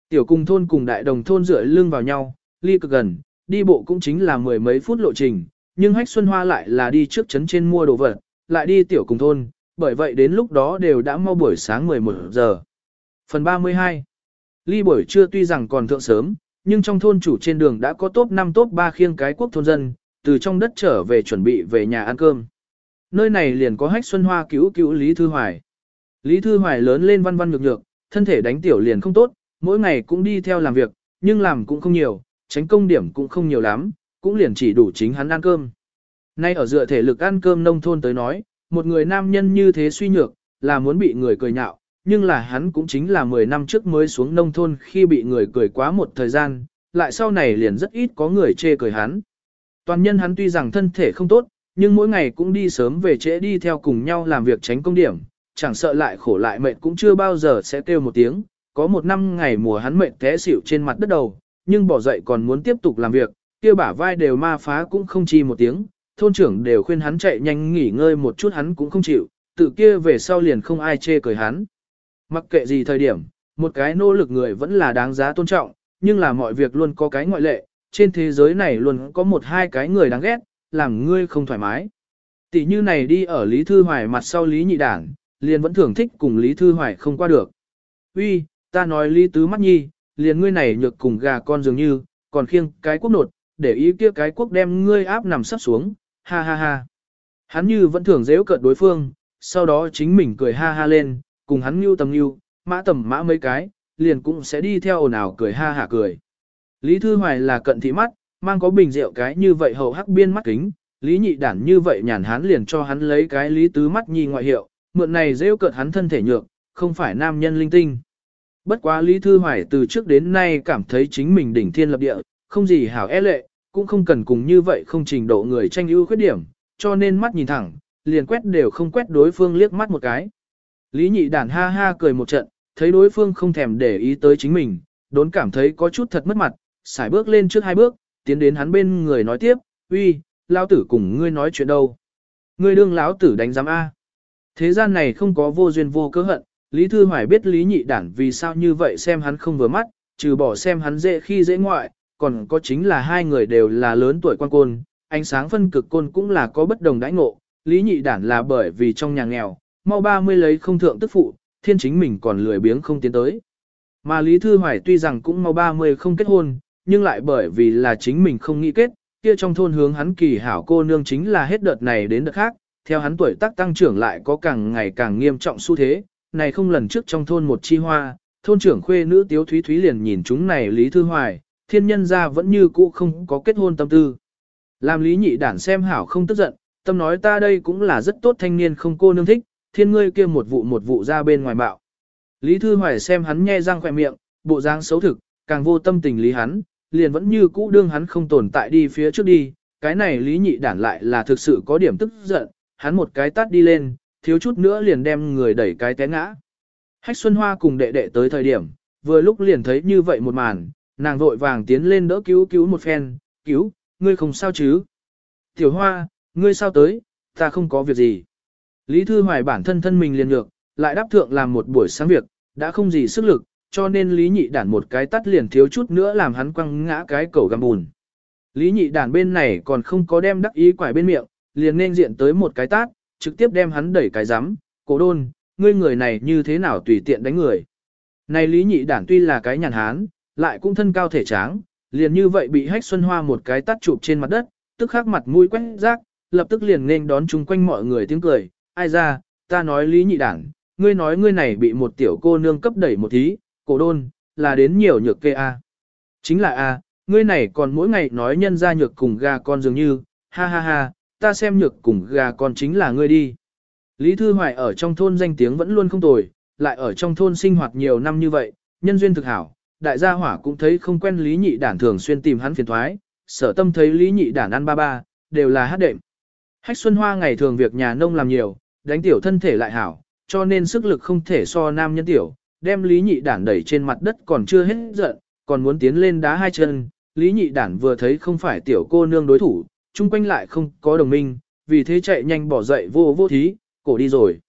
Tiểu cùng thôn cùng đại đồng thôn rửa lưng vào nhau, ly cực gần, đi bộ cũng chính là mười mấy phút lộ trình, nhưng Hách Xuân Hoa lại là đi trước trấn trên mua đồ vật, lại đi tiểu cùng thôn, bởi vậy đến lúc đó đều đã mau buổi sáng 11 giờ. Phần 32 Ly buổi trưa tuy rằng còn thượng sớm, nhưng trong thôn chủ trên đường đã có top 5 top 3 khiêng cái quốc thôn dân, từ trong đất trở về chuẩn bị về nhà ăn cơm. Nơi này liền có hách xuân hoa cứu cứu Lý Thư Hoài. Lý Thư Hoài lớn lên văn văn nhược nhược, thân thể đánh tiểu liền không tốt, mỗi ngày cũng đi theo làm việc, nhưng làm cũng không nhiều, tránh công điểm cũng không nhiều lắm, cũng liền chỉ đủ chính hắn ăn cơm. Nay ở dựa thể lực ăn cơm nông thôn tới nói, một người nam nhân như thế suy nhược, là muốn bị người cười nhạo, nhưng là hắn cũng chính là 10 năm trước mới xuống nông thôn khi bị người cười quá một thời gian, lại sau này liền rất ít có người chê cười hắn. Toàn nhân hắn tuy rằng thân thể không tốt, nhưng mỗi ngày cũng đi sớm về trễ đi theo cùng nhau làm việc tránh công điểm, chẳng sợ lại khổ lại mệt cũng chưa bao giờ sẽ kêu một tiếng. Có một năm ngày mùa hắn mệt té xỉu trên mặt đất đầu, nhưng bỏ dậy còn muốn tiếp tục làm việc, kia bả vai đều ma phá cũng không chi một tiếng, thôn trưởng đều khuyên hắn chạy nhanh nghỉ ngơi một chút hắn cũng không chịu, tự kia về sau liền không ai chê cười hắn. Mặc kệ gì thời điểm, một cái nỗ lực người vẫn là đáng giá tôn trọng, nhưng là mọi việc luôn có cái ngoại lệ, trên thế giới này luôn có một hai cái người đáng ghét, làm ngươi không thoải mái. Tỷ như này đi ở Lý Thư Hoài mặt sau Lý Nhị Đảng, liền vẫn thường thích cùng Lý Thư Hoài không qua được. Uy, ta nói Lý Tứ Mắt Nhi, liền ngươi này nhược cùng gà con dường như, còn khiêng cái quốc nột, để ý kia cái quốc đem ngươi áp nằm sắp xuống, ha ha ha. Hắn như vẫn thường dễ cợt đối phương, sau đó chính mình cười ha ha lên, cùng hắn như tầm như, mã tầm mã mấy cái, liền cũng sẽ đi theo ồn ào cười ha hả cười. Lý Thư Hoài là cận thị mắt, mang có bình rượu cái như vậy hậu hắc biên mắt kính, Lý Nhị Đản như vậy nhàn hắn liền cho hắn lấy cái Lý Tứ mắt nhi ngoại hiệu, mượn này rêu cợt hắn thân thể nhược, không phải nam nhân linh tinh. Bất quá Lý Thư Hoài từ trước đến nay cảm thấy chính mình đỉnh thiên lập địa, không gì hảo e lệ, cũng không cần cùng như vậy không trình độ người tranh ưu khuyết điểm, cho nên mắt nhìn thẳng, liền quét đều không quét đối phương liếc mắt một cái. Lý nhị đản ha ha cười một trận, thấy đối phương không thèm để ý tới chính mình, đốn cảm thấy có chút thật mất mặt, xài bước lên trước hai bước, tiến đến hắn bên người nói tiếp, uy, lão tử cùng ngươi nói chuyện đâu. Ngươi đương lão tử đánh giám A. Thế gian này không có vô duyên vô cớ hận, Lý Thư Hoài biết Lý nhị đản vì sao như vậy xem hắn không vừa mắt, trừ bỏ xem hắn dễ khi dễ ngoại, còn có chính là hai người đều là lớn tuổi quan côn, ánh sáng phân cực côn cũng là có bất đồng đãi ngộ, Lý nhị đản là bởi vì trong nhà nghèo, mau 30 lấy không thượng tức phụ, thiên chính mình còn lười biếng không tiến tới. Mà Lý Thư Hoài tuy rằng cũng mau 30 không kết hôn, nhưng lại bởi vì là chính mình không nghĩ kết, kia trong thôn hướng hắn kỳ hảo cô nương chính là hết đợt này đến đợt khác, theo hắn tuổi tác tăng trưởng lại có càng ngày càng nghiêm trọng xu thế, này không lần trước trong thôn một chi hoa, thôn trưởng khuê nữ Tiếu Thúy Thúy liền nhìn chúng này Lý Thư Hoài, thiên nhân ra vẫn như cũ không có kết hôn tâm tư. Làm Lý Nhị Đản xem hảo không tức giận, tâm nói ta đây cũng là rất tốt thanh niên không cô nương thích, thiên ngươi kia một vụ một vụ ra bên ngoài bạo. Lý Thư Hoài xem hắn nhe răng khỏe miệng, bộ dáng xấu thực, càng vô tâm tình lý hắn, liền vẫn như cũ đương hắn không tồn tại đi phía trước đi, cái này Lý Nhị Đản lại là thực sự có điểm tức giận, hắn một cái tát đi lên, thiếu chút nữa liền đem người đẩy cái té ngã. Hách Xuân Hoa cùng đệ đệ tới thời điểm, vừa lúc liền thấy như vậy một màn, nàng vội vàng tiến lên đỡ cứu cứu một phen, cứu, ngươi không sao chứ. Tiểu Hoa, ngươi sao tới, ta không có việc gì. Lý Thư Hoài bản thân thân mình liền ngược, lại đáp thượng làm một buổi sáng việc, đã không gì sức lực, cho nên Lý Nhị Đản một cái tắt liền thiếu chút nữa làm hắn quăng ngã cái cầu găm bùn. Lý Nhị Đản bên này còn không có đem đắc ý quải bên miệng, liền nên diện tới một cái tát, trực tiếp đem hắn đẩy cái rắm cổ đôn, ngươi người này như thế nào tùy tiện đánh người. Này Lý Nhị Đản tuy là cái nhàn hán, lại cũng thân cao thể tráng, liền như vậy bị Hách Xuân Hoa một cái tát chụp trên mặt đất, tức khắc mặt mũi quét rác, lập tức liền nên đón chung quanh mọi người tiếng cười, ai ra, ta nói Lý Nhị Đản, ngươi nói ngươi này bị một tiểu cô nương cấp đẩy một tí cổ đôn, là đến nhiều nhược kê a. Chính là a, ngươi này còn mỗi ngày nói nhân ra nhược cùng gà con dường như, ha ha ha, ta xem nhược cùng gà con chính là ngươi đi. Lý Thư Hoài ở trong thôn danh tiếng vẫn luôn không tồi, lại ở trong thôn sinh hoạt nhiều năm như vậy, nhân duyên thực hảo, đại gia hỏa cũng thấy không quen Lý Nhị Đản thường xuyên tìm hắn phiền thoái, sở tâm thấy Lý Nhị Đản ăn ba ba, đều là hát đệm. Hách Xuân Hoa ngày thường việc nhà nông làm nhiều, đánh tiểu thân thể lại hảo, cho nên sức lực không thể so nam nhân tiểu, đem Lý Nhị Đản đẩy trên mặt đất còn chưa hết giận, còn muốn tiến lên đá hai chân. Lý Nhị Đản vừa thấy không phải tiểu cô nương đối thủ, chung quanh lại không có đồng minh, vì thế chạy nhanh bỏ dậy vô vô thí, cổ đi rồi.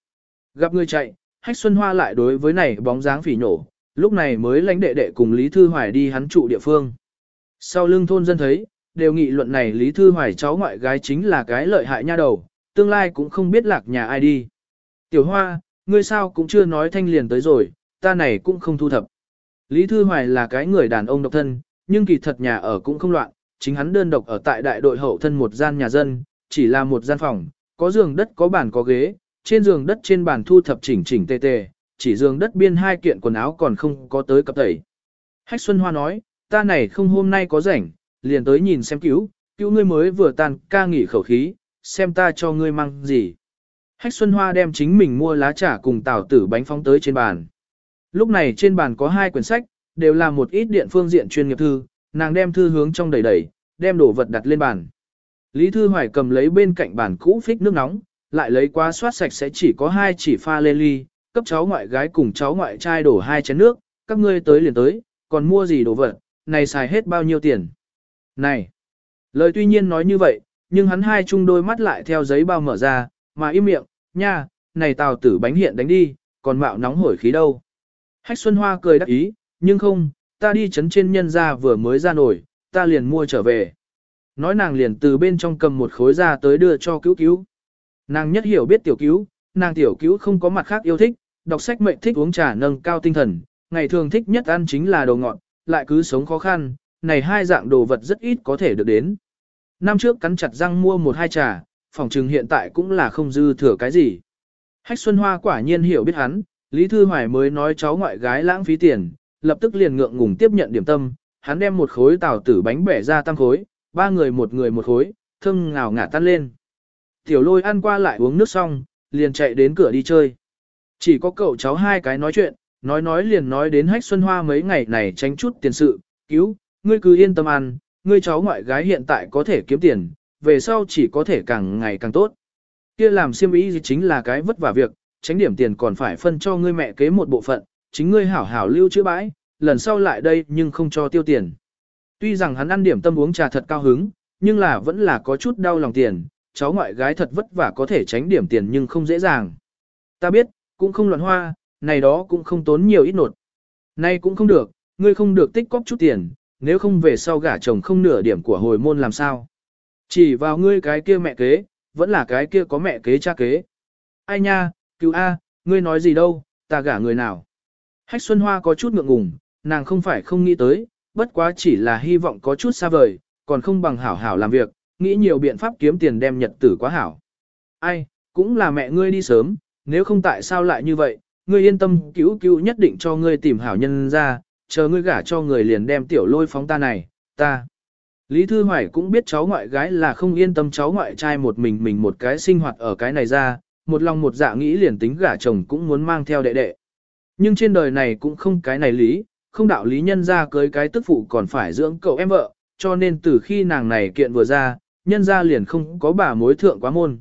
Gặp người chạy, Hách Xuân Hoa lại đối với này bóng dáng phỉ nổ, lúc này mới lãnh đệ đệ cùng Lý Thư Hoài đi hắn trụ địa phương. Sau lưng thôn dân thấy, đều nghị luận này Lý Thư Hoài cháu ngoại gái chính là cái lợi hại nha đầu, tương lai cũng không biết lạc nhà ai đi. Tiểu Hoa, ngươi sao cũng chưa nói thanh liền tới rồi, ta này cũng không thu thập. Lý Thư Hoài là cái người đàn ông độc thân, nhưng kỳ thật nhà ở cũng không loạn, chính hắn đơn độc ở tại đại đội hậu thân một gian nhà dân, chỉ là một gian phòng, có giường đất có bàn có ghế, trên giường đất trên bàn thu thập chỉnh chỉnh tề tề, chỉ giường đất biên hai kiện quần áo còn không có tới cập tẩy. Hách Xuân Hoa nói, ta này không hôm nay có rảnh, liền tới nhìn xem cứu, cứu ngươi mới vừa tan ca nghỉ khẩu khí, xem ta cho ngươi mang gì. Hách Xuân Hoa đem chính mình mua lá trà cùng tảo tử bánh phóng tới trên bàn. Lúc này trên bàn có hai quyển sách, đều là một ít điện phương diện chuyên nghiệp thư, nàng đem thư hướng trong đầy đầy, đem đồ vật đặt lên bàn. Lý Thư Hoài cầm lấy bên cạnh bàn cũ phích nước nóng, lại lấy qua soát sạch sẽ chỉ có hai chỉ pha lê ly, cấp cháu ngoại gái cùng cháu ngoại trai đổ hai chén nước, các ngươi tới liền tới, còn mua gì đồ vật, này xài hết bao nhiêu tiền. Này, lời tuy nhiên nói như vậy, nhưng hắn hai chung đôi mắt lại theo giấy bao mở ra, mà im miệng, nha, này tào tử bánh hiện đánh đi, còn mạo nóng hổi khí đâu. Hách Xuân Hoa cười đắc ý, nhưng không, ta đi chấn trên nhân ra vừa mới ra nổi, ta liền mua trở về. Nói nàng liền từ bên trong cầm một khối ra tới đưa cho cứu cứu. Nàng nhất hiểu biết tiểu cứu, nàng tiểu cứu không có mặt khác yêu thích, đọc sách mệnh thích uống trà nâng cao tinh thần, ngày thường thích nhất ăn chính là đồ ngọt, lại cứ sống khó khăn, này hai dạng đồ vật rất ít có thể được đến. Năm trước cắn chặt răng mua một hai trà, phòng trừng hiện tại cũng là không dư thừa cái gì. Hách Xuân Hoa quả nhiên hiểu biết hắn, Lý Thư Hoài mới nói cháu ngoại gái lãng phí tiền, lập tức liền ngượng ngùng tiếp nhận điểm tâm, hắn đem một khối tàu tử bánh bẻ ra tăng khối, ba người một người một khối, thơm ngào ngả tan lên. Tiểu lôi ăn qua lại uống nước xong, liền chạy đến cửa đi chơi. Chỉ có cậu cháu hai cái nói chuyện, nói nói liền nói đến hách xuân hoa mấy ngày này tránh chút tiền sự, cứu, ngươi cứ yên tâm ăn, ngươi cháu ngoại gái hiện tại có thể kiếm tiền, về sau chỉ có thể càng ngày càng tốt. Kia làm siêm ý gì chính là cái vất vả việc, tránh điểm tiền còn phải phân cho ngươi mẹ kế một bộ phận, chính ngươi hảo hảo lưu chữ bãi, lần sau lại đây nhưng không cho tiêu tiền. Tuy rằng hắn ăn điểm tâm uống trà thật cao hứng, nhưng là vẫn là có chút đau lòng tiền, cháu ngoại gái thật vất vả có thể tránh điểm tiền nhưng không dễ dàng. Ta biết, cũng không loạn hoa, này đó cũng không tốn nhiều ít nột. Nay cũng không được, ngươi không được tích cóp chút tiền, nếu không về sau gả chồng không nửa điểm của hồi môn làm sao. Chỉ vào ngươi cái kia mẹ kế, vẫn là cái kia có mẹ kế cha kế. Ai nha, cứu A, ngươi nói gì đâu, ta gả người nào. Hách Xuân Hoa có chút ngượng ngùng, nàng không phải không nghĩ tới, bất quá chỉ là hy vọng có chút xa vời, còn không bằng hảo hảo làm việc, nghĩ nhiều biện pháp kiếm tiền đem nhật tử quá hảo. Ai, cũng là mẹ ngươi đi sớm, nếu không tại sao lại như vậy, ngươi yên tâm cứu cứu nhất định cho ngươi tìm hảo nhân ra, chờ ngươi gả cho người liền đem tiểu lôi phóng ta này, ta. Lý Thư Hoài cũng biết cháu ngoại gái là không yên tâm cháu ngoại trai một mình mình một cái sinh hoạt ở cái này ra, một lòng một dạ nghĩ liền tính gả chồng cũng muốn mang theo đệ đệ. Nhưng trên đời này cũng không cái này lý, không đạo lý nhân ra cưới cái tức phụ còn phải dưỡng cậu em vợ, cho nên từ khi nàng này kiện vừa ra, nhân ra liền không có bà mối thượng quá môn.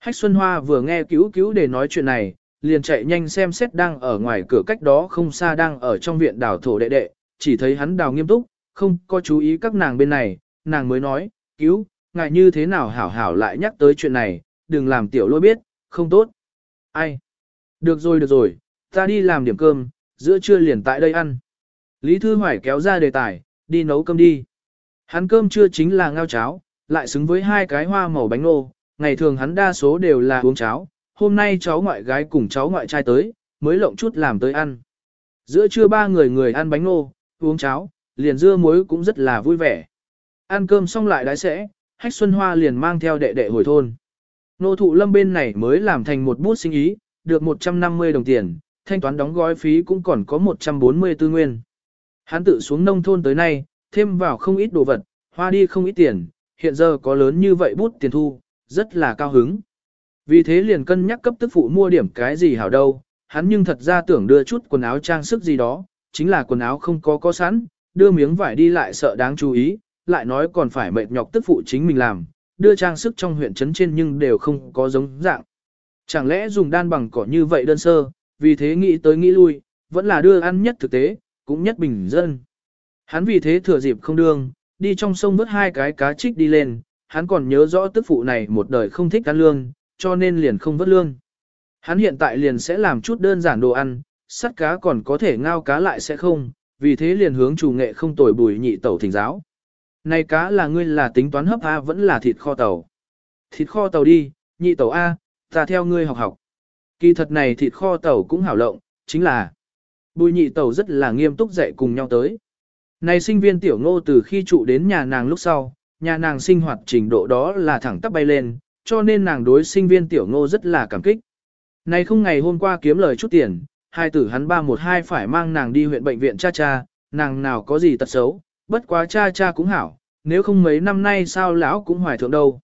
Hách Xuân Hoa vừa nghe cứu cứu để nói chuyện này, liền chạy nhanh xem xét đang ở ngoài cửa cách đó không xa đang ở trong viện đào thổ đệ đệ, chỉ thấy hắn đào nghiêm túc, không có chú ý các nàng bên này, nàng mới nói, cứu, ngại như thế nào hảo hảo lại nhắc tới chuyện này, đừng làm tiểu lôi biết, không tốt. Ai? Được rồi được rồi, ta đi làm điểm cơm, giữa trưa liền tại đây ăn. Lý Thư Hoài kéo ra đề tài, đi nấu cơm đi. Hắn cơm trưa chính là ngao cháo, lại xứng với hai cái hoa màu bánh nô, ngày thường hắn đa số đều là uống cháo, hôm nay cháu ngoại gái cùng cháu ngoại trai tới, mới lộng chút làm tới ăn. Giữa trưa ba người người ăn bánh nô, uống cháo, liền dưa muối cũng rất là vui vẻ. Ăn cơm xong lại đái sẽ, Hách Xuân Hoa liền mang theo đệ đệ hồi thôn. Nô thụ lâm bên này mới làm thành một bút sinh ý, được 150 đồng tiền, thanh toán đóng gói phí cũng còn có 140 tư nguyên. Hắn tự xuống nông thôn tới nay, thêm vào không ít đồ vật, hoa đi không ít tiền, hiện giờ có lớn như vậy bút tiền thu, rất là cao hứng. Vì thế liền cân nhắc cấp tức phụ mua điểm cái gì hảo đâu, hắn nhưng thật ra tưởng đưa chút quần áo trang sức gì đó, chính là quần áo không có có sẵn, đưa miếng vải đi lại sợ đáng chú ý, lại nói còn phải mệt nhọc tức phụ chính mình làm, đưa trang sức trong huyện trấn trên nhưng đều không có giống dạng. Chẳng lẽ dùng đan bằng cỏ như vậy đơn sơ, vì thế nghĩ tới nghĩ lui, vẫn là đưa ăn nhất thực tế, cũng nhất bình dân. Hắn vì thế thừa dịp không đương, đi trong sông vớt hai cái cá trích đi lên, hắn còn nhớ rõ tức phụ này một đời không thích ăn lương, cho nên liền không vớt lương. Hắn hiện tại liền sẽ làm chút đơn giản đồ ăn, sắt cá còn có thể ngao cá lại sẽ không, vì thế liền hướng chủ nghệ không tồi bùi nhị tẩu thỉnh giáo. Này cá là ngươi là tính toán hấp A vẫn là thịt kho tàu. Thịt kho tàu đi, nhị tàu A, ta theo ngươi học học. Kỳ thật này thịt kho tàu cũng hảo lộng, chính là bùi nhị tàu rất là nghiêm túc dạy cùng nhau tới. Này sinh viên tiểu ngô từ khi trụ đến nhà nàng lúc sau, nhà nàng sinh hoạt trình độ đó là thẳng tắp bay lên, cho nên nàng đối sinh viên tiểu ngô rất là cảm kích. Này không ngày hôm qua kiếm lời chút tiền, hai tử hắn ba một hai phải mang nàng đi huyện bệnh viện cha cha, nàng nào có gì tật xấu, bất quá cha cha cũng hảo, nếu không mấy năm nay sao lão cũng hoài thượng đâu.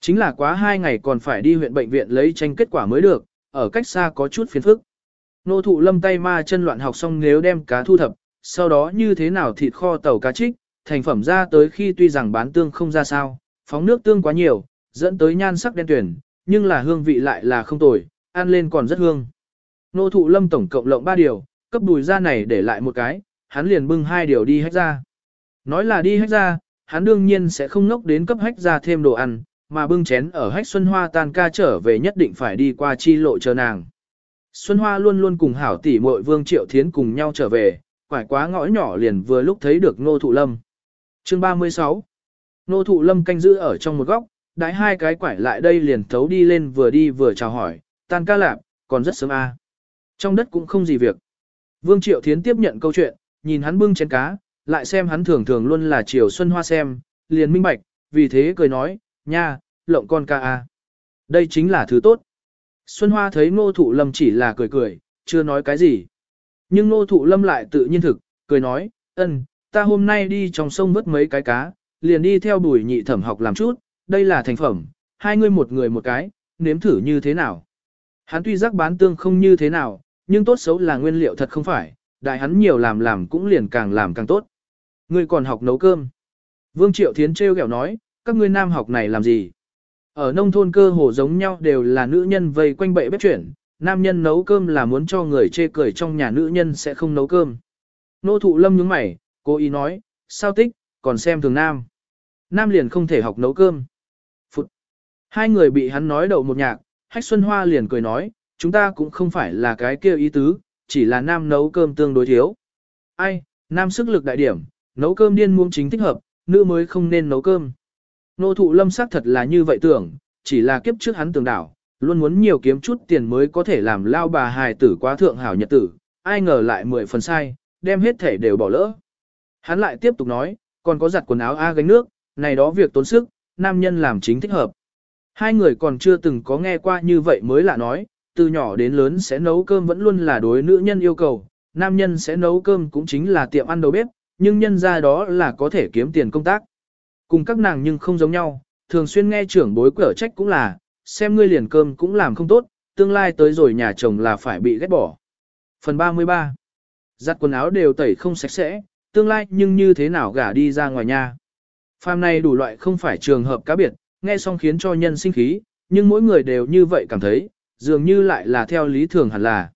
Chính là quá hai ngày còn phải đi huyện bệnh viện lấy tranh kết quả mới được, ở cách xa có chút phiền phức. Nô thụ lâm tay ma chân loạn học xong nếu đem cá thu thập, sau đó như thế nào thịt kho tàu cá trích, thành phẩm ra tới khi tuy rằng bán tương không ra sao, phóng nước tương quá nhiều, dẫn tới nhan sắc đen tuyển, nhưng là hương vị lại là không tồi, ăn lên còn rất hương. Nô thụ lâm tổng cộng lộng 3 điều, cấp đùi ra này để lại một cái, hắn liền bưng hai điều đi hết ra. Nói là đi hách ra, hắn đương nhiên sẽ không nốc đến cấp hách ra thêm đồ ăn, mà bưng chén ở hách Xuân Hoa tan ca trở về nhất định phải đi qua chi lộ chờ nàng. Xuân Hoa luôn luôn cùng hảo tỷ muội Vương Triệu Thiến cùng nhau trở về, quải quá ngõ nhỏ liền vừa lúc thấy được Nô Thụ Lâm. Chương 36 Nô Thụ Lâm canh giữ ở trong một góc, đái hai cái quải lại đây liền thấu đi lên vừa đi vừa chào hỏi, tan ca lạp, còn rất sớm a. À. Trong đất cũng không gì việc. Vương Triệu Thiến tiếp nhận câu chuyện, nhìn hắn bưng chén cá, lại xem hắn thường thường luôn là chiều xuân hoa xem, liền minh bạch, vì thế cười nói, nha, lộng con ca a. Đây chính là thứ tốt. Xuân Hoa thấy ngô thụ lâm chỉ là cười cười, chưa nói cái gì. Nhưng ngô thụ lâm lại tự nhiên thực, cười nói, ân, ta hôm nay đi trong sông vớt mấy cái cá, liền đi theo bùi nhị thẩm học làm chút, đây là thành phẩm, hai người một người một cái, nếm thử như thế nào. Hắn tuy giác bán tương không như thế nào, nhưng tốt xấu là nguyên liệu thật không phải, đại hắn nhiều làm làm cũng liền càng làm càng tốt. Ngươi còn học nấu cơm. Vương Triệu Thiến trêu ghẹo nói, các ngươi nam học này làm gì? Ở nông thôn cơ hồ giống nhau đều là nữ nhân vây quanh bệ bếp chuyển, nam nhân nấu cơm là muốn cho người chê cười trong nhà nữ nhân sẽ không nấu cơm. Nô thụ lâm nhướng mày, cô ý nói, sao tích, còn xem thường nam. Nam liền không thể học nấu cơm. Phụt. Hai người bị hắn nói đầu một nhạc, Hách Xuân Hoa liền cười nói, chúng ta cũng không phải là cái kêu ý tứ, chỉ là nam nấu cơm tương đối thiếu. Ai, nam sức lực đại điểm, nấu cơm điên muông chính thích hợp, nữ mới không nên nấu cơm. Nô thụ lâm sắc thật là như vậy tưởng, chỉ là kiếp trước hắn tưởng đảo, luôn muốn nhiều kiếm chút tiền mới có thể làm lao bà hài tử quá thượng hảo nhật tử, ai ngờ lại mười phần sai, đem hết thể đều bỏ lỡ. Hắn lại tiếp tục nói, còn có giặt quần áo A gánh nước, này đó việc tốn sức, nam nhân làm chính thích hợp. Hai người còn chưa từng có nghe qua như vậy mới lạ nói, từ nhỏ đến lớn sẽ nấu cơm vẫn luôn là đối nữ nhân yêu cầu, nam nhân sẽ nấu cơm cũng chính là tiệm ăn đầu bếp, nhưng nhân ra đó là có thể kiếm tiền công tác. Cùng các nàng nhưng không giống nhau, thường xuyên nghe trưởng bối cở trách cũng là, xem ngươi liền cơm cũng làm không tốt, tương lai tới rồi nhà chồng là phải bị ghét bỏ. Phần 33 Giặt quần áo đều tẩy không sạch sẽ, tương lai nhưng như thế nào gả đi ra ngoài nhà. Phàm này đủ loại không phải trường hợp cá biệt, nghe xong khiến cho nhân sinh khí, nhưng mỗi người đều như vậy cảm thấy, dường như lại là theo lý thường hẳn là.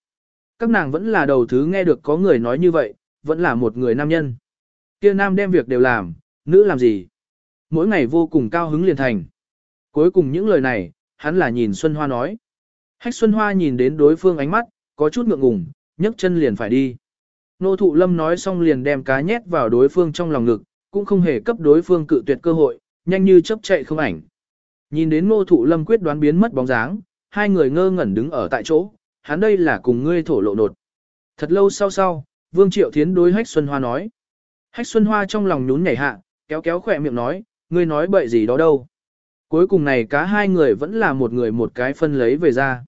Các nàng vẫn là đầu thứ nghe được có người nói như vậy, vẫn là một người nam nhân. Kia nam đem việc đều làm, nữ làm gì? Mỗi ngày vô cùng cao hứng liền thành. Cuối cùng những lời này, hắn là nhìn Xuân Hoa nói. Hách Xuân Hoa nhìn đến đối phương ánh mắt, có chút ngượng ngùng, nhấc chân liền phải đi. Nô thụ lâm nói xong liền đem cá nhét vào đối phương trong lòng ngực, cũng không hề cấp đối phương cự tuyệt cơ hội, nhanh như chấp chạy không ảnh. Nhìn đến nô thụ lâm quyết đoán biến mất bóng dáng, hai người ngơ ngẩn đứng ở tại chỗ, hắn đây là cùng ngươi thổ lộ nột. Thật lâu sau sau, Vương Triệu Thiến đối Hách Xuân Hoa nói. Hách Xuân Hoa trong lòng nhún nhảy hạ, kéo kéo khỏe miệng nói, ngươi nói bậy gì đó đâu. Cuối cùng này cá hai người vẫn là một người một cái phân lấy về ra.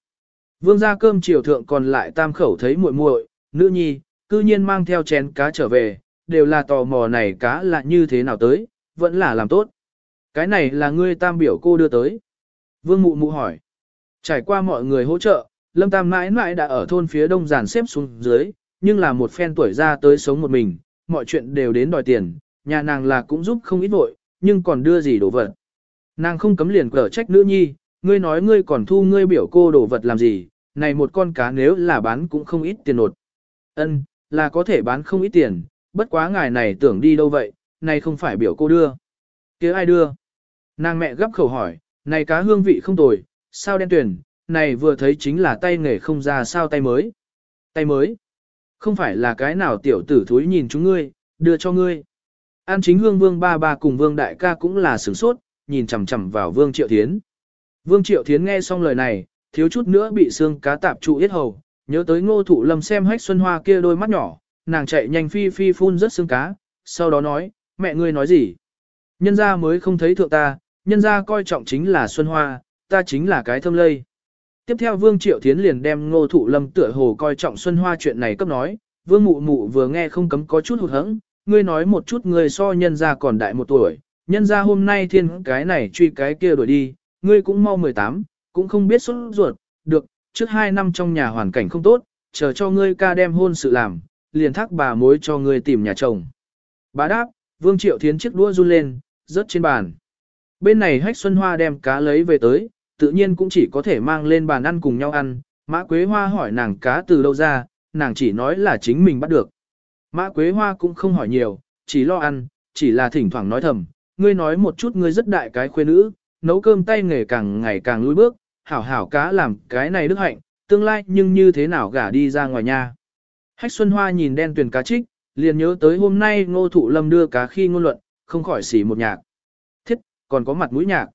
Vương gia cơm chiều thượng còn lại tam khẩu thấy muội muội, nữ nhi, cư nhiên mang theo chén cá trở về, đều là tò mò này cá là như thế nào tới, vẫn là làm tốt. Cái này là ngươi tam biểu cô đưa tới. Vương mụ mụ hỏi. Trải qua mọi người hỗ trợ, Lâm Tam mãi mãi đã ở thôn phía đông giàn xếp xuống dưới, nhưng là một phen tuổi ra tới sống một mình, mọi chuyện đều đến đòi tiền, nhà nàng là cũng giúp không ít vội, nhưng còn đưa gì đồ vật. Nàng không cấm liền cở trách nữ nhi, ngươi nói ngươi còn thu ngươi biểu cô đồ vật làm gì, này một con cá nếu là bán cũng không ít tiền nột. Ân, là có thể bán không ít tiền, bất quá ngài này tưởng đi đâu vậy, này không phải biểu cô đưa. kia ai đưa? Nàng mẹ gấp khẩu hỏi, này cá hương vị không tồi, sao đen tuyển, này vừa thấy chính là tay nghề không ra sao tay mới. Tay mới? Không phải là cái nào tiểu tử thúi nhìn chúng ngươi, đưa cho ngươi. An chính hương vương ba ba cùng vương đại ca cũng là sửng sốt, nhìn chằm chằm vào vương triệu thiến. Vương triệu thiến nghe xong lời này, thiếu chút nữa bị xương cá tạp trụ yết hầu, nhớ tới ngô thụ lâm xem hách xuân hoa kia đôi mắt nhỏ, nàng chạy nhanh phi phi phun rất xương cá, sau đó nói, mẹ ngươi nói gì? Nhân gia mới không thấy thượng ta, nhân gia coi trọng chính là xuân hoa, ta chính là cái thâm lây. Tiếp theo Vương Triệu Thiến liền đem ngô thụ lâm tựa hồ coi trọng xuân hoa chuyện này cấp nói, Vương Mụ Mụ vừa nghe không cấm có chút hụt hẫng, ngươi nói một chút ngươi so nhân gia còn đại một tuổi, nhân gia hôm nay thiên cái này truy cái kia đuổi đi, ngươi cũng mau 18, cũng không biết xuất ruột, được, trước hai năm trong nhà hoàn cảnh không tốt, chờ cho ngươi ca đem hôn sự làm, liền thác bà mối cho ngươi tìm nhà chồng. Bà đáp, Vương Triệu Thiến chiếc đũa run lên, rớt trên bàn. Bên này Hách Xuân Hoa đem cá lấy về tới, tự nhiên cũng chỉ có thể mang lên bàn ăn cùng nhau ăn. Mã Quế Hoa hỏi nàng cá từ đâu ra, nàng chỉ nói là chính mình bắt được. Mã Quế Hoa cũng không hỏi nhiều, chỉ lo ăn, chỉ là thỉnh thoảng nói thầm, ngươi nói một chút ngươi rất đại cái khuê nữ, nấu cơm tay nghề càng ngày càng lùi bước, hảo hảo cá làm cái này đức hạnh, tương lai nhưng như thế nào gả đi ra ngoài nhà. Hách Xuân Hoa nhìn đen tuyển cá trích, liền nhớ tới hôm nay ngô thụ lâm đưa cá khi ngôn luận, không khỏi xỉ một nhạc. Thiết, còn có mặt mũi nhạc.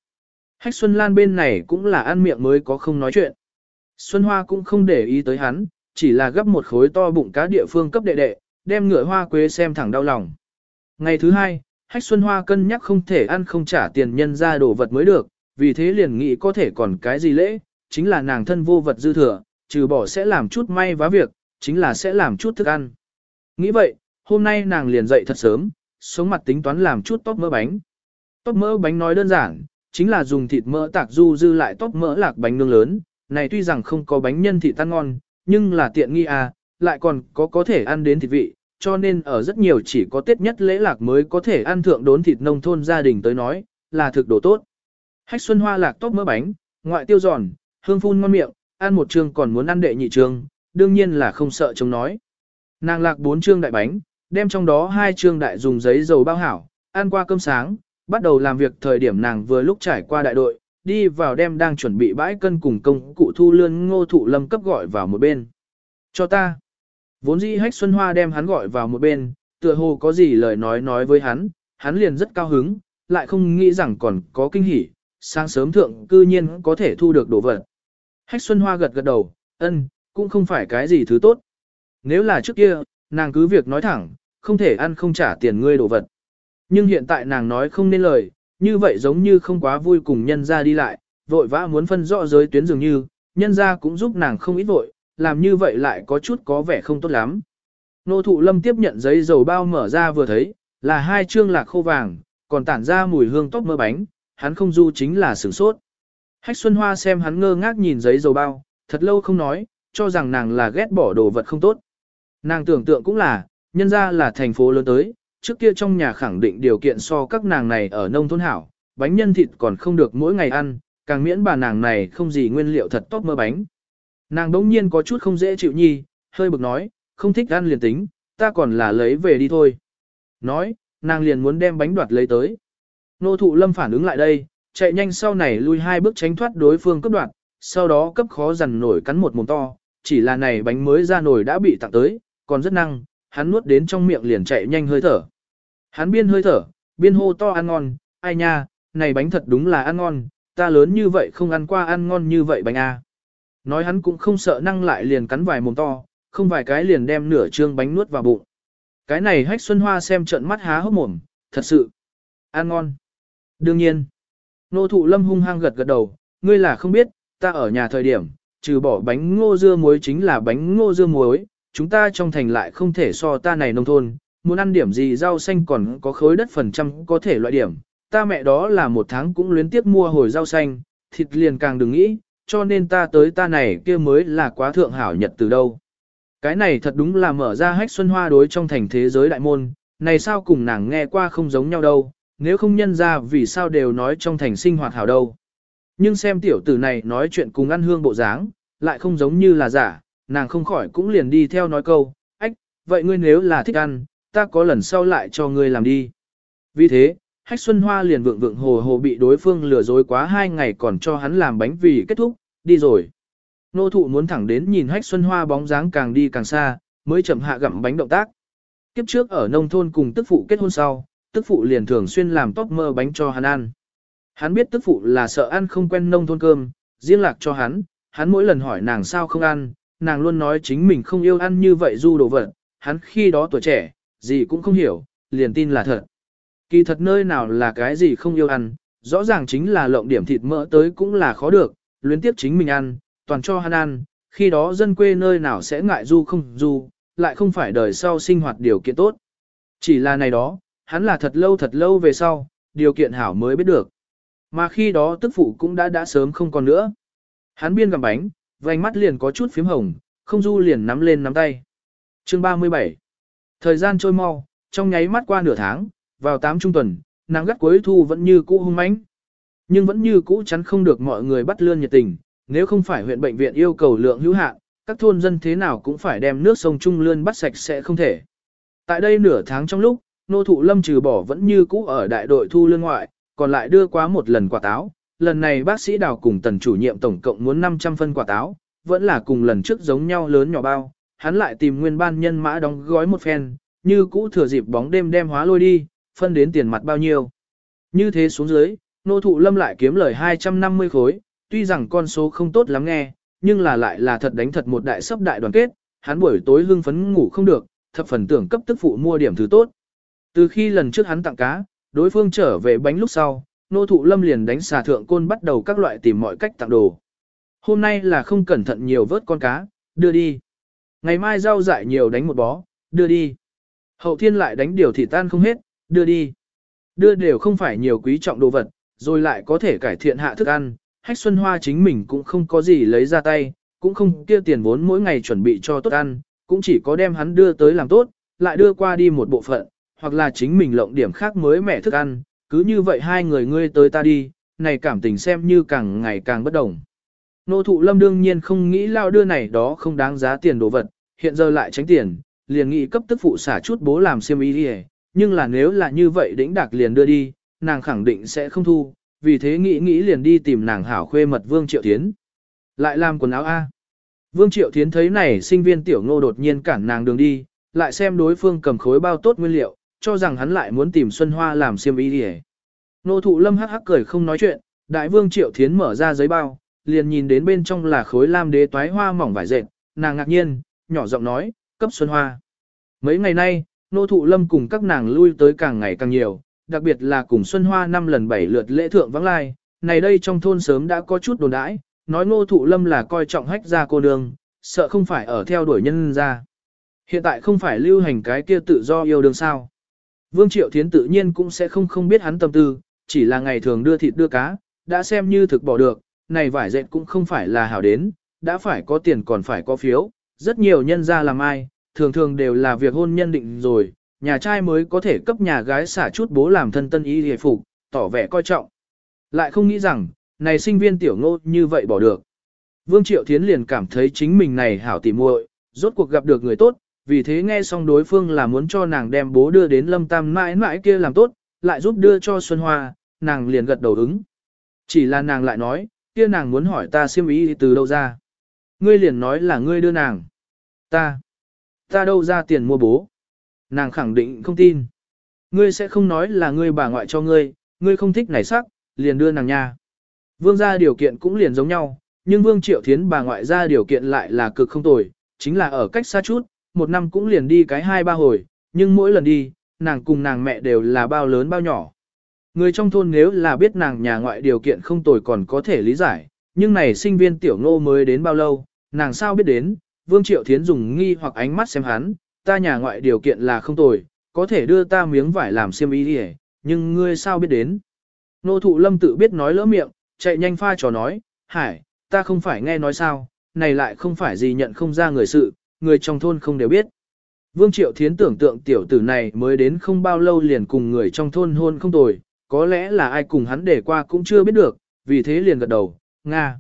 Hách Xuân Lan bên này cũng là ăn miệng mới có không nói chuyện. Xuân Hoa cũng không để ý tới hắn, chỉ là gấp một khối to bụng cá địa phương cấp đệ đệ, đem ngựa hoa quế xem thẳng đau lòng. Ngày thứ hai, Hách Xuân Hoa cân nhắc không thể ăn không trả tiền nhân ra đồ vật mới được, vì thế liền nghĩ có thể còn cái gì lễ, chính là nàng thân vô vật dư thừa, trừ bỏ sẽ làm chút may vá việc, chính là sẽ làm chút thức ăn. Nghĩ vậy, hôm nay nàng liền dậy thật sớm, sống mặt tính toán làm chút tóc mỡ bánh. Tóc mỡ bánh nói đơn giản, chính là dùng thịt mỡ tạc du dư lại tóc mỡ lạc bánh nướng lớn, này tuy rằng không có bánh nhân thịt tan ngon, nhưng là tiện nghi à, lại còn có có thể ăn đến thịt vị, cho nên ở rất nhiều chỉ có tết nhất lễ lạc mới có thể ăn thượng đốn thịt nông thôn gia đình tới nói, là thực đồ tốt. Hách xuân hoa lạc tóc mỡ bánh, ngoại tiêu giòn, hương phun ngon miệng, ăn một chương còn muốn ăn đệ nhị chương, đương nhiên là không sợ chống nói. Nàng lạc bốn chương đại bánh, đem trong đó hai chương đại dùng giấy dầu bao hảo, ăn qua cơm sáng, bắt đầu làm việc thời điểm nàng vừa lúc trải qua đại đội, đi vào đem đang chuẩn bị bãi cân cùng công cụ thu lươn ngô thụ lâm cấp gọi vào một bên. Cho ta. Vốn dĩ hách xuân hoa đem hắn gọi vào một bên, tựa hồ có gì lời nói nói với hắn, hắn liền rất cao hứng, lại không nghĩ rằng còn có kinh hỉ, sáng sớm thượng cư nhiên có thể thu được đồ vật. Hách xuân hoa gật gật đầu, ân, cũng không phải cái gì thứ tốt. Nếu là trước kia, nàng cứ việc nói thẳng, không thể ăn không trả tiền ngươi đồ vật. Nhưng hiện tại nàng nói không nên lời, như vậy giống như không quá vui cùng nhân ra đi lại, vội vã muốn phân rõ giới tuyến dường như, nhân ra cũng giúp nàng không ít vội, làm như vậy lại có chút có vẻ không tốt lắm. Nô thụ lâm tiếp nhận giấy dầu bao mở ra vừa thấy, là hai chương lạc khô vàng, còn tản ra mùi hương tóc mơ bánh, hắn không du chính là sửng sốt. Hách Xuân Hoa xem hắn ngơ ngác nhìn giấy dầu bao, thật lâu không nói, cho rằng nàng là ghét bỏ đồ vật không tốt. Nàng tưởng tượng cũng là, nhân ra là thành phố lớn tới, trước kia trong nhà khẳng định điều kiện so các nàng này ở nông thôn hảo, bánh nhân thịt còn không được mỗi ngày ăn, càng miễn bà nàng này không gì nguyên liệu thật tốt mơ bánh. Nàng đống nhiên có chút không dễ chịu nhi, hơi bực nói, không thích ăn liền tính, ta còn là lấy về đi thôi. Nói, nàng liền muốn đem bánh đoạt lấy tới. Nô thụ lâm phản ứng lại đây, chạy nhanh sau này lui hai bước tránh thoát đối phương cấp đoạt, sau đó cấp khó dằn nổi cắn một mồm to, chỉ là này bánh mới ra nổi đã bị tặng tới, còn rất năng, hắn nuốt đến trong miệng liền chạy nhanh hơi thở. Hắn biên hơi thở, biên hô to ăn ngon, ai nha, này bánh thật đúng là ăn ngon, ta lớn như vậy không ăn qua ăn ngon như vậy bánh a. À. Nói hắn cũng không sợ năng lại liền cắn vài mồm to, không vài cái liền đem nửa trương bánh nuốt vào bụng. Cái này hách xuân hoa xem trận mắt há hốc mồm, thật sự, ăn ngon. Đương nhiên, nô thụ lâm hung hăng gật gật đầu, ngươi là không biết, ta ở nhà thời điểm, trừ bỏ bánh ngô dưa muối chính là bánh ngô dưa muối, chúng ta trong thành lại không thể so ta này nông thôn, muốn ăn điểm gì rau xanh còn có khối đất phần trăm có thể loại điểm, ta mẹ đó là một tháng cũng luyến tiếp mua hồi rau xanh, thịt liền càng đừng nghĩ, cho nên ta tới ta này kia mới là quá thượng hảo nhật từ đâu. Cái này thật đúng là mở ra hách xuân hoa đối trong thành thế giới đại môn, này sao cùng nàng nghe qua không giống nhau đâu, nếu không nhân ra vì sao đều nói trong thành sinh hoạt hảo đâu. Nhưng xem tiểu tử này nói chuyện cùng ăn hương bộ dáng, lại không giống như là giả, nàng không khỏi cũng liền đi theo nói câu, ách, vậy ngươi nếu là thích ăn, ta có lần sau lại cho ngươi làm đi. Vì thế, Hách Xuân Hoa liền vượng vượng hồ hồ bị đối phương lừa dối quá hai ngày còn cho hắn làm bánh vì kết thúc, đi rồi. Nô thụ muốn thẳng đến nhìn Hách Xuân Hoa bóng dáng càng đi càng xa, mới chậm hạ gặm bánh động tác. Kiếp trước ở nông thôn cùng tức phụ kết hôn sau, tức phụ liền thường xuyên làm tóc mơ bánh cho hắn ăn. Hắn biết tức phụ là sợ ăn không quen nông thôn cơm, riêng lạc cho hắn, hắn mỗi lần hỏi nàng sao không ăn, nàng luôn nói chính mình không yêu ăn như vậy du đồ vật, hắn khi đó tuổi trẻ, gì cũng không hiểu, liền tin là thật. Kỳ thật nơi nào là cái gì không yêu ăn, rõ ràng chính là lộng điểm thịt mỡ tới cũng là khó được, luyến tiếp chính mình ăn, toàn cho hắn ăn, khi đó dân quê nơi nào sẽ ngại du không du, lại không phải đời sau sinh hoạt điều kiện tốt. Chỉ là này đó, hắn là thật lâu thật lâu về sau, điều kiện hảo mới biết được. Mà khi đó tức phụ cũng đã đã sớm không còn nữa. Hắn biên gặm bánh, vành mắt liền có chút phím hồng, không du liền nắm lên nắm tay. Chương 37 Thời gian trôi mau, trong nháy mắt qua nửa tháng, vào tám trung tuần, nắng gắt cuối thu vẫn như cũ hung mãnh. Nhưng vẫn như cũ chắn không được mọi người bắt lươn nhiệt tình, nếu không phải huyện bệnh viện yêu cầu lượng hữu hạn, các thôn dân thế nào cũng phải đem nước sông Trung Lươn bắt sạch sẽ không thể. Tại đây nửa tháng trong lúc, nô thụ lâm trừ bỏ vẫn như cũ ở đại đội thu lương ngoại, còn lại đưa quá một lần quả táo. Lần này bác sĩ đào cùng tần chủ nhiệm tổng cộng muốn 500 phân quả táo, vẫn là cùng lần trước giống nhau lớn nhỏ bao. Hắn lại tìm nguyên ban nhân mã đóng gói một phen, như cũ thừa dịp bóng đêm đem hóa lôi đi, phân đến tiền mặt bao nhiêu. Như thế xuống dưới, nô thụ lâm lại kiếm lời 250 khối, tuy rằng con số không tốt lắm nghe, nhưng là lại là thật đánh thật một đại sấp đại đoàn kết, hắn buổi tối hưng phấn ngủ không được, thập phần tưởng cấp tức phụ mua điểm thứ tốt. Từ khi lần trước hắn tặng cá, đối phương trở về bánh lúc sau, nô thụ lâm liền đánh xà thượng côn bắt đầu các loại tìm mọi cách tặng đồ. Hôm nay là không cẩn thận nhiều vớt con cá, đưa đi. Ngày mai rau dại nhiều đánh một bó, đưa đi. Hậu thiên lại đánh điều thì tan không hết, đưa đi. Đưa đều không phải nhiều quý trọng đồ vật, rồi lại có thể cải thiện hạ thức ăn. Hách Xuân Hoa chính mình cũng không có gì lấy ra tay, cũng không kia tiền vốn mỗi ngày chuẩn bị cho tốt ăn, cũng chỉ có đem hắn đưa tới làm tốt, lại đưa qua đi một bộ phận, hoặc là chính mình lộng điểm khác mới mẻ thức ăn, cứ như vậy hai người ngươi tới ta đi, này cảm tình xem như càng ngày càng bất đồng. Nô thụ lâm đương nhiên không nghĩ lao đưa này đó không đáng giá tiền đồ vật, hiện giờ lại tránh tiền, liền nghĩ cấp tức phụ xả chút bố làm xiêm y đi nhưng là nếu là như vậy đĩnh đạc liền đưa đi, nàng khẳng định sẽ không thu, vì thế nghĩ nghĩ liền đi tìm nàng hảo khuê mật Vương Triệu Thiến. Lại làm quần áo A. Vương Triệu Thiến thấy này sinh viên tiểu ngô đột nhiên cản nàng đường đi, lại xem đối phương cầm khối bao tốt nguyên liệu, cho rằng hắn lại muốn tìm Xuân Hoa làm xiêm y đi Nô thụ lâm hắc hắc cười không nói chuyện, đại vương Triệu Thiến mở ra giấy bao, liền nhìn đến bên trong là khối lam đế toái hoa mỏng vải dệt, nàng ngạc nhiên, nhỏ giọng nói, cấp Xuân Hoa. Mấy ngày nay, nô thụ lâm cùng các nàng lui tới càng ngày càng nhiều, đặc biệt là cùng Xuân Hoa năm lần bảy lượt lễ thượng vắng lai, này đây trong thôn sớm đã có chút đồn đãi, nói ngô thụ lâm là coi trọng hách ra cô nương, sợ không phải ở theo đuổi nhân ra. Hiện tại không phải lưu hành cái kia tự do yêu đương sao. Vương Triệu Thiến tự nhiên cũng sẽ không không biết hắn tâm tư, chỉ là ngày thường đưa thịt đưa cá, đã xem như thực bỏ được, này vải dệt cũng không phải là hảo đến, đã phải có tiền còn phải có phiếu, rất nhiều nhân gia làm ai, thường thường đều là việc hôn nhân định rồi, nhà trai mới có thể cấp nhà gái xả chút bố làm thân tân ý hề phục, tỏ vẻ coi trọng. Lại không nghĩ rằng, này sinh viên tiểu ngô như vậy bỏ được. Vương Triệu Thiến liền cảm thấy chính mình này hảo tỉ muội, rốt cuộc gặp được người tốt, vì thế nghe xong đối phương là muốn cho nàng đem bố đưa đến lâm tam mãi mãi kia làm tốt, lại giúp đưa cho Xuân Hoa, nàng liền gật đầu ứng. Chỉ là nàng lại nói, kia nàng muốn hỏi ta siêm ý từ đâu ra. Ngươi liền nói là ngươi đưa nàng. Ta. Ta đâu ra tiền mua bố. Nàng khẳng định không tin. Ngươi sẽ không nói là ngươi bà ngoại cho ngươi, ngươi không thích này sắc, liền đưa nàng nha. Vương gia điều kiện cũng liền giống nhau, nhưng Vương Triệu Thiến bà ngoại gia điều kiện lại là cực không tồi, chính là ở cách xa chút, một năm cũng liền đi cái hai ba hồi, nhưng mỗi lần đi, nàng cùng nàng mẹ đều là bao lớn bao nhỏ. Người trong thôn nếu là biết nàng nhà ngoại điều kiện không tồi còn có thể lý giải, nhưng này sinh viên tiểu ngô mới đến bao lâu, nàng sao biết đến, Vương Triệu Thiến dùng nghi hoặc ánh mắt xem hắn, ta nhà ngoại điều kiện là không tồi, có thể đưa ta miếng vải làm xiêm y đi nhưng ngươi sao biết đến. Nô thụ lâm tự biết nói lỡ miệng, chạy nhanh pha trò nói, hải, ta không phải nghe nói sao, này lại không phải gì nhận không ra người sự, người trong thôn không đều biết. Vương Triệu Thiến tưởng tượng tiểu tử này mới đến không bao lâu liền cùng người trong thôn hôn không tồi, có lẽ là ai cùng hắn để qua cũng chưa biết được, vì thế liền gật đầu, Nga.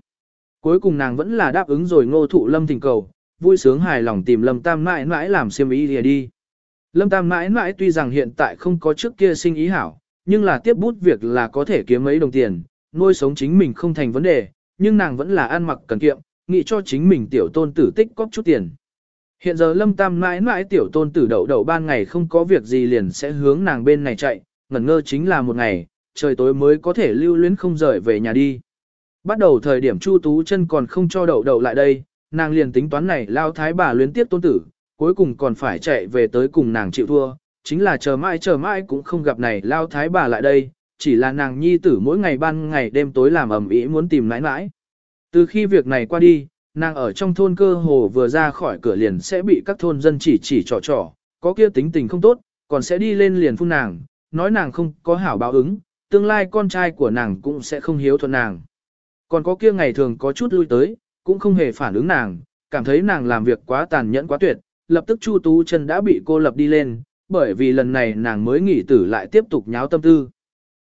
Cuối cùng nàng vẫn là đáp ứng rồi ngô thụ lâm thỉnh cầu, vui sướng hài lòng tìm lâm tam mãi mãi làm siêm ý đi, đi. Lâm tam mãi mãi tuy rằng hiện tại không có trước kia sinh ý hảo, nhưng là tiếp bút việc là có thể kiếm mấy đồng tiền, nuôi sống chính mình không thành vấn đề, nhưng nàng vẫn là ăn mặc cần kiệm, nghĩ cho chính mình tiểu tôn tử tích cóp chút tiền. Hiện giờ lâm tam mãi mãi tiểu tôn tử đậu đậu ban ngày không có việc gì liền sẽ hướng nàng bên này chạy, ngẩn ngơ chính là một ngày, trời tối mới có thể lưu luyến không rời về nhà đi. Bắt đầu thời điểm Chu Tú chân còn không cho đậu đậu lại đây, nàng liền tính toán này lao thái bà luyến tiếp tôn tử, cuối cùng còn phải chạy về tới cùng nàng chịu thua, chính là chờ mãi chờ mãi cũng không gặp này lao thái bà lại đây, chỉ là nàng nhi tử mỗi ngày ban ngày đêm tối làm ầm ĩ muốn tìm nãi nãi. Từ khi việc này qua đi, nàng ở trong thôn cơ hồ vừa ra khỏi cửa liền sẽ bị các thôn dân chỉ chỉ trò trò, có kia tính tình không tốt, còn sẽ đi lên liền phun nàng, nói nàng không có hảo báo ứng, tương lai con trai của nàng cũng sẽ không hiếu thuận nàng. Còn có kia ngày thường có chút lui tới, cũng không hề phản ứng nàng, cảm thấy nàng làm việc quá tàn nhẫn quá tuyệt, lập tức Chu Tú chân đã bị cô lập đi lên, bởi vì lần này nàng mới nghỉ tử lại tiếp tục nháo tâm tư.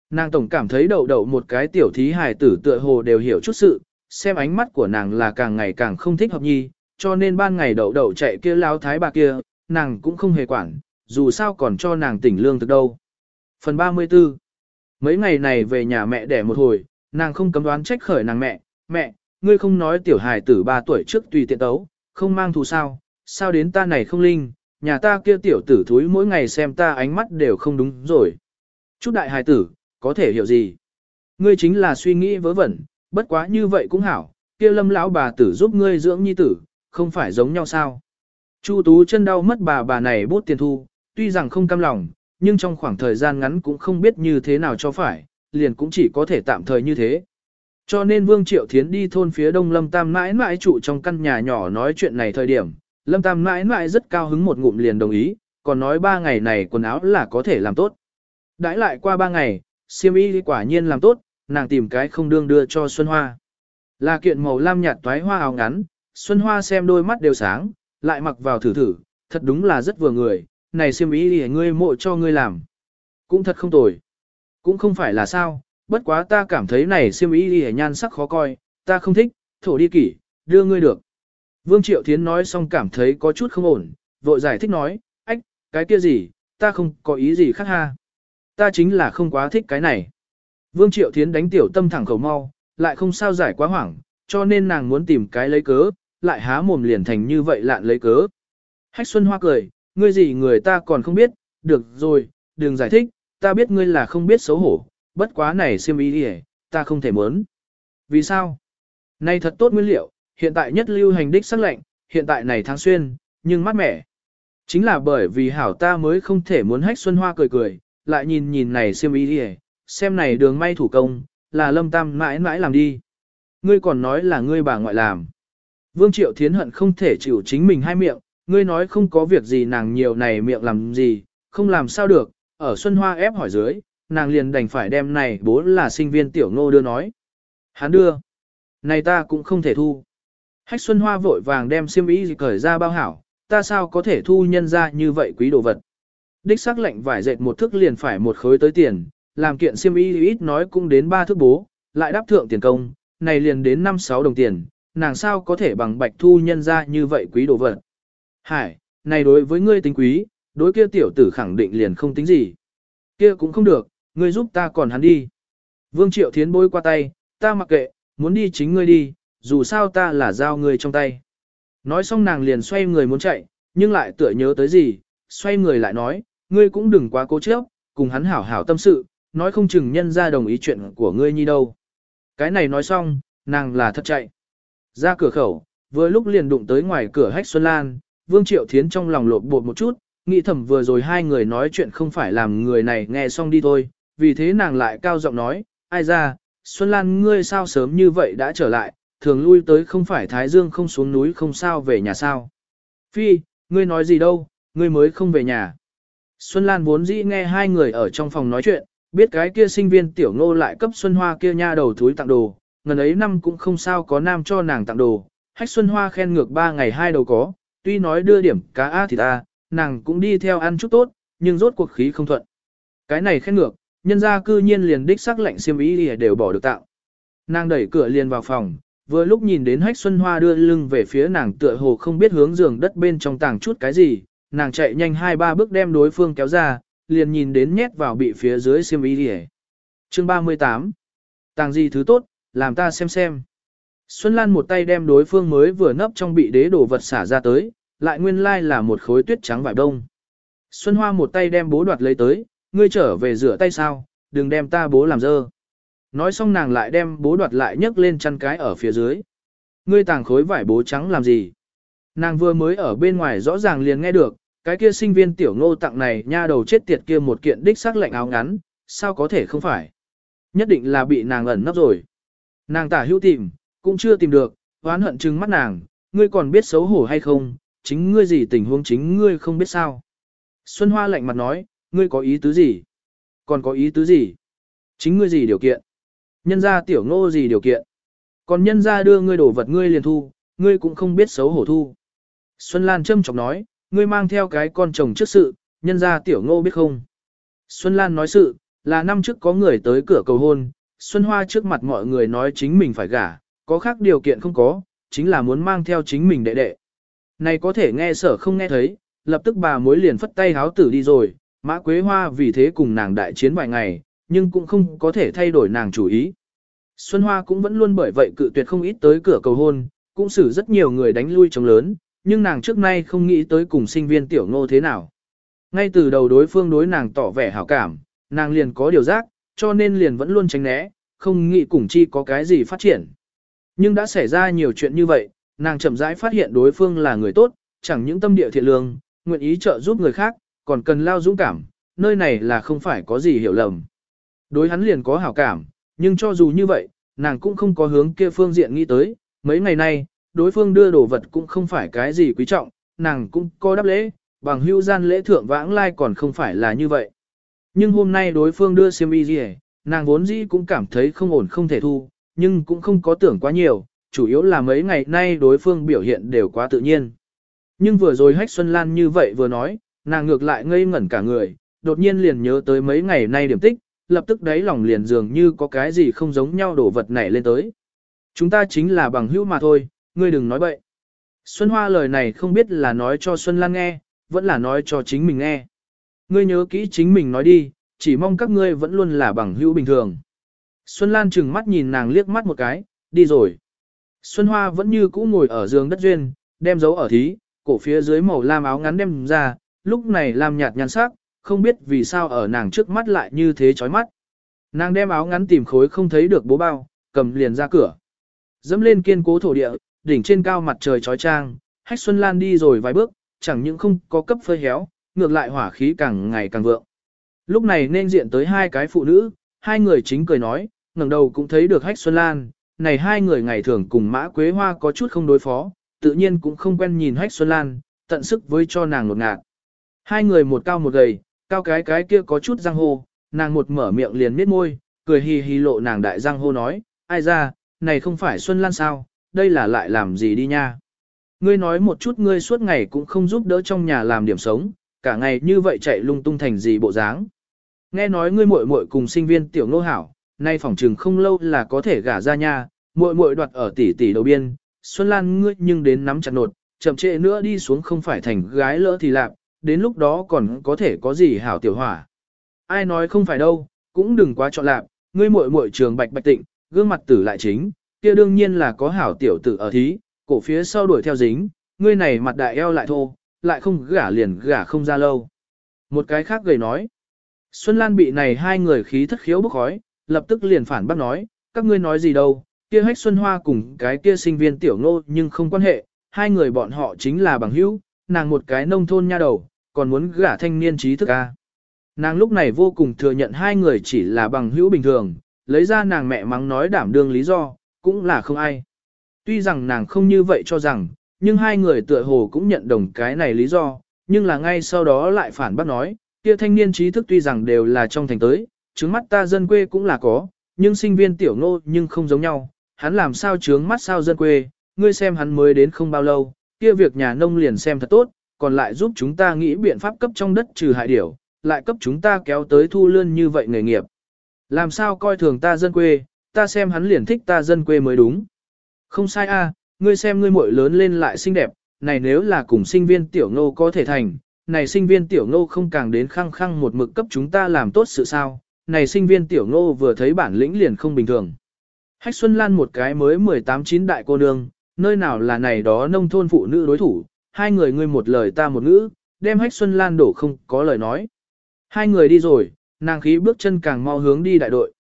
Nàng tổng cảm thấy đậu đậu một cái tiểu thí hài tử tựa hồ đều hiểu chút sự, xem ánh mắt của nàng là càng ngày càng không thích hợp nhi, cho nên ban ngày đậu đậu chạy kia lao thái bà kia, nàng cũng không hề quản, dù sao còn cho nàng tỉnh lương thực đâu. Phần 34 Mấy ngày này về nhà mẹ đẻ một hồi, nàng không cấm đoán trách khởi nàng mẹ, mẹ, ngươi không nói tiểu hài tử 3 tuổi trước tùy tiện tấu, không mang thù sao, sao đến ta này không linh, nhà ta kia tiểu tử thúi mỗi ngày xem ta ánh mắt đều không đúng rồi. Chút đại hài tử, có thể hiểu gì? Ngươi chính là suy nghĩ vớ vẩn, bất quá như vậy cũng hảo, kia lâm lão bà tử giúp ngươi dưỡng nhi tử, không phải giống nhau sao? Chu Tú chân đau mất bà bà này bút tiền thu, tuy rằng không cam lòng, nhưng trong khoảng thời gian ngắn cũng không biết như thế nào cho phải, liền cũng chỉ có thể tạm thời như thế. Cho nên Vương Triệu Thiến đi thôn phía đông Lâm Tam mãi mãi trụ trong căn nhà nhỏ nói chuyện này thời điểm, Lâm Tam mãi mãi rất cao hứng một ngụm liền đồng ý, còn nói ba ngày này quần áo là có thể làm tốt. Đãi lại qua ba ngày, siêm y quả nhiên làm tốt, nàng tìm cái không đương đưa cho Xuân Hoa. Là kiện màu lam nhạt toái hoa áo ngắn, Xuân Hoa xem đôi mắt đều sáng, lại mặc vào thử thử, thật đúng là rất vừa người, này siêm Y ngươi mộ cho ngươi làm. Cũng thật không tồi. Cũng không phải là sao, bất quá ta cảm thấy này siêm ý thì nhan sắc khó coi, ta không thích, thổ đi kỷ, đưa ngươi được. Vương Triệu Thiến nói xong cảm thấy có chút không ổn, vội giải thích nói, ách, cái kia gì, ta không có ý gì khác ha. Ta chính là không quá thích cái này. Vương Triệu Thiến đánh tiểu tâm thẳng khẩu mau, lại không sao giải quá hoảng, cho nên nàng muốn tìm cái lấy cớ, lại há mồm liền thành như vậy lạn lấy cớ. Hách Xuân Hoa cười, ngươi gì người ta còn không biết, được rồi, đừng giải thích, ta biết ngươi là không biết xấu hổ, bất quá này xiêm ý đi ta không thể muốn. Vì sao? Này thật tốt nguyên liệu, hiện tại nhất lưu hành đích sắc lệnh, hiện tại này tháng xuyên, nhưng mát mẻ. Chính là bởi vì hảo ta mới không thể muốn hách Xuân Hoa cười cười, lại nhìn nhìn này xiêm ý đi xem này đường may thủ công, là lâm tam mãi mãi làm đi. ngươi còn nói là ngươi bà ngoại làm. Vương Triệu Thiến hận không thể chịu chính mình hai miệng, ngươi nói không có việc gì nàng nhiều này miệng làm gì, không làm sao được, ở Xuân Hoa ép hỏi dưới, nàng liền đành phải đem này bố là sinh viên tiểu ngô đưa nói. Hắn đưa. Này ta cũng không thể thu. Hách Xuân Hoa vội vàng đem xiêm y cởi ra bao hảo, ta sao có thể thu nhân ra như vậy quý đồ vật. Đích sắc lệnh vải dệt một thước liền phải một khối tới tiền, làm kiện xiêm y ít nói cũng đến ba thước bố, lại đáp thượng tiền công, này liền đến 5-6 đồng tiền, nàng sao có thể bằng bạch thu nhân ra như vậy quý đồ vật. Hải, này đối với ngươi tính quý, đối kia tiểu tử khẳng định liền không tính gì. Kia cũng không được, ngươi giúp ta còn hắn đi. Vương Triệu Thiến bôi qua tay, ta mặc kệ, muốn đi chính ngươi đi, dù sao ta là giao ngươi trong tay. Nói xong nàng liền xoay người muốn chạy, nhưng lại tựa nhớ tới gì, xoay người lại nói, ngươi cũng đừng quá cố chấp, cùng hắn hảo hảo tâm sự, nói không chừng nhân ra đồng ý chuyện của ngươi nhi đâu. Cái này nói xong, nàng là thật chạy. Ra cửa khẩu, vừa lúc liền đụng tới ngoài cửa hách Xuân Lan, Vương Triệu Thiến trong lòng lột bột một chút, nghĩ thầm vừa rồi hai người nói chuyện không phải làm người này nghe xong đi thôi, vì thế nàng lại cao giọng nói, ai ra, Xuân Lan ngươi sao sớm như vậy đã trở lại, thường lui tới không phải Thái Dương không xuống núi không sao về nhà sao. Phi, ngươi nói gì đâu, ngươi mới không về nhà. Xuân Lan vốn dĩ nghe hai người ở trong phòng nói chuyện, biết cái kia sinh viên tiểu ngô lại cấp Xuân Hoa kia nha đầu thúi tặng đồ, ngần ấy năm cũng không sao có nam cho nàng tặng đồ, hách Xuân Hoa khen ngược ba ngày hai đầu có, tuy nói đưa điểm cá a thì ta, nàng cũng đi theo ăn chút tốt, nhưng rốt cuộc khí không thuận. Cái này khen ngược, nhân ra cư nhiên liền đích sắc lệnh xiêm ý đều bỏ được tạo. Nàng đẩy cửa liền vào phòng, vừa lúc nhìn đến hách Xuân Hoa đưa lưng về phía nàng tựa hồ không biết hướng giường đất bên trong tàng chút cái gì, nàng chạy nhanh hai ba bước đem đối phương kéo ra, liền nhìn đến nhét vào bị phía dưới xiêm ý lìa Chương 38 Tàng gì thứ tốt, làm ta xem xem. Xuân Lan một tay đem đối phương mới vừa nấp trong bị đế đổ vật xả ra tới, lại nguyên lai là một khối tuyết trắng vải đông. Xuân Hoa một tay đem bố đoạt lấy tới, ngươi trở về rửa tay sao, đừng đem ta bố làm dơ. Nói xong nàng lại đem bố đoạt lại nhấc lên chăn cái ở phía dưới. Ngươi tàng khối vải bố trắng làm gì? Nàng vừa mới ở bên ngoài rõ ràng liền nghe được, cái kia sinh viên tiểu ngô tặng này nha đầu chết tiệt kia một kiện đích sắc lạnh áo ngắn, sao có thể không phải? Nhất định là bị nàng ẩn nấp rồi. Nàng tả hữu tìm, cũng chưa tìm được, oán hận trừng mắt nàng, ngươi còn biết xấu hổ hay không, chính ngươi gì tình huống chính ngươi không biết sao. Xuân Hoa lạnh mặt nói, ngươi có ý tứ gì? Còn có ý tứ gì? Chính ngươi gì điều kiện? Nhân ra tiểu ngô gì điều kiện? Còn nhân ra đưa ngươi đổ vật ngươi liền thu, ngươi cũng không biết xấu hổ thu. Xuân Lan châm chọc nói, ngươi mang theo cái con chồng trước sự, nhân ra tiểu ngô biết không? Xuân Lan nói sự, là năm trước có người tới cửa cầu hôn, Xuân Hoa trước mặt mọi người nói chính mình phải gả, có khác điều kiện không có, chính là muốn mang theo chính mình đệ đệ. Này có thể nghe sở không nghe thấy, lập tức bà mối liền phất tay háo tử đi rồi, Mã Quế Hoa vì thế cùng nàng đại chiến vài ngày, nhưng cũng không có thể thay đổi nàng chủ ý. Xuân Hoa cũng vẫn luôn bởi vậy cự tuyệt không ít tới cửa cầu hôn, cũng xử rất nhiều người đánh lui chống lớn, nhưng nàng trước nay không nghĩ tới cùng sinh viên tiểu ngô thế nào. Ngay từ đầu đối phương đối nàng tỏ vẻ hảo cảm, nàng liền có điều giác, cho nên liền vẫn luôn tránh né, không nghĩ cùng chi có cái gì phát triển. Nhưng đã xảy ra nhiều chuyện như vậy, nàng chậm rãi phát hiện đối phương là người tốt, chẳng những tâm địa thiện lương, nguyện ý trợ giúp người khác, còn cần lao dũng cảm, nơi này là không phải có gì hiểu lầm. Đối hắn liền có hảo cảm, nhưng cho dù như vậy, nàng cũng không có hướng kia phương diện nghĩ tới, mấy ngày nay, đối phương đưa đồ vật cũng không phải cái gì quý trọng, nàng cũng có đáp lễ, bằng hưu gian lễ thượng vãng lai còn không phải là như vậy. Nhưng hôm nay đối phương đưa xiêm y gì nàng vốn dĩ cũng cảm thấy không ổn không thể thu, nhưng cũng không có tưởng quá nhiều, chủ yếu là mấy ngày nay đối phương biểu hiện đều quá tự nhiên. Nhưng vừa rồi Hách Xuân Lan như vậy vừa nói, nàng ngược lại ngây ngẩn cả người, đột nhiên liền nhớ tới mấy ngày nay điểm tích, lập tức đáy lòng liền dường như có cái gì không giống nhau đổ vật nảy lên tới. Chúng ta chính là bằng hữu mà thôi, ngươi đừng nói bậy. Xuân Hoa lời này không biết là nói cho Xuân Lan nghe, vẫn là nói cho chính mình nghe. Ngươi nhớ kỹ chính mình nói đi, chỉ mong các ngươi vẫn luôn là bằng hữu bình thường. Xuân Lan chừng mắt nhìn nàng liếc mắt một cái, đi rồi. Xuân Hoa vẫn như cũ ngồi ở giường đất duyên, đem dấu ở thí, cổ phía dưới màu lam áo ngắn đem ra, lúc này làm nhạt nhan sắc, không biết vì sao ở nàng trước mắt lại như thế chói mắt. Nàng đem áo ngắn tìm khối không thấy được bố bao, cầm liền ra cửa. Dẫm lên kiên cố thổ địa, đỉnh trên cao mặt trời chói trang, Hách Xuân Lan đi rồi vài bước, chẳng những không có cấp phơi héo, ngược lại hỏa khí càng ngày càng vượng. Lúc này nên diện tới hai cái phụ nữ, hai người chính cười nói, ngẩng đầu cũng thấy được Hách Xuân Lan, này hai người ngày thường cùng Mã Quế Hoa có chút không đối phó, tự nhiên cũng không quen nhìn Hách Xuân Lan, tận sức với cho nàng lột ngạt. Hai người một cao một gầy, cao cái cái kia có chút răng hô, nàng một mở miệng liền miết môi, cười hì hì lộ nàng đại răng hô nói, ai ra, này không phải Xuân Lan sao, đây là lại làm gì đi nha. Ngươi nói một chút ngươi suốt ngày cũng không giúp đỡ trong nhà làm điểm sống, cả ngày như vậy chạy lung tung thành gì bộ dáng. Nghe nói ngươi muội muội cùng sinh viên tiểu nô hảo, nay phỏng trừng không lâu là có thể gả ra nha, muội muội đoạt ở tỷ tỷ đầu biên, Xuân Lan ngươi nhưng đến nắm chặt nột, chậm trễ nữa đi xuống không phải thành gái lỡ thì lạc, đến lúc đó còn có thể có gì hảo tiểu hỏa. Ai nói không phải đâu, cũng đừng quá chọn lạc, ngươi muội muội trường bạch bạch tịnh, gương mặt tử lại chính, kia đương nhiên là có hảo tiểu tử ở thí, cổ phía sau đuổi theo dính, ngươi này mặt đại eo lại thô, lại không gả liền gả không ra lâu. Một cái khác gầy nói, Xuân Lan bị này hai người khí thất khiếu bốc khói, lập tức liền phản bác nói, các ngươi nói gì đâu, kia hách Xuân Hoa cùng cái kia sinh viên tiểu ngô nhưng không quan hệ, hai người bọn họ chính là bằng hữu, nàng một cái nông thôn nha đầu, còn muốn gả thanh niên trí thức a. Nàng lúc này vô cùng thừa nhận hai người chỉ là bằng hữu bình thường, lấy ra nàng mẹ mắng nói đảm đương lý do, cũng là không ai. Tuy rằng nàng không như vậy cho rằng, nhưng hai người tựa hồ cũng nhận đồng cái này lý do, nhưng là ngay sau đó lại phản bác nói, kia thanh niên trí thức tuy rằng đều là trong thành tới, trứng mắt ta dân quê cũng là có, nhưng sinh viên tiểu nô nhưng không giống nhau, hắn làm sao trướng mắt sao dân quê, ngươi xem hắn mới đến không bao lâu, kia việc nhà nông liền xem thật tốt, còn lại giúp chúng ta nghĩ biện pháp cấp trong đất trừ hại điểu, lại cấp chúng ta kéo tới thu lươn như vậy nghề nghiệp. Làm sao coi thường ta dân quê, ta xem hắn liền thích ta dân quê mới đúng. Không sai a, ngươi xem ngươi muội lớn lên lại xinh đẹp, này nếu là cùng sinh viên tiểu ngô có thể thành, này sinh viên tiểu ngô không càng đến khăng khăng một mực cấp chúng ta làm tốt sự sao, này sinh viên tiểu ngô vừa thấy bản lĩnh liền không bình thường. Hách Xuân Lan một cái mới 18-9 đại cô nương, nơi nào là này đó nông thôn phụ nữ đối thủ, hai người ngươi một lời ta một ngữ, đem Hách Xuân Lan đổ không có lời nói. Hai người đi rồi, nàng khí bước chân càng mau hướng đi đại đội.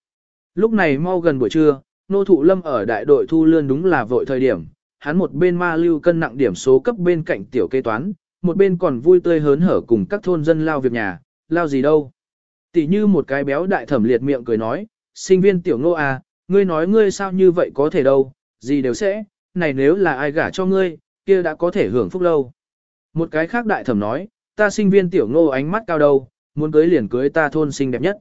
Lúc này mau gần buổi trưa, nô thụ lâm ở đại đội thu lươn đúng là vội thời điểm, hắn một bên ma lưu cân nặng điểm số cấp bên cạnh tiểu kế toán, một bên còn vui tươi hớn hở cùng các thôn dân lao việc nhà, lao gì đâu. Tỷ như một cái béo đại thẩm liệt miệng cười nói, sinh viên tiểu ngô à, ngươi nói ngươi sao như vậy có thể đâu, gì đều sẽ, này nếu là ai gả cho ngươi, kia đã có thể hưởng phúc lâu. Một cái khác đại thẩm nói, ta sinh viên tiểu ngô ánh mắt cao đâu, muốn cưới liền cưới ta thôn xinh đẹp nhất.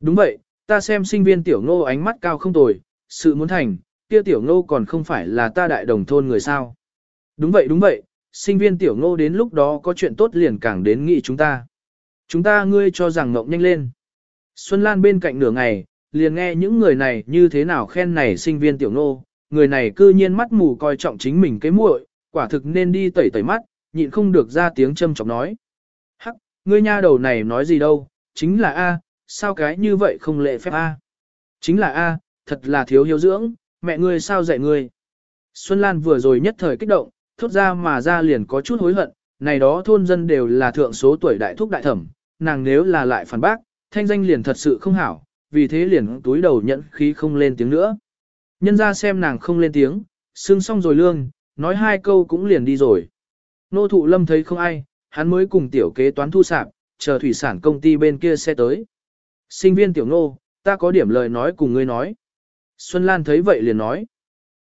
Đúng vậy, ta xem sinh viên tiểu ngô ánh mắt cao không tồi, sự muốn thành, kia tiểu ngô còn không phải là ta đại đồng thôn người sao. Đúng vậy đúng vậy, sinh viên tiểu ngô đến lúc đó có chuyện tốt liền càng đến nghị chúng ta. Chúng ta ngươi cho rằng ngộng nhanh lên. Xuân Lan bên cạnh nửa ngày, liền nghe những người này như thế nào khen này sinh viên tiểu nô người này cư nhiên mắt mù coi trọng chính mình cái muội, quả thực nên đi tẩy tẩy mắt, nhịn không được ra tiếng châm chọc nói. Hắc, ngươi nha đầu này nói gì đâu, chính là A, sao cái như vậy không lệ phép A. Chính là A, thật là thiếu hiếu dưỡng, mẹ ngươi sao dạy ngươi. Xuân Lan vừa rồi nhất thời kích động, thốt ra mà ra liền có chút hối hận, này đó thôn dân đều là thượng số tuổi đại thúc đại thẩm, nàng nếu là lại phản bác, thanh danh liền thật sự không hảo, vì thế liền túi đầu nhận khí không lên tiếng nữa. Nhân ra xem nàng không lên tiếng, xưng xong rồi lương, nói hai câu cũng liền đi rồi. Nô thụ lâm thấy không ai, hắn mới cùng tiểu kế toán thu sạp, chờ thủy sản công ty bên kia xe tới. Sinh viên tiểu nô, ta có điểm lời nói cùng ngươi nói. Xuân Lan thấy vậy liền nói.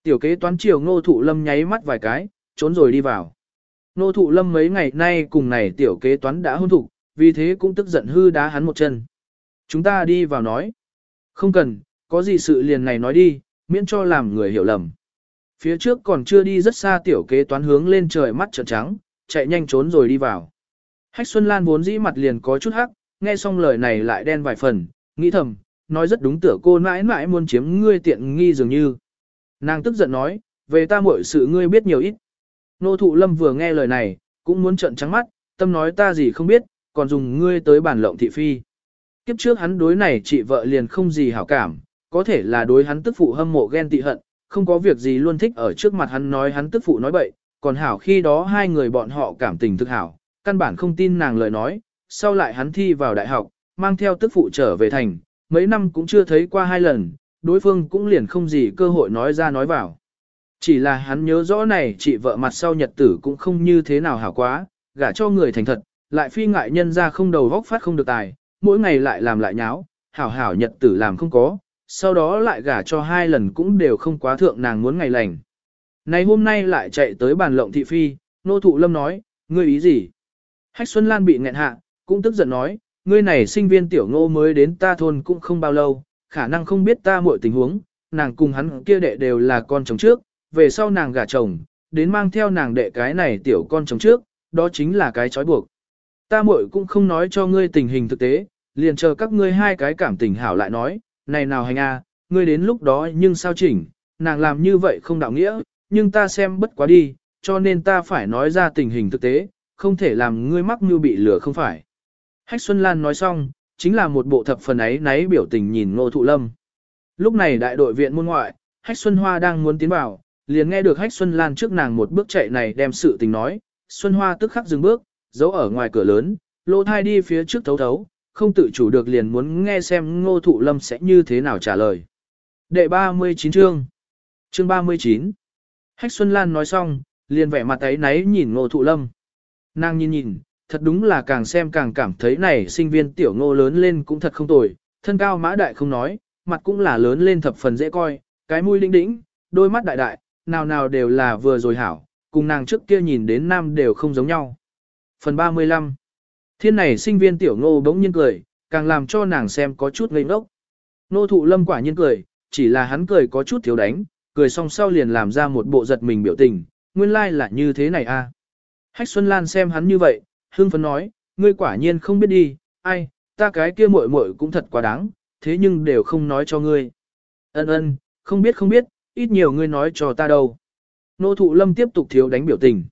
Tiểu kế toán chiều nô thụ lâm nháy mắt vài cái, trốn rồi đi vào. nô thụ lâm mấy ngày nay cùng này tiểu kế toán đã hôn thục, vì thế cũng tức giận hư đá hắn một chân. Chúng ta đi vào nói. Không cần, có gì sự liền này nói đi, miễn cho làm người hiểu lầm. Phía trước còn chưa đi rất xa tiểu kế toán hướng lên trời mắt trợn trắng, chạy nhanh trốn rồi đi vào. Hách Xuân Lan vốn dĩ mặt liền có chút hắc, nghe xong lời này lại đen vài phần, nghĩ thầm, nói rất đúng tựa cô mãi mãi muốn chiếm ngươi tiện nghi dường như. Nàng tức giận nói, về ta mọi sự ngươi biết nhiều ít. Nô thụ lâm vừa nghe lời này, cũng muốn trợn trắng mắt, tâm nói ta gì không biết, còn dùng ngươi tới bản lộng thị phi. Kiếp trước hắn đối này chị vợ liền không gì hảo cảm, có thể là đối hắn tức phụ hâm mộ ghen tị hận, không có việc gì luôn thích ở trước mặt hắn nói hắn tức phụ nói bậy, còn hảo khi đó hai người bọn họ cảm tình thực hảo, căn bản không tin nàng lời nói, sau lại hắn thi vào đại học, mang theo tức phụ trở về thành, mấy năm cũng chưa thấy qua hai lần, đối phương cũng liền không gì cơ hội nói ra nói vào. Chỉ là hắn nhớ rõ này chị vợ mặt sau nhật tử cũng không như thế nào hảo quá, gả cho người thành thật, lại phi ngại nhân ra không đầu vóc phát không được tài, mỗi ngày lại làm lại nháo, hảo hảo nhật tử làm không có, sau đó lại gả cho hai lần cũng đều không quá thượng nàng muốn ngày lành. Này hôm nay lại chạy tới bàn lộng thị phi, nô thụ lâm nói, ngươi ý gì? Hách Xuân Lan bị nghẹn hạ, cũng tức giận nói, ngươi này sinh viên tiểu ngô mới đến ta thôn cũng không bao lâu, khả năng không biết ta mọi tình huống, nàng cùng hắn kia đệ đều là con chồng trước, về sau nàng gả chồng, đến mang theo nàng đệ cái này tiểu con chồng trước, đó chính là cái trói buộc. Ta muội cũng không nói cho ngươi tình hình thực tế, liền chờ các ngươi hai cái cảm tình hảo lại nói, này nào hành a, ngươi đến lúc đó nhưng sao chỉnh, nàng làm như vậy không đạo nghĩa, nhưng ta xem bất quá đi, cho nên ta phải nói ra tình hình thực tế, không thể làm ngươi mắc như bị lửa không phải. Hách Xuân Lan nói xong, chính là một bộ thập phần ấy náy biểu tình nhìn Ngô Thụ Lâm. Lúc này đại đội viện môn ngoại, Hách Xuân Hoa đang muốn tiến vào, liền nghe được Hách Xuân Lan trước nàng một bước chạy này đem sự tình nói, Xuân Hoa tức khắc dừng bước, giấu ở ngoài cửa lớn, lô thai đi phía trước thấu thấu, không tự chủ được liền muốn nghe xem Ngô Thụ Lâm sẽ như thế nào trả lời. Đệ 39 chương Chương 39 Hách Xuân Lan nói xong, liền vẻ mặt ấy náy nhìn Ngô Thụ Lâm. Nàng nhìn nhìn, thật đúng là càng xem càng cảm thấy này sinh viên tiểu ngô lớn lên cũng thật không tồi, thân cao mã đại không nói, mặt cũng là lớn lên thập phần dễ coi, cái mũi đĩnh đĩnh, đôi mắt đại đại, nào nào đều là vừa rồi hảo, cùng nàng trước kia nhìn đến nam đều không giống nhau. Phần 35 Thiên này sinh viên tiểu ngô bỗng nhiên cười, càng làm cho nàng xem có chút ngây ngốc. Nô thụ lâm quả nhiên cười, chỉ là hắn cười có chút thiếu đánh, cười xong sau liền làm ra một bộ giật mình biểu tình, nguyên lai like là như thế này a. À. Hách Xuân Lan xem hắn như vậy, hương phấn nói, ngươi quả nhiên không biết đi, ai, ta cái kia muội muội cũng thật quá đáng, thế nhưng đều không nói cho ngươi. Ân ân, không biết không biết, ít nhiều ngươi nói cho ta đâu. Nô thụ lâm tiếp tục thiếu đánh biểu tình.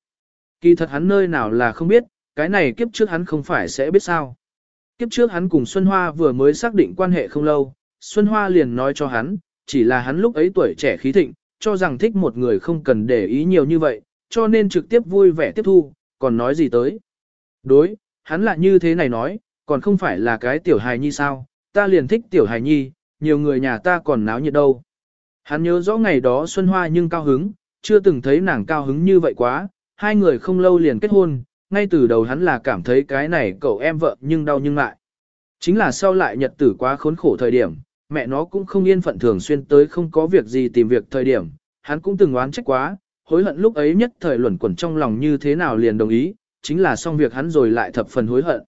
Kỳ thật hắn nơi nào là không biết, cái này kiếp trước hắn không phải sẽ biết sao. Kiếp trước hắn cùng Xuân Hoa vừa mới xác định quan hệ không lâu, Xuân Hoa liền nói cho hắn, chỉ là hắn lúc ấy tuổi trẻ khí thịnh, cho rằng thích một người không cần để ý nhiều như vậy, cho nên trực tiếp vui vẻ tiếp thu, còn nói gì tới. Đối, hắn là như thế này nói, còn không phải là cái tiểu hài nhi sao, ta liền thích tiểu hài nhi, nhiều người nhà ta còn náo nhiệt đâu. Hắn nhớ rõ ngày đó Xuân Hoa nhưng cao hứng, chưa từng thấy nàng cao hứng như vậy quá, hai người không lâu liền kết hôn, ngay từ đầu hắn là cảm thấy cái này cậu em vợ nhưng đau nhưng ngại. Chính là sau lại nhật tử quá khốn khổ thời điểm, mẹ nó cũng không yên phận thường xuyên tới không có việc gì tìm việc thời điểm, hắn cũng từng oán trách quá, hối hận lúc ấy nhất thời luẩn quẩn trong lòng như thế nào liền đồng ý, chính là xong việc hắn rồi lại thập phần hối hận.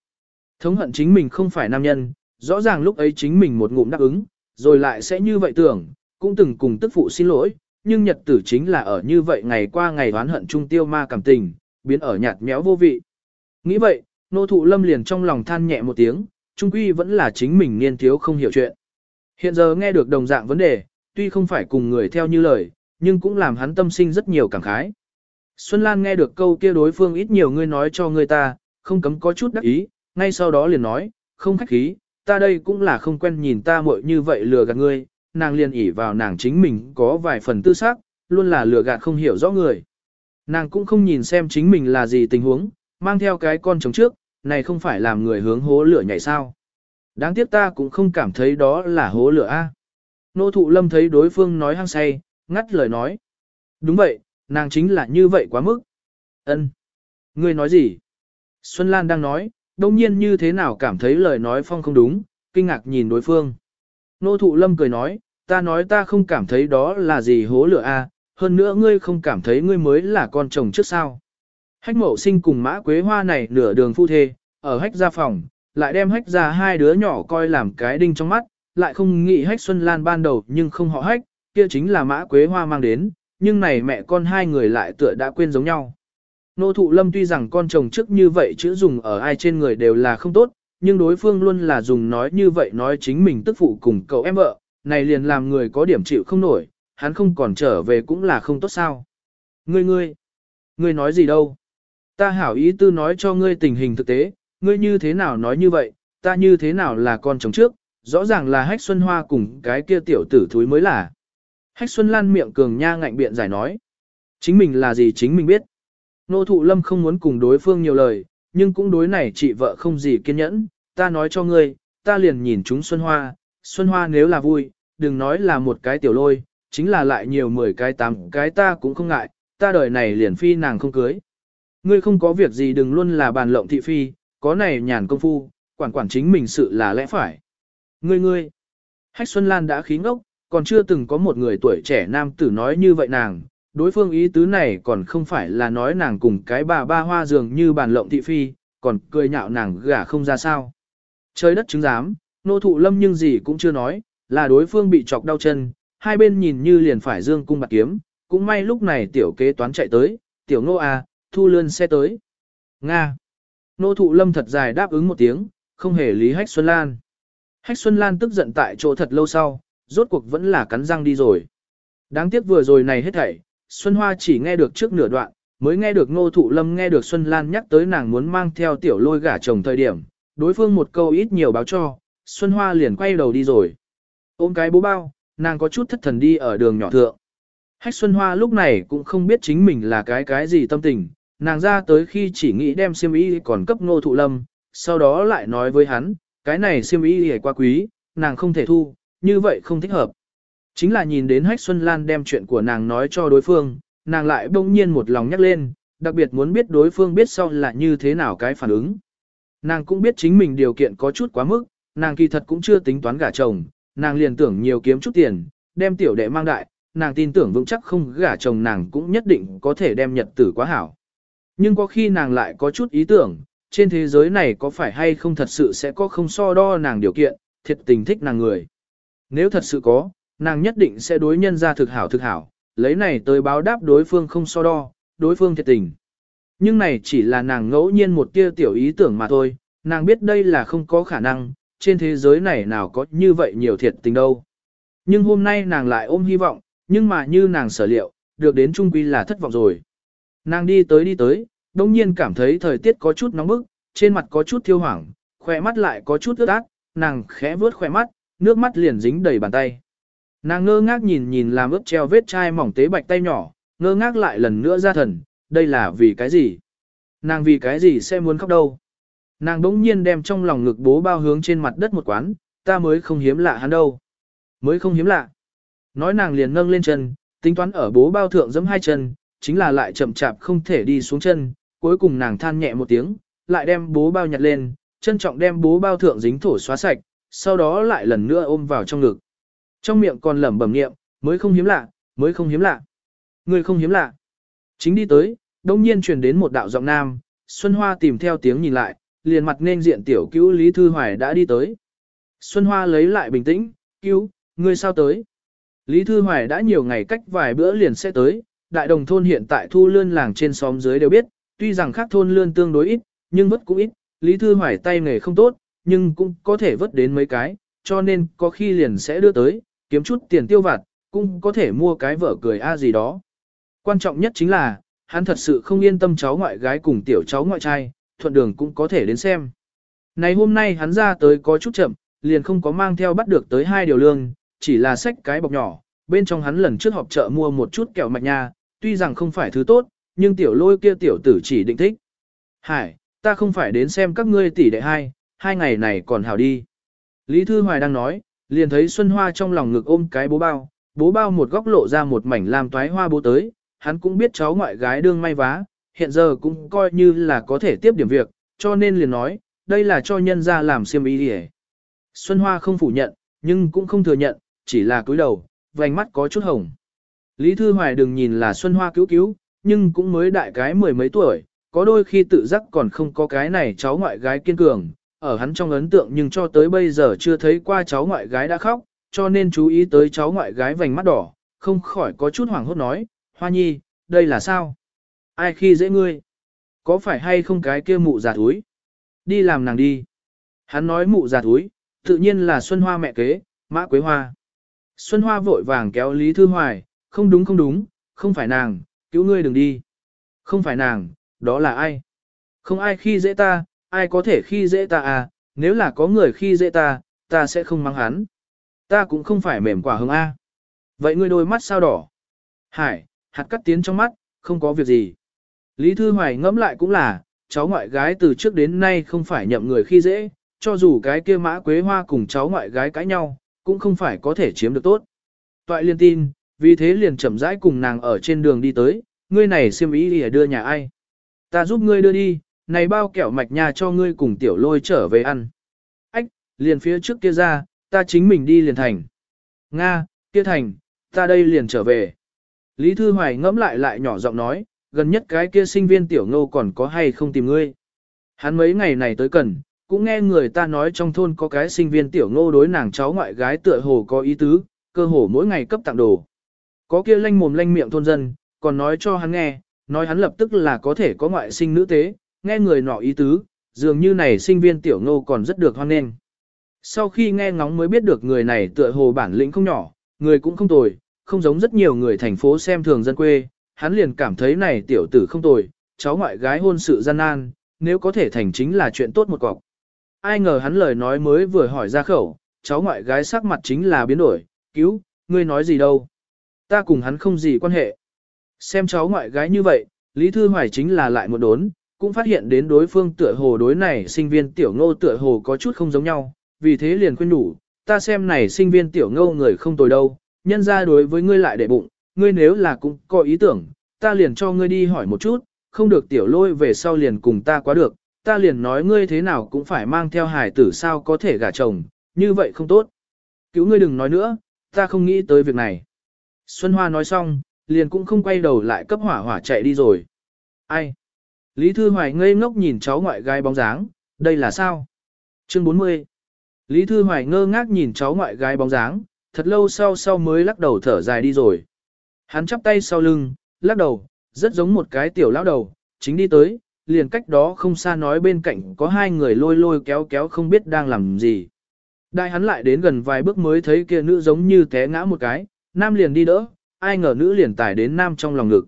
Thống hận chính mình không phải nam nhân, rõ ràng lúc ấy chính mình một ngụm đáp ứng, rồi lại sẽ như vậy tưởng, cũng từng cùng tức phụ xin lỗi, nhưng nhật tử chính là ở như vậy ngày qua ngày oán hận trung tiêu ma cảm tình, biến ở nhạt méo vô vị. Nghĩ vậy, nô thụ lâm liền trong lòng than nhẹ một tiếng, trung quy vẫn là chính mình niên thiếu không hiểu chuyện. Hiện giờ nghe được đồng dạng vấn đề, tuy không phải cùng người theo như lời, nhưng cũng làm hắn tâm sinh rất nhiều cảm khái. Xuân Lan nghe được câu kia đối phương ít nhiều ngươi nói cho người ta, không cấm có chút đắc ý, ngay sau đó liền nói, không khách khí, ta đây cũng là không quen nhìn ta muội như vậy lừa gạt ngươi, nàng liền ỉ vào nàng chính mình có vài phần tư xác, luôn là lừa gạt không hiểu rõ người. Nàng cũng không nhìn xem chính mình là gì tình huống, mang theo cái con trống trước, này không phải làm người hướng hố lửa nhảy sao. Đáng tiếc ta cũng không cảm thấy đó là hố lửa a. Nô thụ lâm thấy đối phương nói hăng say, ngắt lời nói. Đúng vậy, nàng chính là như vậy quá mức. Ân, Ngươi nói gì? Xuân Lan đang nói, đông nhiên như thế nào cảm thấy lời nói phong không đúng, kinh ngạc nhìn đối phương. Nô thụ lâm cười nói, ta nói ta không cảm thấy đó là gì hố lửa a, hơn nữa ngươi không cảm thấy ngươi mới là con chồng trước sao. Hách mậu sinh cùng mã quế hoa này nửa đường phu thê, ở hách ra phòng, lại đem hách ra hai đứa nhỏ coi làm cái đinh trong mắt, lại không nghĩ hách Xuân Lan ban đầu nhưng không họ hách, kia chính là mã quế hoa mang đến, nhưng này mẹ con hai người lại tựa đã quên giống nhau. Nô thụ lâm tuy rằng con chồng trước như vậy chữ dùng ở ai trên người đều là không tốt, nhưng đối phương luôn là dùng nói như vậy nói chính mình tức phụ cùng cậu em vợ, này liền làm người có điểm chịu không nổi, hắn không còn trở về cũng là không tốt sao. Ngươi ngươi, ngươi nói gì đâu? Ta hảo ý tư nói cho ngươi tình hình thực tế, ngươi như thế nào nói như vậy, ta như thế nào là con chồng trước, rõ ràng là hách xuân hoa cùng cái kia tiểu tử thúi mới là. Hách Xuân Lan miệng cường nha ngạnh biện giải nói. Chính mình là gì chính mình biết. Nô thụ lâm không muốn cùng đối phương nhiều lời, nhưng cũng đối này chị vợ không gì kiên nhẫn. Ta nói cho ngươi, ta liền nhìn chúng Xuân Hoa. Xuân Hoa nếu là vui, đừng nói là một cái tiểu lôi, chính là lại nhiều mười cái tám cái ta cũng không ngại, ta đời này liền phi nàng không cưới. Ngươi không có việc gì đừng luôn là bàn lộng thị phi, có này nhàn công phu, quản quản chính mình sự là lẽ phải. Ngươi ngươi, Hách Xuân Lan đã khí ngốc, còn chưa từng có một người tuổi trẻ nam tử nói như vậy nàng, đối phương ý tứ này còn không phải là nói nàng cùng cái bà ba hoa dường như bàn lộng thị phi, còn cười nhạo nàng gả không ra sao. Trời đất chứng giám, nô thụ lâm nhưng gì cũng chưa nói, là đối phương bị chọc đau chân, hai bên nhìn như liền phải dương cung bạc kiếm, cũng may lúc này tiểu kế toán chạy tới, tiểu Ngô à, thu lươn xe tới. Nga. Nô thụ lâm thật dài đáp ứng một tiếng, không hề lý Hách Xuân Lan. Hách Xuân Lan tức giận tại chỗ thật lâu sau, rốt cuộc vẫn là cắn răng đi rồi. Đáng tiếc vừa rồi này hết thảy, Xuân Hoa chỉ nghe được trước nửa đoạn, mới nghe được Ngô Thụ Lâm nghe được Xuân Lan nhắc tới nàng muốn mang theo tiểu lôi gả chồng thời điểm, đối phương một câu ít nhiều báo cho, Xuân Hoa liền quay đầu đi rồi. Ôm cái bố bao, nàng có chút thất thần đi ở đường nhỏ thượng. Hách Xuân Hoa lúc này cũng không biết chính mình là cái cái gì tâm tình, nàng ra tới khi chỉ nghĩ đem siêm y còn cấp Ngô Thụ Lâm, sau đó lại nói với hắn, cái này siêm y hề quá quý, nàng không thể thu, như vậy không thích hợp. Chính là nhìn đến Hách Xuân Lan đem chuyện của nàng nói cho đối phương, nàng lại bỗng nhiên một lòng nhắc lên, đặc biệt muốn biết đối phương biết sau là như thế nào cái phản ứng. Nàng cũng biết chính mình điều kiện có chút quá mức, nàng kỳ thật cũng chưa tính toán gả chồng, nàng liền tưởng nhiều kiếm chút tiền, đem tiểu đệ mang đại, nàng tin tưởng vững chắc không gả chồng nàng cũng nhất định có thể đem nhật tử quá hảo. Nhưng có khi nàng lại có chút ý tưởng, trên thế giới này có phải hay không thật sự sẽ có không so đo nàng điều kiện, thiệt tình thích nàng người. Nếu thật sự có, nàng nhất định sẽ đối nhân ra thực hảo thực hảo, lấy này tới báo đáp đối phương không so đo, đối phương thiệt tình. Nhưng này chỉ là nàng ngẫu nhiên một tia tiểu ý tưởng mà thôi, nàng biết đây là không có khả năng, trên thế giới này nào có như vậy nhiều thiệt tình đâu. Nhưng hôm nay nàng lại ôm hy vọng, nhưng mà như nàng sở liệu, được đến trung quy là thất vọng rồi. Nàng đi tới đi tới, đông nhiên cảm thấy thời tiết có chút nóng bức, trên mặt có chút thiêu hoảng, khỏe mắt lại có chút ướt át, nàng khẽ vướt khỏe mắt, nước mắt liền dính đầy bàn tay. Nàng ngơ ngác nhìn nhìn làm ướt treo vết chai mỏng tế bạch tay nhỏ, ngơ ngác lại lần nữa ra thần, đây là vì cái gì? Nàng vì cái gì sẽ muốn khóc đâu? Nàng đống nhiên đem trong lòng ngực bố bao hướng trên mặt đất một quán, ta mới không hiếm lạ hắn đâu. Mới không hiếm lạ. Nói nàng liền nâng lên chân, tính toán ở bố bao thượng giẫm hai chân, chính là lại chậm chạp không thể đi xuống chân, cuối cùng nàng than nhẹ một tiếng, lại đem bố bao nhặt lên, trân trọng đem bố bao thượng dính thổ xóa sạch, sau đó lại lần nữa ôm vào trong ngực. Trong miệng còn lẩm bẩm niệm, mới không hiếm lạ, mới không hiếm lạ. Người không hiếm lạ. Chính đi tới, đông nhiên truyền đến một đạo giọng nam, Xuân Hoa tìm theo tiếng nhìn lại, liền mặt nên diện tiểu cứu Lý Thư Hoài đã đi tới. Xuân Hoa lấy lại bình tĩnh, cứu, ngươi sao tới? Lý Thư Hoài đã nhiều ngày cách vài bữa liền sẽ tới, đại đồng thôn hiện tại thu lươn làng trên xóm dưới đều biết, tuy rằng khác thôn lươn tương đối ít, nhưng vất cũng ít, Lý Thư Hoài tay nghề không tốt, nhưng cũng có thể vất đến mấy cái, cho nên có khi liền sẽ đưa tới, kiếm chút tiền tiêu vặt, cũng có thể mua cái vợ cười a gì đó. Quan trọng nhất chính là, hắn thật sự không yên tâm cháu ngoại gái cùng tiểu cháu ngoại trai, thuận đường cũng có thể đến xem. Này hôm nay hắn ra tới có chút chậm, liền không có mang theo bắt được tới hai điều lương, chỉ là sách cái bọc nhỏ, bên trong hắn lần trước họp chợ mua một chút kẹo mạch nha, tuy rằng không phải thứ tốt, nhưng tiểu lôi kia tiểu tử chỉ định thích. Hải, ta không phải đến xem các ngươi tỷ đệ hai, hai ngày này còn hảo đi. Lý Thư Hoài đang nói, liền thấy Xuân Hoa trong lòng ngực ôm cái bố bao, bố bao một góc lộ ra một mảnh làm toái hoa bố tới, hắn cũng biết cháu ngoại gái đương may vá, hiện giờ cũng coi như là có thể tiếp điểm việc, cho nên liền nói, đây là cho nhân ra làm xiêm ý đi Xuân Hoa không phủ nhận, nhưng cũng không thừa nhận, chỉ là cúi đầu, vành mắt có chút hồng. Lý Thư Hoài đừng nhìn là Xuân Hoa cứu cứu, nhưng cũng mới đại cái mười mấy tuổi, có đôi khi tự giác còn không có cái này cháu ngoại gái kiên cường, ở hắn trong ấn tượng nhưng cho tới bây giờ chưa thấy qua cháu ngoại gái đã khóc, cho nên chú ý tới cháu ngoại gái vành mắt đỏ, không khỏi có chút hoảng hốt nói, Hoa Nhi, đây là sao? Ai khi dễ ngươi? Có phải hay không cái kia mụ già thúi? Đi làm nàng đi. Hắn nói mụ già thúi, tự nhiên là Xuân Hoa mẹ kế, Mã Quế Hoa. Xuân Hoa vội vàng kéo Lý Thư Hoài, không đúng không đúng, không phải nàng, cứu ngươi đừng đi. Không phải nàng, đó là ai? Không ai khi dễ ta, ai có thể khi dễ ta à, nếu là có người khi dễ ta, ta sẽ không mắng hắn. Ta cũng không phải mềm quả hứng A. Vậy ngươi đôi mắt sao đỏ? Hải, hạt cắt tiến trong mắt, không có việc gì. Lý Thư Hoài ngẫm lại cũng là, cháu ngoại gái từ trước đến nay không phải nhậm người khi dễ, cho dù cái kia mã quế hoa cùng cháu ngoại gái cãi nhau, cũng không phải có thể chiếm được tốt. Toại liên tin, vì thế liền chậm rãi cùng nàng ở trên đường đi tới, ngươi này xem ý đi đưa nhà ai. Ta giúp ngươi đưa đi, này bao kẹo mạch nhà cho ngươi cùng tiểu lôi trở về ăn. Ách, liền phía trước kia ra, Ta chính mình đi liền thành. Nga, kia thành, ta đây liền trở về. Lý Thư Hoài ngẫm lại lại nhỏ giọng nói, gần nhất cái kia sinh viên tiểu ngô còn có hay không tìm ngươi. Hắn mấy ngày này tới cần, cũng nghe người ta nói trong thôn có cái sinh viên tiểu ngô đối nàng cháu ngoại gái tựa hồ có ý tứ, cơ hồ mỗi ngày cấp tặng đồ. Có kia lanh mồm lanh miệng thôn dân, còn nói cho hắn nghe, nói hắn lập tức là có thể có ngoại sinh nữ tế, nghe người nọ ý tứ, dường như này sinh viên tiểu ngô còn rất được hoan nghênh. Sau khi nghe ngóng mới biết được người này tựa hồ bản lĩnh không nhỏ, người cũng không tồi, không giống rất nhiều người thành phố xem thường dân quê, hắn liền cảm thấy này tiểu tử không tồi, cháu ngoại gái hôn sự gian nan, nếu có thể thành chính là chuyện tốt một cọc. Ai ngờ hắn lời nói mới vừa hỏi ra khẩu, cháu ngoại gái sắc mặt chính là biến đổi, cứu, ngươi nói gì đâu. Ta cùng hắn không gì quan hệ. Xem cháu ngoại gái như vậy, Lý Thư Hoài chính là lại một đốn, cũng phát hiện đến đối phương tựa hồ đối này sinh viên tiểu ngô tựa hồ có chút không giống nhau, vì thế liền khuyên đủ, ta xem này sinh viên tiểu ngô người không tồi đâu, nhân ra đối với ngươi lại để bụng, ngươi nếu là cũng có ý tưởng, ta liền cho ngươi đi hỏi một chút, không được tiểu lôi về sau liền cùng ta quá được, ta liền nói ngươi thế nào cũng phải mang theo hài tử sao có thể gả chồng, như vậy không tốt. Cứu ngươi đừng nói nữa, ta không nghĩ tới việc này. Xuân Hoa nói xong, liền cũng không quay đầu lại cấp hỏa hỏa chạy đi rồi. Ai? Lý Thư Hoài ngây ngốc nhìn cháu ngoại gái bóng dáng, đây là sao? Chương 40 Lý Thư Hoài ngơ ngác nhìn cháu ngoại gái bóng dáng, thật lâu sau sau mới lắc đầu thở dài đi rồi. Hắn chắp tay sau lưng, lắc đầu, rất giống một cái tiểu lão đầu, chính đi tới, liền cách đó không xa nói bên cạnh có hai người lôi lôi kéo kéo không biết đang làm gì. Đại hắn lại đến gần vài bước mới thấy kia nữ giống như té ngã một cái, nam liền đi đỡ, ai ngờ nữ liền tải đến nam trong lòng ngực.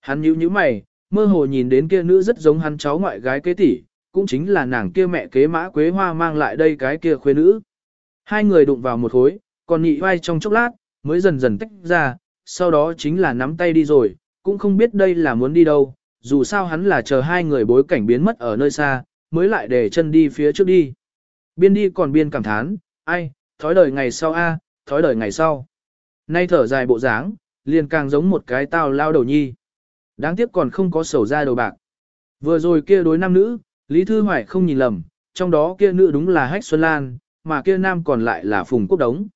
Hắn nhíu nhíu mày, mơ hồ nhìn đến kia nữ rất giống hắn cháu ngoại gái kế tỷ, cũng chính là nàng kia mẹ kế mã quế hoa mang lại đây cái kia khuê nữ. Hai người đụng vào một khối, còn nhị vai trong chốc lát, mới dần dần tách ra, sau đó chính là nắm tay đi rồi, cũng không biết đây là muốn đi đâu, dù sao hắn là chờ hai người bối cảnh biến mất ở nơi xa, mới lại để chân đi phía trước đi. Biên đi còn biên cảm thán, ai, thói đời ngày sau a, thói đời ngày sau. Nay thở dài bộ dáng, liền càng giống một cái tao lao đầu nhi. Đáng tiếc còn không có sầu ra đầu bạc. Vừa rồi kia đối nam nữ, Lý Thư Hoài không nhìn lầm, trong đó kia nữ đúng là Hách Xuân Lan, mà kia nam còn lại là Phùng Quốc Đống.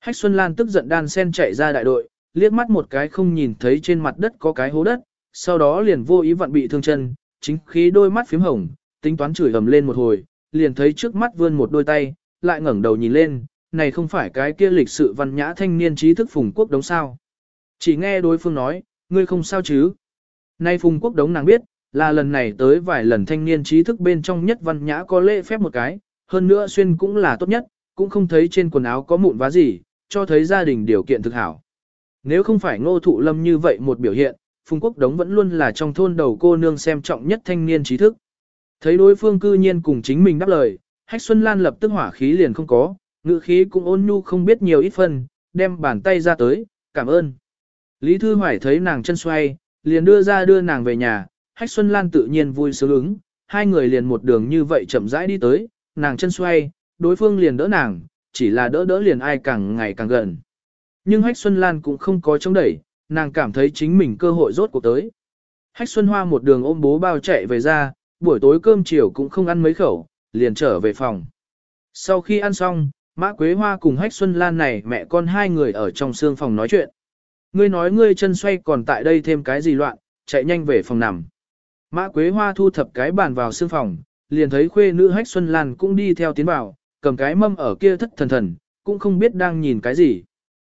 Hách Xuân Lan tức giận đan sen chạy ra đại đội, liếc mắt một cái không nhìn thấy trên mặt đất có cái hố đất, sau đó liền vô ý vặn bị thương chân, chính khí đôi mắt phím hồng, tính toán chửi ầm lên một hồi, liền thấy trước mắt vươn một đôi tay, lại ngẩng đầu nhìn lên, này không phải cái kia lịch sự văn nhã thanh niên trí thức Phùng Quốc Đống sao. Chỉ nghe đối phương nói, ngươi không sao chứ. Nay Phùng Quốc Đống nàng biết, là lần này tới vài lần thanh niên trí thức bên trong nhất văn nhã có lễ phép một cái, hơn nữa xuyên cũng là tốt nhất, cũng không thấy trên quần áo có mụn vá gì, cho thấy gia đình điều kiện thực hảo. Nếu không phải ngô thụ lâm như vậy một biểu hiện, Phùng Quốc Đống vẫn luôn là trong thôn đầu cô nương xem trọng nhất thanh niên trí thức. Thấy đối phương cư nhiên cùng chính mình đáp lời, Hách Xuân Lan lập tức hỏa khí liền không có, ngữ khí cũng ôn nhu không biết nhiều ít phân, đem bàn tay ra tới, cảm ơn. Lý Thư Hoài thấy nàng chân xoay, liền đưa ra đưa nàng về nhà, Hách Xuân Lan tự nhiên vui sướng ứng, hai người liền một đường như vậy chậm rãi đi tới, nàng chân xoay, đối phương liền đỡ nàng, chỉ là đỡ đỡ liền ai càng ngày càng gần. Nhưng Hách Xuân Lan cũng không có chống đẩy, nàng cảm thấy chính mình cơ hội rốt cuộc tới. Hách Xuân Hoa một đường ôm bố bao chạy về ra, buổi tối cơm chiều cũng không ăn mấy khẩu, liền trở về phòng. Sau khi ăn xong, Mã Quế Hoa cùng Hách Xuân Lan này mẹ con hai người ở trong xương phòng nói chuyện. Ngươi nói ngươi chân xoay còn tại đây thêm cái gì loạn, chạy nhanh về phòng nằm. Mã Quế Hoa thu thập cái bàn vào xương phòng, liền thấy khuê nữ Hách Xuân Lan cũng đi theo tiến vào, cầm cái mâm ở kia thất thần thần, cũng không biết đang nhìn cái gì.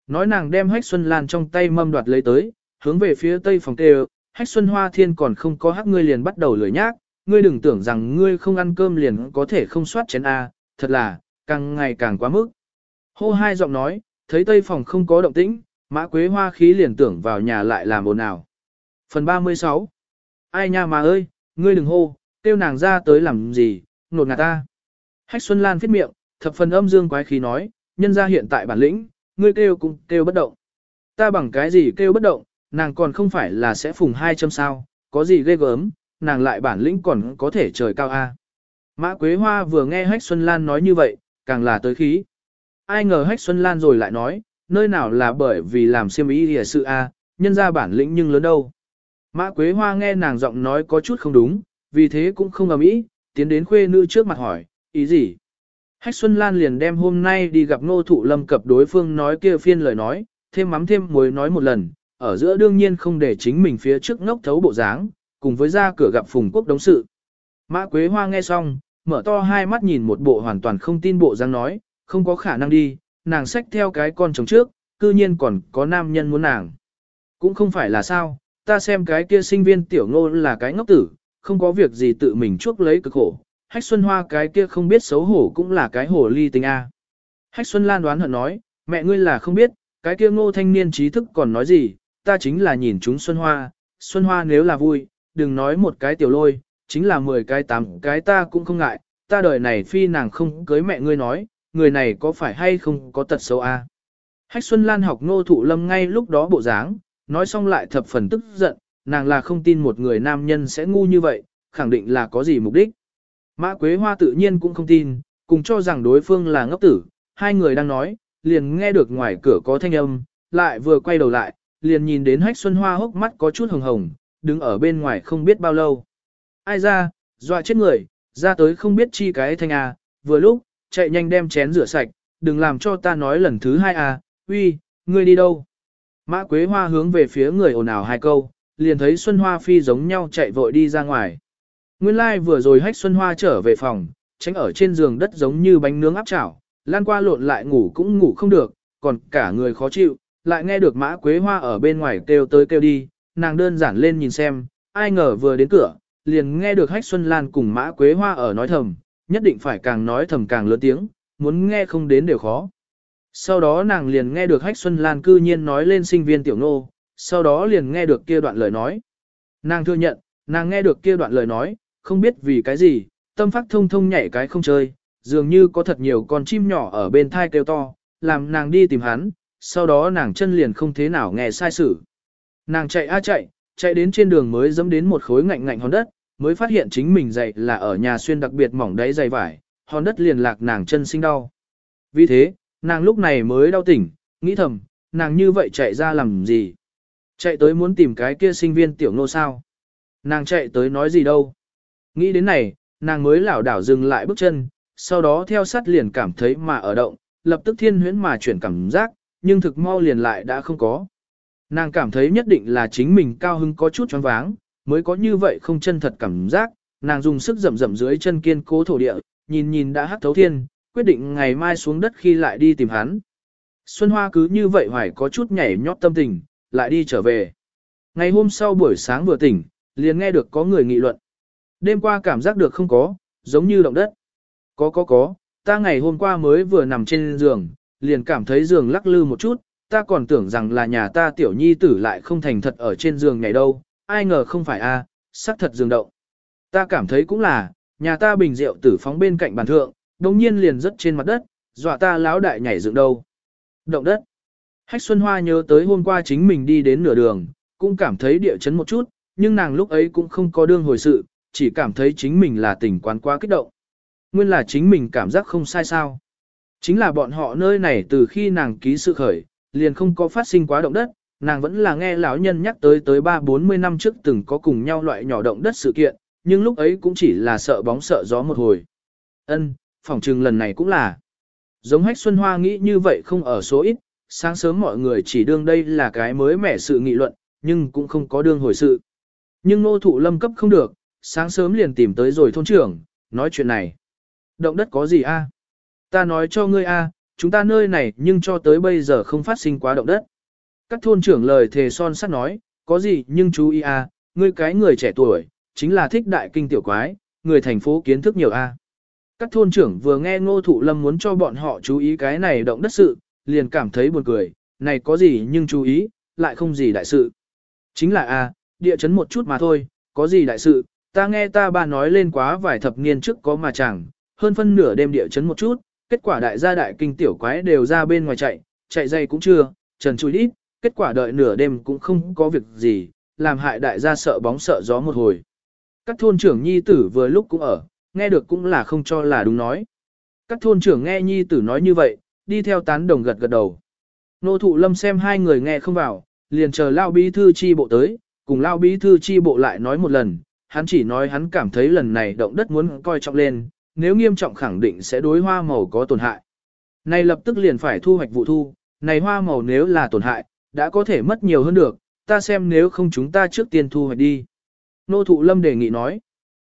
Nói nàng đem Hách Xuân Lan trong tay mâm đoạt lấy tới, hướng về phía tây phòng tê Hách Xuân Hoa Thiên còn không có hắc ngươi liền bắt đầu lười nhác, ngươi đừng tưởng rằng ngươi không ăn cơm liền có thể không soát chén A, thật là, càng ngày càng quá mức. Hô hai giọng nói, thấy tây phòng không có động tĩnh, mã quế hoa khí liền tưởng vào nhà lại làm ồn ào. Phần 36 Ai nha mà ơi, ngươi đừng hô, kêu nàng ra tới làm gì, nột ngạt ta. Hách Xuân Lan phết miệng, thập phần âm dương quái khí nói, nhân ra hiện tại bản lĩnh, ngươi kêu cũng kêu bất động. Ta bằng cái gì kêu bất động, nàng còn không phải là sẽ phùng hai châm sao, có gì ghê gớm, nàng lại bản lĩnh còn có thể trời cao a. Mã Quế Hoa vừa nghe Hách Xuân Lan nói như vậy, càng là tới khí. Ai ngờ Hách Xuân Lan rồi lại nói, nơi nào là bởi vì làm siêm ý hìa sự a, nhân ra bản lĩnh nhưng lớn đâu. Mã Quế Hoa nghe nàng giọng nói có chút không đúng, vì thế cũng không ầm ĩ, tiến đến khuê nữ trước mặt hỏi, ý gì? Hách Xuân Lan liền đem hôm nay đi gặp ngô thụ lâm cập đối phương nói kia phiên lời nói, thêm mắm thêm muối nói một lần, ở giữa đương nhiên không để chính mình phía trước ngốc thấu bộ dáng, cùng với ra cửa gặp Phùng Quốc đống sự. Mã Quế Hoa nghe xong, mở to hai mắt nhìn một bộ hoàn toàn không tin bộ dáng nói, không có khả năng đi, nàng xách theo cái con chồng trước, cư nhiên còn có nam nhân muốn nàng. Cũng không phải là sao, ta xem cái kia sinh viên tiểu ngô là cái ngốc tử, không có việc gì tự mình chuốc lấy cực khổ. Hách Xuân Hoa cái kia không biết xấu hổ cũng là cái hồ ly tình A. Hách Xuân Lan đoán hận nói, mẹ ngươi là không biết, cái kia ngô thanh niên trí thức còn nói gì, ta chính là nhìn chúng Xuân Hoa, Xuân Hoa nếu là vui, đừng nói một cái tiểu lôi, chính là 10 cái tám cái ta cũng không ngại, ta đời này phi nàng không cưới mẹ ngươi nói, người này có phải hay không có tật xấu a? Hách Xuân Lan học ngô thụ lâm ngay lúc đó bộ dáng, nói xong lại thập phần tức giận, nàng là không tin một người nam nhân sẽ ngu như vậy, khẳng định là có gì mục đích. Mã Quế Hoa tự nhiên cũng không tin, cùng cho rằng đối phương là ngốc tử, hai người đang nói, liền nghe được ngoài cửa có thanh âm, lại vừa quay đầu lại, liền nhìn đến Hách Xuân Hoa hốc mắt có chút hồng hồng, đứng ở bên ngoài không biết bao lâu. Ai ra, dọa chết người, ra tới không biết chi cái thanh à, vừa lúc, chạy nhanh đem chén rửa sạch, đừng làm cho ta nói lần thứ hai à, uy, ngươi đi đâu? Mã Quế Hoa hướng về phía người ồn ào hai câu, liền thấy Xuân Hoa Phi giống nhau chạy vội đi ra ngoài. Nguyên lai like vừa rồi hách Xuân Hoa trở về phòng, tránh ở trên giường đất giống như bánh nướng áp chảo, lan qua lộn lại ngủ cũng ngủ không được, còn cả người khó chịu, lại nghe được Mã Quế Hoa ở bên ngoài kêu tới kêu đi, nàng đơn giản lên nhìn xem, ai ngờ vừa đến cửa, liền nghe được Hách Xuân Lan cùng Mã Quế Hoa ở nói thầm, nhất định phải càng nói thầm càng lớn tiếng, muốn nghe không đến đều khó. Sau đó nàng liền nghe được Hách Xuân Lan cư nhiên nói lên sinh viên tiểu nô, sau đó liền nghe được kia đoạn lời nói. Nàng thừa nhận, nàng nghe được kia đoạn lời nói, không biết vì cái gì, tâm phát thông thông nhảy cái không chơi, dường như có thật nhiều con chim nhỏ ở bên thai kêu to, làm nàng đi tìm hắn, sau đó nàng chân liền không thế nào nghe sai sự. Nàng chạy a chạy, chạy đến trên đường mới dẫm đến một khối ngạnh ngạnh hòn đất, mới phát hiện chính mình dậy là ở nhà xuyên đặc biệt mỏng đáy dày vải, hòn đất liền lạc nàng chân sinh đau. Vì thế, nàng lúc này mới đau tỉnh, nghĩ thầm, nàng như vậy chạy ra làm gì? Chạy tới muốn tìm cái kia sinh viên tiểu nô sao? Nàng chạy tới nói gì đâu? Nghĩ đến này, nàng mới lảo đảo dừng lại bước chân, sau đó theo sát liền cảm thấy mà ở động, lập tức thiên huyễn mà chuyển cảm giác, nhưng thực mau liền lại đã không có. Nàng cảm thấy nhất định là chính mình cao hứng có chút choáng váng, mới có như vậy không chân thật cảm giác, nàng dùng sức rậm rậm dưới chân kiên cố thổ địa, nhìn nhìn đã hắc thấu thiên, quyết định ngày mai xuống đất khi lại đi tìm hắn. Xuân Hoa cứ như vậy hoài có chút nhảy nhót tâm tình, lại đi trở về. Ngày hôm sau buổi sáng vừa tỉnh, liền nghe được có người nghị luận. Đêm qua cảm giác được không có, giống như động đất. Có có có, ta ngày hôm qua mới vừa nằm trên giường, liền cảm thấy giường lắc lư một chút, ta còn tưởng rằng là nhà ta tiểu nhi tử lại không thành thật ở trên giường ngày đâu, ai ngờ không phải a, à, thật giường động. Ta cảm thấy cũng là, nhà ta bình rượu tử phóng bên cạnh bàn thượng, đồng nhiên liền rớt trên mặt đất, dọa ta láo đại nhảy dựng đâu. Động đất. Hách Xuân Hoa nhớ tới hôm qua chính mình đi đến nửa đường, cũng cảm thấy địa chấn một chút, nhưng nàng lúc ấy cũng không có đương hồi sự, chỉ cảm thấy chính mình là tình quán quá kích động. Nguyên là chính mình cảm giác không sai sao. Chính là bọn họ nơi này từ khi nàng ký sự khởi, liền không có phát sinh quá động đất, nàng vẫn là nghe lão nhân nhắc tới tới ba bốn mươi năm trước từng có cùng nhau loại nhỏ động đất sự kiện, nhưng lúc ấy cũng chỉ là sợ bóng sợ gió một hồi. Ân, phỏng trừng lần này cũng là. Giống hách Xuân Hoa nghĩ như vậy không ở số ít, sáng sớm mọi người chỉ đương đây là cái mới mẻ sự nghị luận, nhưng cũng không có đương hồi sự. Nhưng nô thụ lâm cấp không được, sáng sớm liền tìm tới rồi thôn trưởng, nói chuyện này. Động đất có gì a? Ta nói cho ngươi a, chúng ta nơi này nhưng cho tới bây giờ không phát sinh quá động đất. Các thôn trưởng lời thề son sắt nói, có gì nhưng chú ý a, ngươi cái người trẻ tuổi, chính là thích đại kinh tiểu quái, người thành phố kiến thức nhiều a. Các thôn trưởng vừa nghe ngô thụ lâm muốn cho bọn họ chú ý cái này động đất sự, liền cảm thấy buồn cười, này có gì nhưng chú ý, lại không gì đại sự. Chính là a, địa chấn một chút mà thôi, có gì đại sự, ta nghe ta ba nói lên quá vài thập niên trước có mà chẳng, hơn phân nửa đêm địa chấn một chút, kết quả đại gia đại kinh tiểu quái đều ra bên ngoài chạy, chạy dây cũng chưa, trần chui ít, kết quả đợi nửa đêm cũng không có việc gì, làm hại đại gia sợ bóng sợ gió một hồi. Các thôn trưởng nhi tử vừa lúc cũng ở, nghe được cũng là không cho là đúng nói. Các thôn trưởng nghe nhi tử nói như vậy, đi theo tán đồng gật gật đầu. Nô thụ lâm xem hai người nghe không vào, liền chờ lao bí thư chi bộ tới, cùng lao bí thư chi bộ lại nói một lần, hắn chỉ nói hắn cảm thấy lần này động đất muốn coi trọng lên, nếu nghiêm trọng khẳng định sẽ đối hoa màu có tổn hại. Này lập tức liền phải thu hoạch vụ thu, này hoa màu nếu là tổn hại, đã có thể mất nhiều hơn được, ta xem nếu không chúng ta trước tiên thu hoạch đi. Nô thụ lâm đề nghị nói.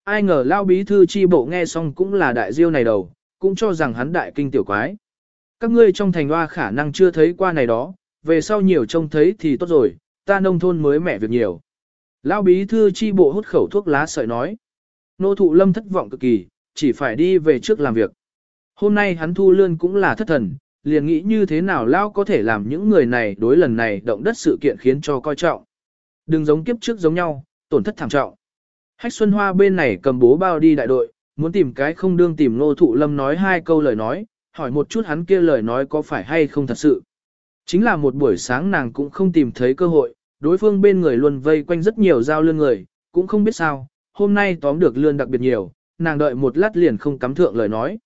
Ai ngờ lao bí thư chi bộ nghe xong cũng là đại diêu này đầu, cũng cho rằng hắn đại kinh tiểu quái. Các ngươi trong thành hoa khả năng chưa thấy qua này đó, về sau nhiều trông thấy thì tốt rồi, ta nông thôn mới mẻ việc nhiều. Lão bí thư chi bộ hút khẩu thuốc lá sợi nói. Nô thụ lâm thất vọng cực kỳ, chỉ phải đi về trước làm việc. Hôm nay hắn thu lương cũng là thất thần, liền nghĩ như thế nào Lão có thể làm những người này đối lần này động đất sự kiện khiến cho coi trọng. Đừng giống kiếp trước giống nhau, tổn thất thảm trọng. Hách Xuân Hoa bên này cầm bố bao đi đại đội, muốn tìm cái không đương tìm nô thụ lâm nói hai câu lời nói, hỏi một chút hắn kia lời nói có phải hay không thật sự. Chính là một buổi sáng nàng cũng không tìm thấy cơ hội, đối phương bên người luôn vây quanh rất nhiều giao lươn người, cũng không biết sao, hôm nay tóm được lươn đặc biệt nhiều, nàng đợi một lát liền không cắm thượng lời nói.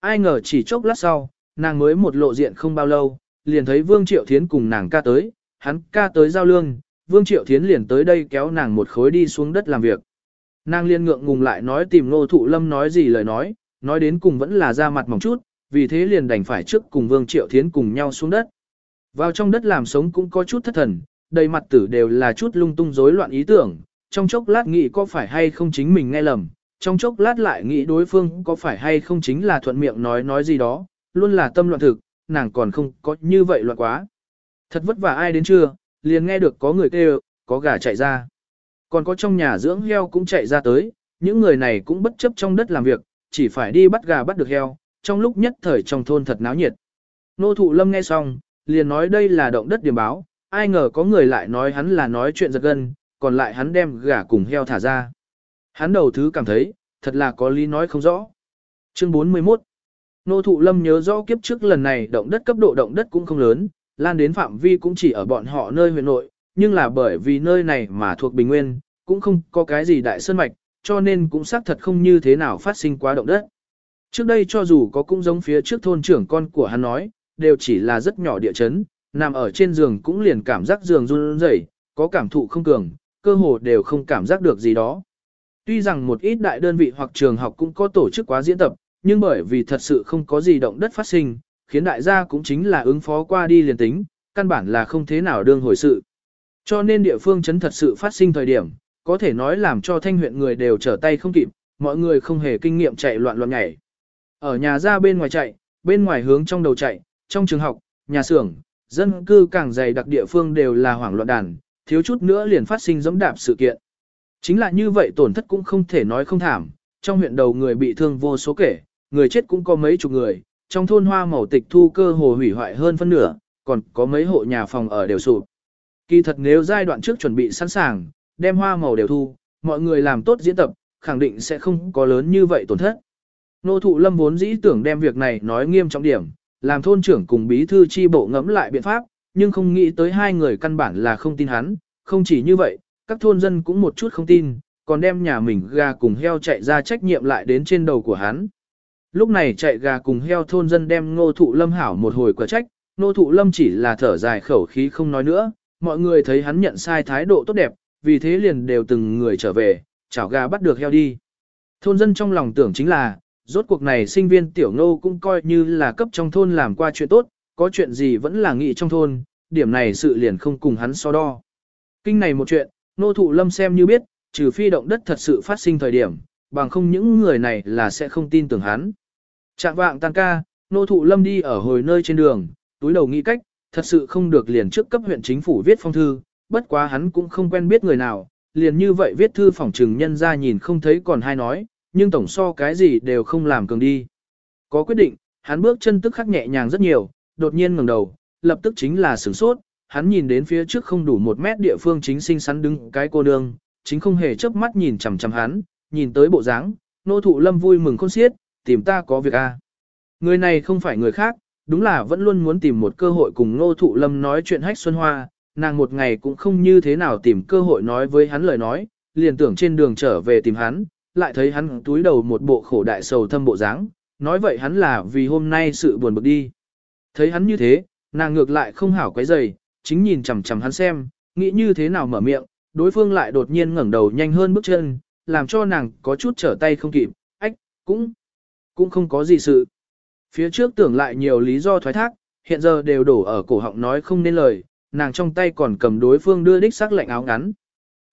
Ai ngờ chỉ chốc lát sau, nàng mới một lộ diện không bao lâu, liền thấy Vương Triệu Thiến cùng nàng ca tới, hắn ca tới giao lương, Vương Triệu Thiến liền tới đây kéo nàng một khối đi xuống đất làm việc. Nàng liên ngượng ngùng lại nói tìm Ngô Thụ Lâm nói gì lời nói, nói đến cùng vẫn là ra mặt mỏng chút, vì thế liền đành phải trước cùng Vương Triệu Thiến cùng nhau xuống đất. Vào trong đất làm sống cũng có chút thất thần, đầy mặt tử đều là chút lung tung rối loạn ý tưởng, trong chốc lát nghĩ có phải hay không chính mình nghe lầm, trong chốc lát lại nghĩ đối phương có phải hay không chính là thuận miệng nói nói gì đó, luôn là tâm loạn thực, nàng còn không có như vậy loạn quá. Thật vất vả ai đến chưa, liền nghe được có người kêu, có gà chạy ra. Còn có trong nhà dưỡng heo cũng chạy ra tới, những người này cũng bất chấp trong đất làm việc, chỉ phải đi bắt gà bắt được heo, trong lúc nhất thời trong thôn thật náo nhiệt. Nô thụ lâm nghe xong, liền nói đây là động đất điểm báo, ai ngờ có người lại nói hắn là nói chuyện giật gân, còn lại hắn đem gà cùng heo thả ra. Hắn đầu thứ cảm thấy, thật là có lý nói không rõ. Chương 41 Nô thụ lâm nhớ rõ kiếp trước lần này động đất cấp độ động đất cũng không lớn, lan đến phạm vi cũng chỉ ở bọn họ nơi huyện nội, nhưng là bởi vì nơi này mà thuộc bình nguyên, cũng không có cái gì đại sơn mạch, cho nên cũng xác thật không như thế nào phát sinh quá động đất. Trước đây cho dù có cũng giống phía trước thôn trưởng con của hắn nói, đều chỉ là rất nhỏ địa chấn, nằm ở trên giường cũng liền cảm giác giường run rẩy, có cảm thụ không cường, cơ hồ đều không cảm giác được gì đó. Tuy rằng một ít đại đơn vị hoặc trường học cũng có tổ chức quá diễn tập, nhưng bởi vì thật sự không có gì động đất phát sinh, khiến đại gia cũng chính là ứng phó qua đi liền tính, căn bản là không thế nào đương hồi sự. Cho nên địa phương chấn thật sự phát sinh thời điểm, có thể nói làm cho thanh huyện người đều trở tay không kịp, mọi người không hề kinh nghiệm chạy loạn loạn nhảy. Ở nhà ra bên ngoài chạy, bên ngoài hướng trong đầu chạy, trong trường học, nhà xưởng, dân cư càng dày đặc địa phương đều là hoảng loạn đàn, thiếu chút nữa liền phát sinh giống đạp sự kiện. Chính là như vậy tổn thất cũng không thể nói không thảm, trong huyện đầu người bị thương vô số kể, người chết cũng có mấy chục người, trong thôn hoa màu tịch thu cơ hồ hủy hoại hơn phân nửa, còn có mấy hộ nhà phòng ở đều sụp. Kỳ thật nếu giai đoạn trước chuẩn bị sẵn sàng, đem hoa màu đều thu, mọi người làm tốt diễn tập, khẳng định sẽ không có lớn như vậy tổn thất. Nô thụ lâm vốn dĩ tưởng đem việc này nói nghiêm trọng điểm, làm thôn trưởng cùng bí thư chi bộ ngẫm lại biện pháp, nhưng không nghĩ tới hai người căn bản là không tin hắn, không chỉ như vậy, các thôn dân cũng một chút không tin, còn đem nhà mình gà cùng heo chạy ra trách nhiệm lại đến trên đầu của hắn. Lúc này chạy gà cùng heo thôn dân đem ngô thụ lâm hảo một hồi quả trách, ngô thụ lâm chỉ là thở dài khẩu khí không nói nữa, mọi người thấy hắn nhận sai thái độ tốt đẹp, vì thế liền đều từng người trở về, chảo gà bắt được heo đi. Thôn dân trong lòng tưởng chính là, rốt cuộc này sinh viên tiểu ngô cũng coi như là cấp trong thôn làm qua chuyện tốt, có chuyện gì vẫn là nghị trong thôn, điểm này sự liền không cùng hắn so đo. Kinh này một chuyện, nô thụ lâm xem như biết, trừ phi động đất thật sự phát sinh thời điểm, bằng không những người này là sẽ không tin tưởng hắn. Trạng vạng tăng ca, nô thụ lâm đi ở hồi nơi trên đường, túi đầu nghĩ cách, thật sự không được liền trước cấp huyện chính phủ viết phong thư, bất quá hắn cũng không quen biết người nào, liền như vậy viết thư phỏng trừng nhân ra nhìn không thấy còn hay nói, nhưng tổng so cái gì đều không làm cường đi. Có quyết định, hắn bước chân tức khắc nhẹ nhàng rất nhiều, đột nhiên ngẩng đầu, lập tức chính là sửng sốt, hắn nhìn đến phía trước không đủ một mét địa phương chính sinh sắn đứng cái cô nương, chính không hề chớp mắt nhìn chằm chằm hắn, nhìn tới bộ dáng, nô thụ lâm vui mừng khôn xiết, tìm ta có việc a. À. Người này không phải người khác, đúng là vẫn luôn muốn tìm một cơ hội cùng nô thụ lâm nói chuyện hách xuân hoa, nàng một ngày cũng không như thế nào tìm cơ hội nói với hắn lời nói, liền tưởng trên đường trở về tìm hắn, lại thấy hắn túi đầu một bộ khổ đại sầu thâm bộ dáng, nói vậy hắn là vì hôm nay sự buồn bực đi. Thấy hắn như thế, nàng ngược lại không hảo quấy dày, chính nhìn chằm chằm hắn xem, nghĩ như thế nào mở miệng, đối phương lại đột nhiên ngẩng đầu nhanh hơn bước chân, làm cho nàng có chút trở tay không kịp, ách, cũng. cũng không có gì sự. Phía trước tưởng lại nhiều lý do thoái thác, hiện giờ đều đổ ở cổ họng nói không nên lời, nàng trong tay còn cầm đối phương đưa đích sắc lạnh áo ngắn.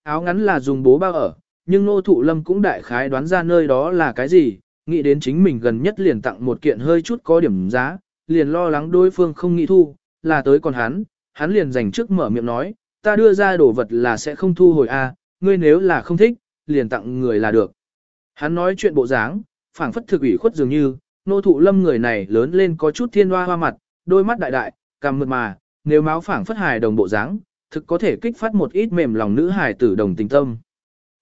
Áo ngắn là dùng bố bao ở, nhưng nô thụ lâm cũng đại khái đoán ra nơi đó là cái gì, nghĩ đến chính mình gần nhất liền tặng một kiện hơi chút có điểm giá, liền lo lắng đối phương không nghĩ thu, là tới còn hắn, hắn liền dành trước mở miệng nói, ta đưa ra đồ vật là sẽ không thu hồi a, ngươi nếu là không thích, liền tặng người là được. Hắn nói chuyện bộ dáng, phảng phất thực ủy khuất dường như, nô thụ lâm người này lớn lên có chút thiên hoa hoa mặt, đôi mắt đại đại, cằm mượt mà, nếu máu phảng phất hài đồng bộ dáng, thực có thể kích phát một ít mềm lòng nữ hài tử đồng tình tâm.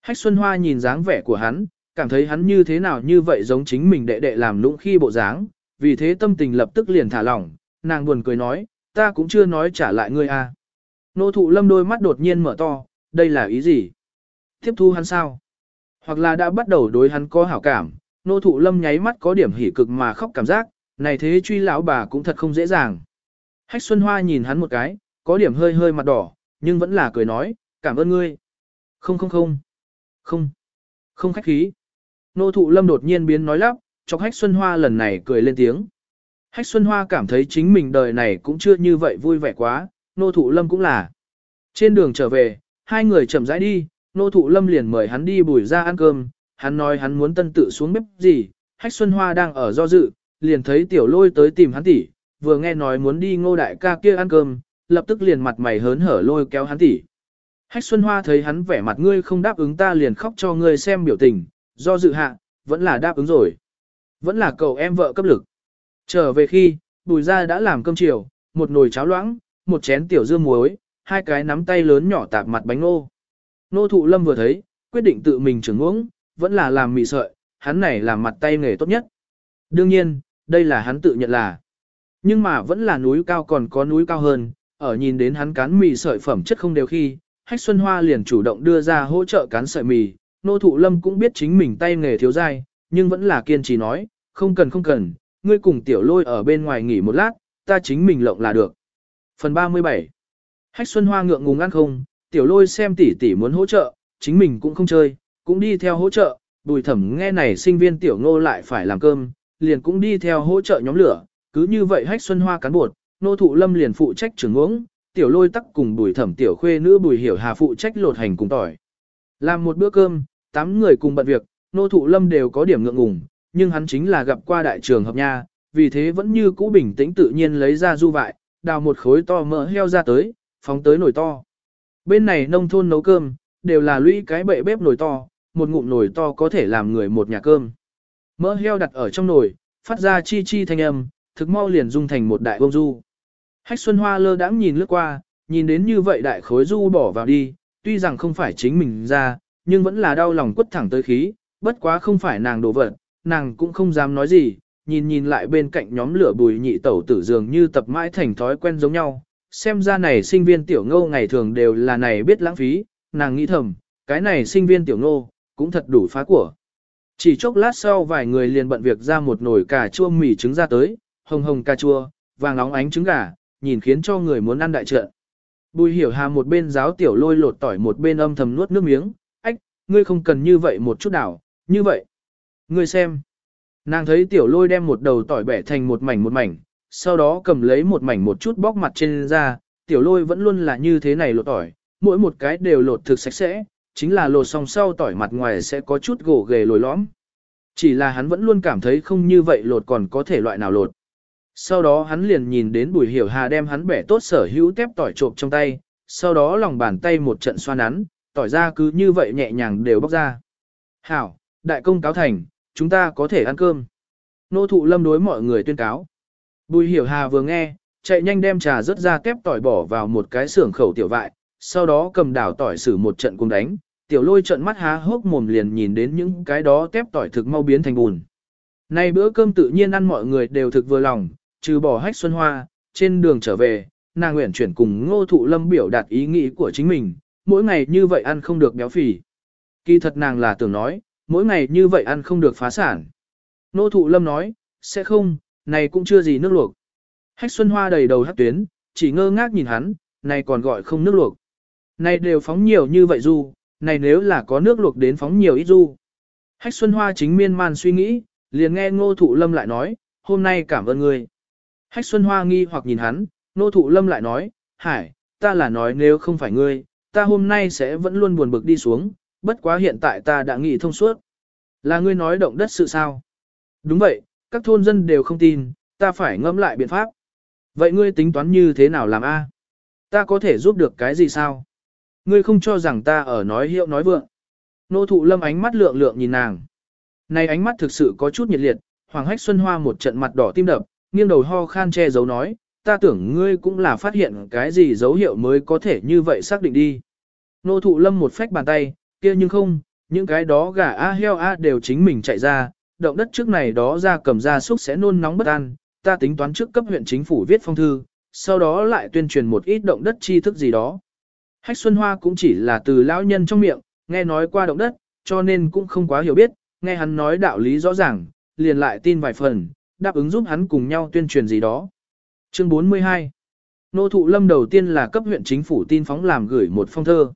Hách Xuân Hoa nhìn dáng vẻ của hắn, cảm thấy hắn như thế nào như vậy giống chính mình đệ đệ làm lũng khi bộ dáng, vì thế tâm tình lập tức liền thả lỏng, nàng buồn cười nói, ta cũng chưa nói trả lại ngươi. À. Nô thụ lâm đôi mắt đột nhiên mở to, đây là ý gì? Tiếp thu hắn sao? Hoặc là đã bắt đầu đối hắn có hảo cảm, nô thụ lâm nháy mắt có điểm hỉ cực mà khóc cảm giác, này thế truy lão bà cũng thật không dễ dàng. Hách Xuân Hoa nhìn hắn một cái, có điểm hơi hơi mặt đỏ, nhưng vẫn là cười nói, cảm ơn ngươi. Không không không, không, không khách khí. Nô thụ lâm đột nhiên biến nói lắp, chọc Hách Xuân Hoa lần này cười lên tiếng. Hách Xuân Hoa cảm thấy chính mình đời này cũng chưa như vậy vui vẻ quá, nô thụ lâm cũng là. Trên đường trở về, hai người chậm rãi đi, nô thụ lâm liền mời hắn đi bùi ra ăn cơm, hắn nói hắn muốn tân tự xuống bếp gì, Hách Xuân Hoa đang ở do dự, liền thấy tiểu lôi tới tìm hắn tỷ, vừa nghe nói muốn đi ngô đại ca kia ăn cơm, lập tức liền mặt mày hớn hở lôi kéo hắn tỷ. Hách Xuân Hoa thấy hắn vẻ mặt ngươi không đáp ứng ta liền khóc cho ngươi xem biểu tình, do dự hạ, vẫn là đáp ứng rồi. Vẫn là cậu em vợ cấp lực. Trở về khi, bùi ra đã làm cơm chiều, một nồi cháo loãng, một chén tiểu dưa muối, hai cái nắm tay lớn nhỏ tạp mặt bánh nô. Nô thụ lâm vừa thấy, quyết định tự mình trưởng uống, vẫn là làm mì sợi, hắn này làm mặt tay nghề tốt nhất. Đương nhiên, đây là hắn tự nhận là. Nhưng mà vẫn là núi cao còn có núi cao hơn, ở nhìn đến hắn cán mì sợi phẩm chất không đều khi, Hách Xuân Hoa liền chủ động đưa ra hỗ trợ cán sợi mì, nô thụ lâm cũng biết chính mình tay nghề thiếu dai, nhưng vẫn là kiên trì nói, không cần không cần, ngươi cùng tiểu lôi ở bên ngoài nghỉ một lát, ta chính mình lộng là được. Phần 37 Hách Xuân Hoa ngượng ngùng ăn không, tiểu lôi xem tỷ tỷ muốn hỗ trợ, chính mình cũng không chơi, cũng đi theo hỗ trợ, bùi thẩm nghe này sinh viên tiểu ngô lại phải làm cơm, liền cũng đi theo hỗ trợ nhóm lửa, cứ như vậy Hách Xuân Hoa cán bột, nô thụ lâm liền phụ trách trưởng uống, tiểu lôi tắc cùng bùi thẩm tiểu khuê nữ bùi hiểu hà phụ trách lột hành cùng tỏi. Làm một bữa cơm, tám người cùng bận việc, nô thụ lâm đều có điểm ngượng ngùng, nhưng hắn chính là gặp qua đại trường hợp nha, vì thế vẫn như cũ bình tĩnh tự nhiên lấy ra du vại, đào một khối to mỡ heo ra tới, phóng tới nồi to. Bên này nông thôn nấu cơm, đều là lũy cái bệ bếp nồi to, một ngụm nồi to có thể làm người một nhà cơm. Mỡ heo đặt ở trong nồi, phát ra chi chi thanh âm, thực mau liền dung thành một đại bông du. Hách Xuân Hoa lơ đãng nhìn lướt qua, nhìn đến như vậy đại khối du bỏ vào đi, tuy rằng không phải chính mình ra, nhưng vẫn là đau lòng quất thẳng tới khí, bất quá không phải nàng đổ vật, nàng cũng không dám nói gì, nhìn nhìn lại bên cạnh nhóm lửa bùi nhị tẩu tử dường như tập mãi thành thói quen giống nhau. Xem ra này sinh viên tiểu ngô ngày thường đều là này biết lãng phí, nàng nghĩ thầm, cái này sinh viên tiểu ngô, cũng thật đủ phá của. Chỉ chốc lát sau vài người liền bận việc ra một nồi cà chua mì trứng ra tới, hồng hồng cà chua, vàng óng ánh trứng gà, nhìn khiến cho người muốn ăn đại trợ. Bùi hiểu hà một bên giáo tiểu lôi lột tỏi một bên âm thầm nuốt nước miếng, ách, ngươi không cần như vậy một chút nào, như vậy. Ngươi xem. Nàng thấy tiểu lôi đem một đầu tỏi bẻ thành một mảnh một mảnh, sau đó cầm lấy một mảnh một chút bóc mặt trên ra, tiểu lôi vẫn luôn là như thế này lột tỏi, mỗi một cái đều lột thực sạch sẽ, chính là lột xong sau tỏi mặt ngoài sẽ có chút gỗ ghề lồi lõm. Chỉ là hắn vẫn luôn cảm thấy không như vậy lột còn có thể loại nào lột. Sau đó hắn liền nhìn đến bùi hiểu hà đem hắn bẻ tốt sở hữu tép tỏi trộm trong tay, sau đó lòng bàn tay một trận xoa nắn, tỏi ra cứ như vậy nhẹ nhàng đều bóc ra. Hảo, đại công cáo thành, chúng ta có thể ăn cơm. Nô thụ lâm đối mọi người tuyên cáo. Bùi hiểu hà vừa nghe, chạy nhanh đem trà rớt ra tép tỏi bỏ vào một cái xưởng khẩu tiểu vại, sau đó cầm đảo tỏi xử một trận cùng đánh, tiểu lôi trận mắt há hốc mồm liền nhìn đến những cái đó tép tỏi thực mau biến thành bùn. Nay bữa cơm tự nhiên ăn mọi người đều thực vừa lòng, trừ bỏ hách xuân hoa, trên đường trở về, nàng nguyện chuyển cùng ngô thụ lâm biểu đạt ý nghĩ của chính mình, mỗi ngày như vậy ăn không được béo phì. Kỳ thật nàng là tưởng nói, mỗi ngày như vậy ăn không được phá sản. Ngô thụ lâm nói, sẽ không, này cũng chưa gì nước luộc. Hách xuân hoa đầy đầu hát tuyến, chỉ ngơ ngác nhìn hắn, này còn gọi không nước luộc. Này đều phóng nhiều như vậy du, này nếu là có nước luộc đến phóng nhiều ít du. Hách xuân hoa chính miên man suy nghĩ, Liền nghe ngô thụ lâm lại nói, hôm nay cảm ơn ngươi. Hách Xuân Hoa nghi hoặc nhìn hắn, Nô thụ lâm lại nói, hải, ta là nói nếu không phải ngươi, ta hôm nay sẽ vẫn luôn buồn bực đi xuống, bất quá hiện tại ta đã nghĩ thông suốt. Là ngươi nói động đất sự sao? Đúng vậy, các thôn dân đều không tin, ta phải ngẫm lại biện pháp. Vậy ngươi tính toán như thế nào làm a? Ta có thể giúp được cái gì sao? Ngươi không cho rằng ta ở nói hiệu nói vượng. Nô thụ lâm ánh mắt lượng lượng nhìn nàng. Này ánh mắt thực sự có chút nhiệt liệt, Hoàng Hách Xuân Hoa một trận mặt đỏ tim đập, nghiêng đầu ho khan che giấu nói, ta tưởng ngươi cũng là phát hiện cái gì dấu hiệu mới có thể như vậy xác định đi. Nô thụ lâm một phách bàn tay, kia nhưng không, những cái đó gà a heo a đều chính mình chạy ra, động đất trước này đó ra cầm ra xúc sẽ nôn nóng bất an, ta tính toán trước cấp huyện chính phủ viết phong thư, sau đó lại tuyên truyền một ít động đất tri thức gì đó. Hách Xuân Hoa cũng chỉ là từ lão nhân trong miệng, nghe nói qua động đất, cho nên cũng không quá hiểu biết, nghe hắn nói đạo lý rõ ràng, liền lại tin vài phần, đáp ứng giúp hắn cùng nhau tuyên truyền gì đó. Chương 42 Nô thụ lâm đầu tiên là cấp huyện chính phủ tin phóng làm gửi một phong thơ.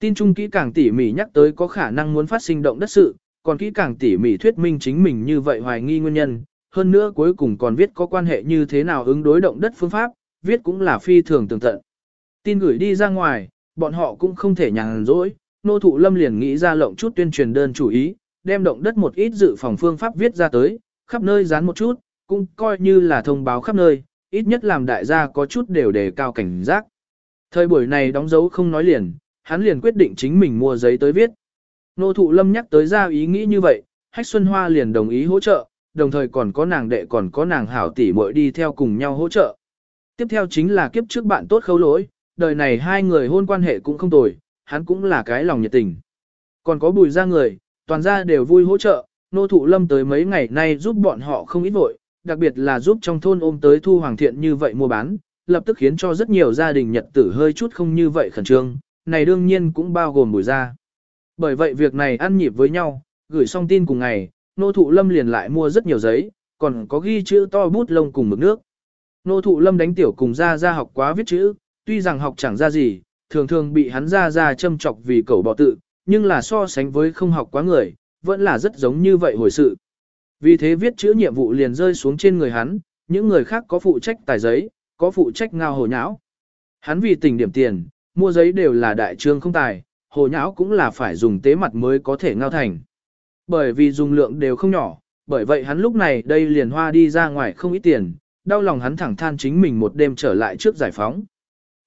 Tin trung kỹ càng tỉ mỉ nhắc tới có khả năng muốn phát sinh động đất sự, còn kỹ càng tỉ mỉ thuyết minh chính mình như vậy hoài nghi nguyên nhân, hơn nữa cuối cùng còn viết có quan hệ như thế nào ứng đối động đất phương pháp, viết cũng là phi thường tường tận. Tin gửi đi ra ngoài, bọn họ cũng không thể nhàn rỗi, nô thụ lâm liền nghĩ ra lộng chút tuyên truyền đơn chủ ý, đem động đất một ít dự phòng phương pháp viết ra tới, khắp nơi dán một chút, cũng coi như là thông báo khắp nơi, ít nhất làm đại gia có chút đều đề cao cảnh giác. Thời buổi này đóng dấu không nói liền, hắn liền quyết định chính mình mua giấy tới viết. Nô thụ lâm nhắc tới ra ý nghĩ như vậy, Hách Xuân Hoa liền đồng ý hỗ trợ, đồng thời còn có nàng đệ còn có nàng hảo tỷ muội đi theo cùng nhau hỗ trợ. Tiếp theo chính là kiếp trước bạn tốt khâu lỗi, đời này hai người hôn quan hệ cũng không tồi, hắn cũng là cái lòng nhiệt tình. Còn có bùi ra người, toàn gia đều vui hỗ trợ, nô thụ lâm tới mấy ngày nay giúp bọn họ không ít vội, đặc biệt là giúp trong thôn ôm tới thu hoàng thiện như vậy mua bán, lập tức khiến cho rất nhiều gia đình nhật tử hơi chút không như vậy khẩn trương, này đương nhiên cũng bao gồm bùi ra. Bởi vậy việc này ăn nhịp với nhau, gửi xong tin cùng ngày, nô thụ lâm liền lại mua rất nhiều giấy, còn có ghi chữ to bút lông cùng mực nước. Nô thụ lâm đánh tiểu cùng ra ra học quá viết chữ, tuy rằng học chẳng ra gì, thường thường bị hắn ra ra châm chọc vì cẩu bỏ tự, nhưng là so sánh với không học quá người, vẫn là rất giống như vậy hồi sự. Vì thế viết chữ nhiệm vụ liền rơi xuống trên người hắn, những người khác có phụ trách tài giấy, có phụ trách ngao hồ nhão. Hắn vì tình điểm tiền, mua giấy đều là đại trương không tài, hồ nhão cũng là phải dùng tế mặt mới có thể ngao thành. Bởi vì dùng lượng đều không nhỏ, bởi vậy hắn lúc này đây liền hoa đi ra ngoài không ít tiền, đau lòng hắn thẳng than chính mình một đêm trở lại trước giải phóng.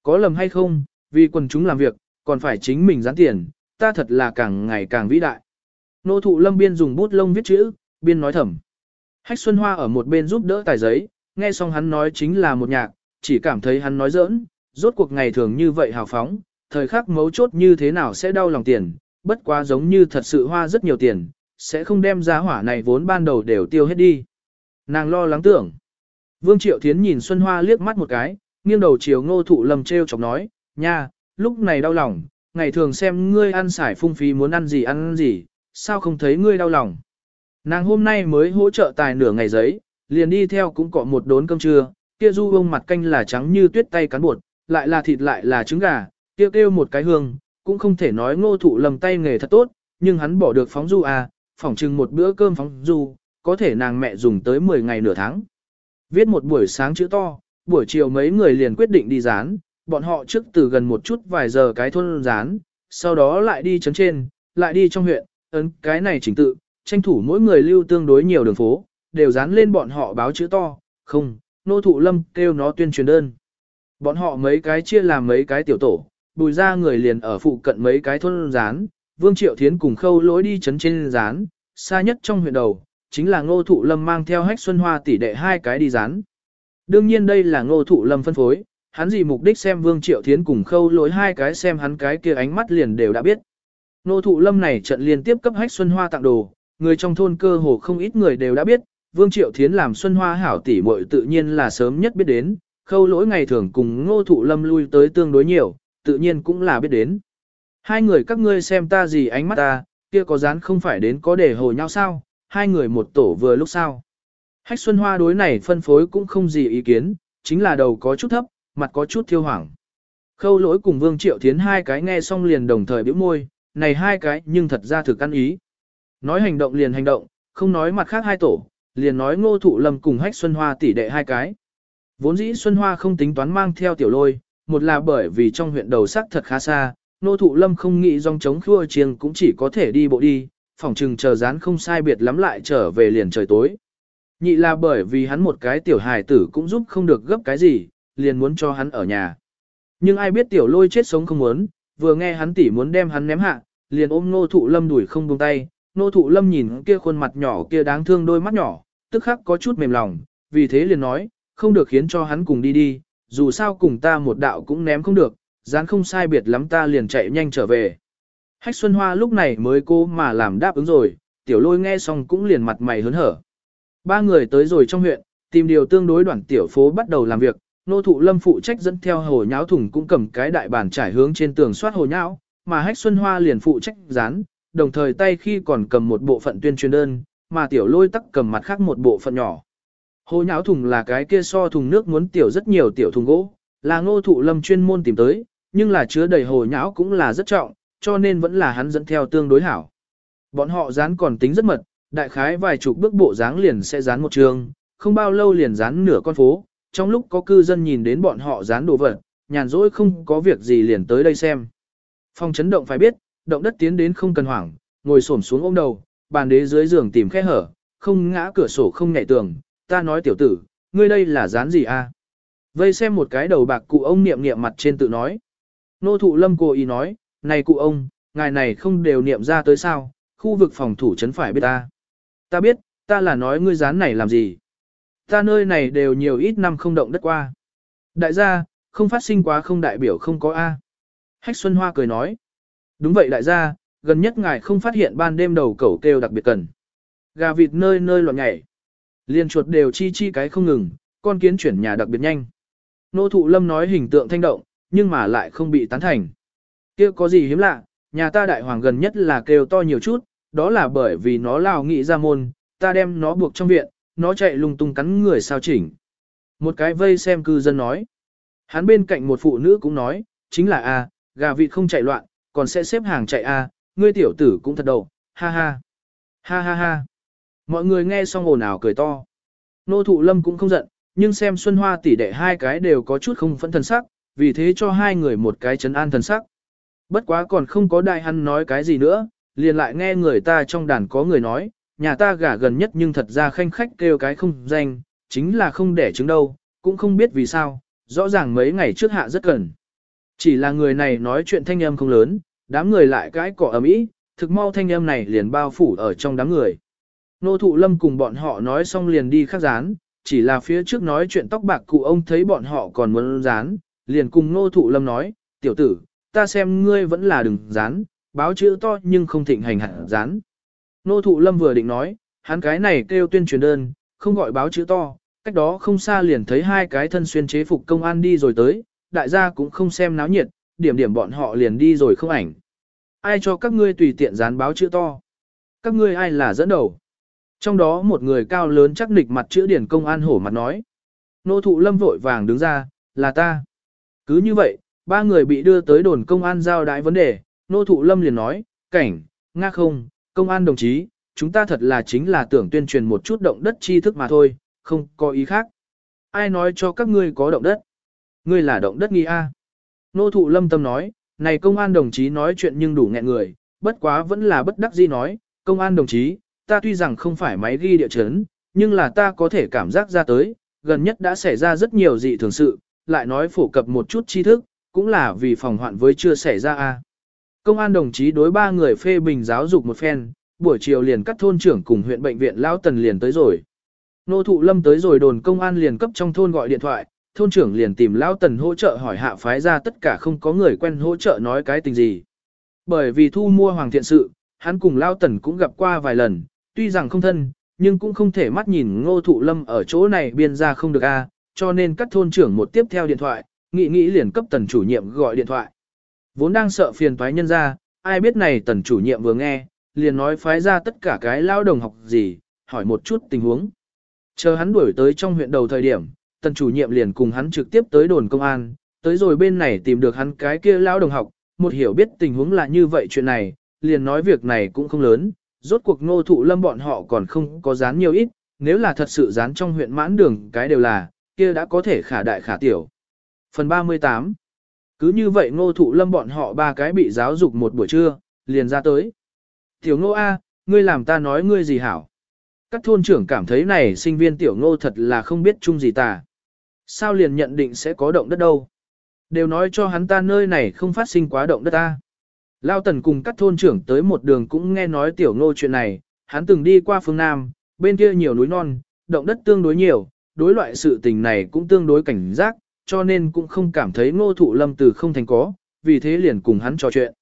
Có lầm hay không, vì quần chúng làm việc, còn phải chính mình dán tiền, ta thật là càng ngày càng vĩ đại. Nô thụ lâm biên dùng bút lông viết chữ, biên nói thầm. Hách Xuân Hoa ở một bên giúp đỡ tài giấy, nghe xong hắn nói chính là một nhạc, chỉ cảm thấy hắn nói giỡn, rốt cuộc ngày thường như vậy hào phóng, thời khắc mấu chốt như thế nào sẽ đau lòng tiền, bất quá giống như thật sự hoa rất nhiều tiền, sẽ không đem giá hỏa này vốn ban đầu đều tiêu hết đi. Nàng lo lắng tưởng. Vương Triệu Thiến nhìn Xuân Hoa liếc mắt một cái, nghiêng đầu chiều ngô thụ lầm treo chọc nói, nha, lúc này đau lòng, ngày thường xem ngươi ăn xài phung phí muốn ăn gì ăn gì, sao không thấy ngươi đau lòng. Nàng hôm nay mới hỗ trợ tài nửa ngày giấy, liền đi theo cũng cọ một đốn cơm trưa, kia du bông mặt canh là trắng như tuyết tay cán bột, lại là thịt lại là trứng gà, kia kêu một cái hương, cũng không thể nói ngô thụ lầm tay nghề thật tốt, nhưng hắn bỏ được phóng du à, phỏng chừng một bữa cơm phóng du, có thể nàng mẹ dùng tới 10 ngày nửa tháng. Viết một buổi sáng chữ to, buổi chiều mấy người liền quyết định đi dán, bọn họ trước từ gần một chút vài giờ cái thôn dán, sau đó lại đi chấn trên, lại đi trong huyện, ấn cái này chỉnh tự, tranh thủ mỗi người lưu tương đối nhiều đường phố, đều dán lên bọn họ báo chữ to, không, nô thụ lâm kêu nó tuyên truyền đơn. Bọn họ mấy cái chia làm mấy cái tiểu tổ, bùi ra người liền ở phụ cận mấy cái thôn dán, Vương Triệu Thiến cùng khâu lối đi chấn trên dán, xa nhất trong huyện đầu, chính là ngô thụ lâm mang theo hách xuân hoa tỷ đệ hai cái đi dán. Đương nhiên đây là ngô thụ lâm phân phối, hắn gì mục đích xem Vương Triệu Thiến cùng khâu lối hai cái xem hắn cái kia ánh mắt liền đều đã biết. Nô thụ lâm này trận liên tiếp cấp hách xuân hoa tặng đồ, người trong thôn cơ hồ không ít người đều đã biết, Vương Triệu Thiến làm xuân hoa hảo tỷ muội tự nhiên là sớm nhất biết đến, khâu lỗi ngày thường cùng ngô thụ lâm lui tới tương đối nhiều, tự nhiên cũng là biết đến. Hai người các ngươi xem ta gì ánh mắt ta, kia có dán không phải đến có để hồ nhau sao, hai người một tổ vừa lúc sao. Hách Xuân Hoa đối này phân phối cũng không gì ý kiến, chính là đầu có chút thấp, mặt có chút thiêu hoảng. Khâu lỗi cùng Vương Triệu Thiến hai cái nghe xong liền đồng thời bĩu môi, này hai cái nhưng thật ra thực ăn ý. Nói hành động liền hành động, không nói mặt khác hai tổ, liền nói ngô thụ lâm cùng hách Xuân Hoa tỷ đệ hai cái. Vốn dĩ Xuân Hoa không tính toán mang theo tiểu lôi, một là bởi vì trong huyện đầu sắc thật khá xa, ngô thụ lâm không nghĩ dòng chống khua chiêng cũng chỉ có thể đi bộ đi, phòng trừng chờ rán không sai biệt lắm lại trở về liền trời tối. Nhị là bởi vì hắn một cái tiểu hài tử cũng giúp không được gấp cái gì, liền muốn cho hắn ở nhà. Nhưng ai biết tiểu lôi chết sống không muốn, vừa nghe hắn tỉ muốn đem hắn ném hạ, liền ôm nô thụ lâm đuổi không buông tay, nô thụ lâm nhìn kia khuôn mặt nhỏ kia đáng thương đôi mắt nhỏ, tức khắc có chút mềm lòng, vì thế liền nói, không được khiến cho hắn cùng đi đi, dù sao cùng ta một đạo cũng ném không được, dán không sai biệt lắm ta liền chạy nhanh trở về. Hách Xuân Hoa lúc này mới cô mà làm đáp ứng rồi, tiểu lôi nghe xong cũng liền mặt mày hớn hở. Ba người tới rồi trong huyện, tìm điều tương đối đoạn tiểu phố bắt đầu làm việc, nô thụ lâm phụ trách dẫn theo hồ nháo thùng cũng cầm cái đại bàn trải hướng trên tường soát hồ nháo, mà hách xuân hoa liền phụ trách dán, đồng thời tay khi còn cầm một bộ phận tuyên truyền đơn, mà tiểu lôi tắc cầm mặt khác một bộ phận nhỏ. Hồ nháo thùng là cái kia so thùng nước muốn tiểu rất nhiều tiểu thùng gỗ, là ngô thụ lâm chuyên môn tìm tới, nhưng là chứa đầy hồ nháo cũng là rất trọng, cho nên vẫn là hắn dẫn theo tương đối hảo. Bọn họ dán còn tính rất mật, đại khái vài chục bước bộ dáng liền sẽ dán một trường, không bao lâu liền dán nửa con phố, trong lúc có cư dân nhìn đến bọn họ dán đồ vật, nhàn rỗi không có việc gì liền tới đây xem. Phong chấn động phải biết, động đất tiến đến không cần hoảng, ngồi xổm xuống ôm đầu, bàn đế dưới giường tìm khe hở, không ngã cửa sổ không nhảy tường, ta nói tiểu tử, ngươi đây là dán gì a? Vây xem một cái đầu bạc cụ ông niệm niệm mặt trên tự nói. Nô thụ lâm cô ý nói, này cụ ông, ngài này không đều niệm ra tới sao, khu vực phòng thủ chấn phải biết ta. Ta biết, ta là nói ngươi dán này làm gì. Ta nơi này đều nhiều ít năm không động đất qua. Đại gia, không phát sinh quá không đại biểu không có A. Hách Xuân Hoa cười nói. Đúng vậy đại gia, gần nhất ngài không phát hiện ban đêm đầu cẩu kêu đặc biệt cần. Gà vịt nơi nơi loạn nhảy. Liên chuột đều chi chi cái không ngừng, con kiến chuyển nhà đặc biệt nhanh. Nô thụ lâm nói hình tượng thanh động, nhưng mà lại không bị tán thành. kia có gì hiếm lạ, nhà ta đại hoàng gần nhất là kêu to nhiều chút, đó là bởi vì nó lao nghị ra môn, ta đem nó buộc trong viện, nó chạy lung tung cắn người sao chỉnh. Một cái vây xem cư dân nói. Hắn bên cạnh một phụ nữ cũng nói, chính là a, gà vịt không chạy loạn, còn sẽ xếp hàng chạy a, ngươi tiểu tử cũng thật đầu, ha ha. Ha ha ha. Mọi người nghe xong ồn ào cười to. Nô thụ lâm cũng không giận, nhưng xem Xuân Hoa tỷ đệ hai cái đều có chút không phẫn thần sắc, vì thế cho hai người một cái chấn an thần sắc. Bất quá còn không có đại hắn nói cái gì nữa, liền lại nghe người ta trong đàn có người nói, nhà ta gả gần nhất nhưng thật ra khanh khách kêu cái không danh, chính là không đẻ trứng đâu, cũng không biết vì sao, rõ ràng mấy ngày trước hạ rất cần. Chỉ là người này nói chuyện thanh âm không lớn, đám người lại cái cỏ ầm ĩ, thực mau thanh âm này liền bao phủ ở trong đám người. Nô thụ lâm cùng bọn họ nói xong liền đi khắc rán. chỉ là phía trước nói chuyện tóc bạc cụ ông thấy bọn họ còn muốn rán, liền cùng nô thụ lâm nói, tiểu tử, ta xem ngươi vẫn là đừng rán, báo chữ to nhưng không thịnh hành hẳn rán. Nô thụ lâm vừa định nói, hắn cái này kêu tuyên truyền đơn, không gọi báo chữ to, cách đó không xa liền thấy hai cái thân xuyên chế phục công an đi rồi tới, đại gia cũng không xem náo nhiệt, điểm điểm bọn họ liền đi rồi không ảnh. Ai cho các ngươi tùy tiện dán báo chữ to? Các ngươi ai là dẫn đầu? Trong đó một người cao lớn chắc nịch mặt chữ điển công an hổ mặt nói. Nô thụ lâm vội vàng đứng ra, là ta. Cứ như vậy, ba người bị đưa tới đồn công an giao đại vấn đề, nô thụ lâm liền nói, cảnh, nga không, công an đồng chí, chúng ta thật là chính là tưởng tuyên truyền một chút động đất tri thức mà thôi, không có ý khác. Ai nói cho các ngươi có động đất? Ngươi là động đất nghi a. Nô thụ lâm tâm nói, này công an đồng chí nói chuyện nhưng đủ nghẹn người, bất quá vẫn là bất đắc dĩ nói, công an đồng chí, ta tuy rằng không phải máy ghi địa chấn, nhưng là ta có thể cảm giác ra tới, gần nhất đã xảy ra rất nhiều dị thường sự, lại nói phổ cập một chút tri thức, cũng là vì phòng hoạn với chưa xảy ra a. Công an đồng chí đối ba người phê bình giáo dục một phen, buổi chiều liền cắt thôn trưởng cùng huyện bệnh viện Lao Tần liền tới rồi. Nô thụ lâm tới rồi đồn công an liền cấp trong thôn gọi điện thoại, thôn trưởng liền tìm Lao Tần hỗ trợ hỏi hạ phái ra tất cả không có người quen hỗ trợ nói cái tình gì. Bởi vì thu mua hoàng thiện sự, hắn cùng Lao Tần cũng gặp qua vài lần, tuy rằng không thân, nhưng cũng không thể mắt nhìn ngô thụ lâm ở chỗ này biên ra không được a cho nên cắt thôn trưởng một tiếp theo điện thoại, nghĩ nghĩ liền cấp tần chủ nhiệm gọi điện thoại. Vốn đang sợ phiền toái nhân ra, ai biết này tần chủ nhiệm vừa nghe, liền nói phái ra tất cả cái lao đồng học gì, hỏi một chút tình huống. Chờ hắn đuổi tới trong huyện đầu thời điểm, tần chủ nhiệm liền cùng hắn trực tiếp tới đồn công an, tới rồi bên này tìm được hắn cái kia lao đồng học, một hiểu biết tình huống là như vậy chuyện này, liền nói việc này cũng không lớn, rốt cuộc ngô thụ lâm bọn họ còn không có dán nhiều ít, nếu là thật sự dán trong huyện mãn đường cái đều là, kia đã có thể khả đại khả tiểu. Phần 38 cứ như vậy ngô thụ lâm bọn họ ba cái bị giáo dục một buổi trưa, liền ra tới. Tiểu ngô A, ngươi làm ta nói ngươi gì hảo. Các thôn trưởng cảm thấy này sinh viên tiểu ngô thật là không biết chung gì ta. Sao liền nhận định sẽ có động đất đâu. Đều nói cho hắn ta nơi này không phát sinh quá động đất ta. Lao tần cùng các thôn trưởng tới một đường cũng nghe nói tiểu ngô chuyện này, hắn từng đi qua phương Nam, bên kia nhiều núi non, động đất tương đối nhiều, đối loại sự tình này cũng tương đối cảnh giác, cho nên cũng không cảm thấy ngô thụ lâm từ không thành có, vì thế liền cùng hắn trò chuyện.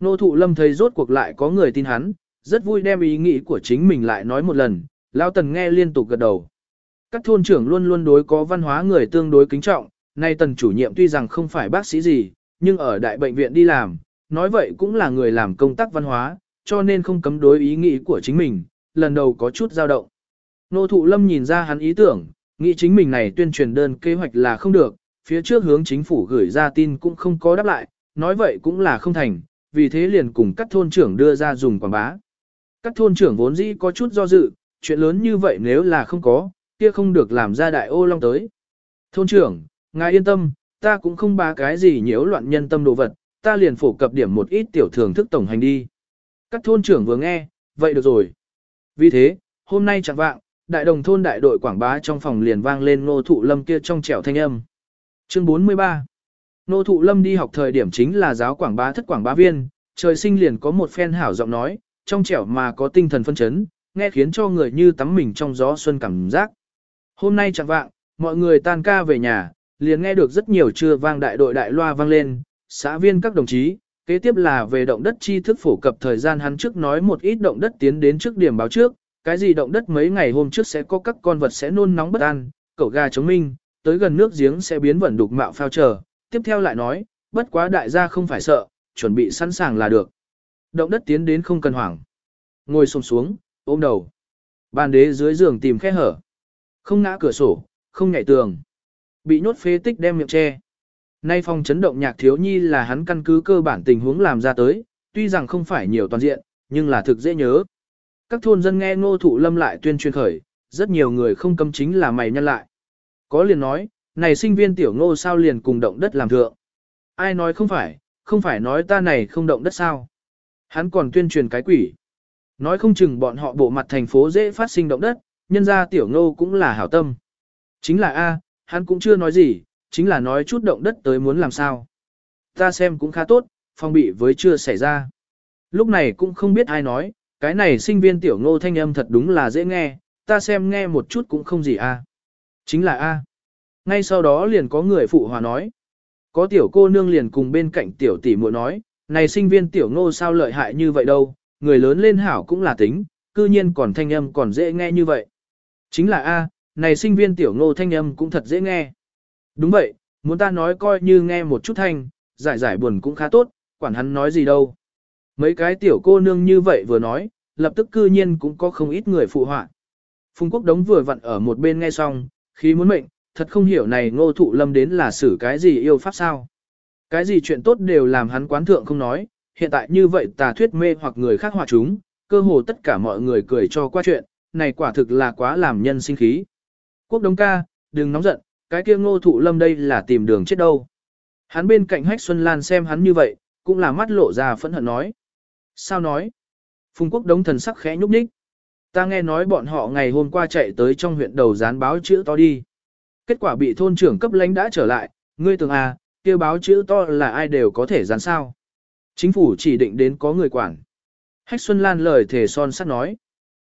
Ngô thụ lâm thấy rốt cuộc lại có người tin hắn, rất vui đem ý nghĩ của chính mình lại nói một lần, Lao tần nghe liên tục gật đầu. Các thôn trưởng luôn luôn đối có văn hóa người tương đối kính trọng, nay tần chủ nhiệm tuy rằng không phải bác sĩ gì, nhưng ở đại bệnh viện đi làm, nói vậy cũng là người làm công tác văn hóa, cho nên không cấm đối ý nghĩ của chính mình, lần đầu có chút dao động. Nô thụ lâm nhìn ra hắn ý tưởng, nghĩ chính mình này tuyên truyền đơn kế hoạch là không được, phía trước hướng chính phủ gửi ra tin cũng không có đáp lại, nói vậy cũng là không thành, vì thế liền cùng các thôn trưởng đưa ra dùng quảng bá. Các thôn trưởng vốn dĩ có chút do dự, chuyện lớn như vậy nếu là không có, kia không được làm ra đại ô long tới. Thôn trưởng, ngài yên tâm, ta cũng không bá cái gì nhiễu loạn nhân tâm đồ vật, ta liền phổ cập điểm một ít tiểu thường thức tổng hành đi. Các thôn trưởng vừa nghe, vậy được rồi. Vì thế, hôm nay chẳng vạng, đại đồng thôn đại đội quảng bá trong phòng liền vang lên ngô thụ lâm kia trong trẻo thanh âm. Chương 43 Ngô thụ lâm đi học thời điểm chính là giáo quảng bá thất quảng bá viên, trời sinh liền có một phen hảo giọng nói, trong trẻo mà có tinh thần phân chấn, nghe khiến cho người như tắm mình trong gió xuân cảm giác. Hôm nay chẳng vạng, mọi người tan ca về nhà, liền nghe được rất nhiều chưa vang đại đội đại loa vang lên, xã viên các đồng chí, kế tiếp là về động đất tri thức phổ cập thời gian hắn trước nói một ít động đất tiến đến trước điểm báo trước, cái gì động đất mấy ngày hôm trước sẽ có các con vật sẽ nôn nóng bất an, cẩu gà chống minh, tới gần nước giếng sẽ biến vẩn đục mạo phao chờ. Tiếp theo lại nói, bất quá đại gia không phải sợ, chuẩn bị sẵn sàng là được. Động đất tiến đến không cần hoảng. Ngồi xổm xuống, ôm đầu. Bàn đế dưới giường tìm khe hở. Không ngã cửa sổ, không nhảy tường. Bị nhốt phế tích đem miệng che. Nay phòng chấn động nhạc thiếu nhi là hắn căn cứ cơ bản tình huống làm ra tới, tuy rằng không phải nhiều toàn diện, nhưng là thực dễ nhớ. Các thôn dân nghe ngô thụ lâm lại tuyên truyền khởi, rất nhiều người không cấm chính là mày nhân lại. Có liền nói, này sinh viên tiểu ngô sao liền cùng động đất làm thượng. Ai nói không phải, không phải nói ta này không động đất sao. Hắn còn tuyên truyền cái quỷ. Nói không chừng bọn họ bộ mặt thành phố dễ phát sinh động đất, nhân ra tiểu ngô cũng là hảo tâm. Chính là A, hắn cũng chưa nói gì, chính là nói chút động đất tới muốn làm sao. Ta xem cũng khá tốt, phong bị với chưa xảy ra. Lúc này cũng không biết ai nói, cái này sinh viên tiểu ngô thanh âm thật đúng là dễ nghe, ta xem nghe một chút cũng không gì a. Chính là a. Ngay sau đó liền có người phụ hòa nói. Có tiểu cô nương liền cùng bên cạnh tiểu tỷ muội nói, này sinh viên tiểu ngô sao lợi hại như vậy đâu, người lớn lên hảo cũng là tính, cư nhiên còn thanh âm còn dễ nghe như vậy. Chính là a, này sinh viên tiểu ngô thanh âm cũng thật dễ nghe. Đúng vậy, muốn ta nói coi như nghe một chút thanh, giải giải buồn cũng khá tốt, quản hắn nói gì đâu. Mấy cái tiểu cô nương như vậy vừa nói, lập tức cư nhiên cũng có không ít người phụ họa. Phùng Quốc Đống vừa vặn ở một bên nghe xong, khi muốn mệnh, thật không hiểu này ngô thụ lâm đến là xử cái gì yêu pháp sao. Cái gì chuyện tốt đều làm hắn quán thượng không nói, hiện tại như vậy tà thuyết mê hoặc người khác hòa chúng, cơ hồ tất cả mọi người cười cho qua chuyện, này quả thực là quá làm nhân sinh khí. Quốc Đống ca, đừng nóng giận, cái kia ngô thụ lâm đây là tìm đường chết đâu. Hắn bên cạnh Hách Xuân Lan xem hắn như vậy, cũng là mắt lộ ra phẫn hận nói. Sao nói? Phùng quốc đống thần sắc khẽ nhúc nhích. Ta nghe nói bọn họ ngày hôm qua chạy tới trong huyện đầu dán báo chữ to đi. Kết quả bị thôn trưởng cấp lãnh đã trở lại, ngươi tưởng à, kêu báo chữ to là ai đều có thể dán sao. Chính phủ chỉ định đến có người quản. Hách Xuân Lan lời thể son sắt nói.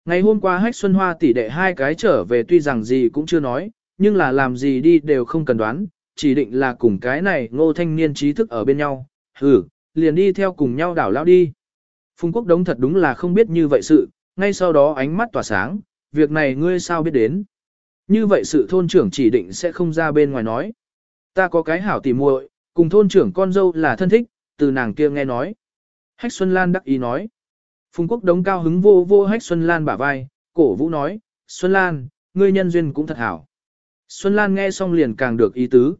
Ngày hôm qua Hách Xuân Hoa tỷ đệ hai cái trở về tuy rằng gì cũng chưa nói, nhưng là làm gì đi đều không cần đoán, chỉ định là cùng cái này ngô thanh niên trí thức ở bên nhau. Ừ, liền đi theo cùng nhau đảo lao đi. Phùng Quốc Đống thật đúng là không biết như vậy sự, ngay sau đó ánh mắt tỏa sáng, việc này ngươi sao biết đến. Như vậy sự thôn trưởng chỉ định sẽ không ra bên ngoài nói. Ta có cái hảo tỉ muội, cùng thôn trưởng con dâu là thân thích, từ nàng kia nghe nói. Hách Xuân Lan đắc ý nói. Phùng Quốc Đống cao hứng vô vô Hách Xuân Lan bả vai, cổ vũ nói, Xuân Lan, ngươi nhân duyên cũng thật hảo. Xuân Lan nghe xong liền càng được ý tứ.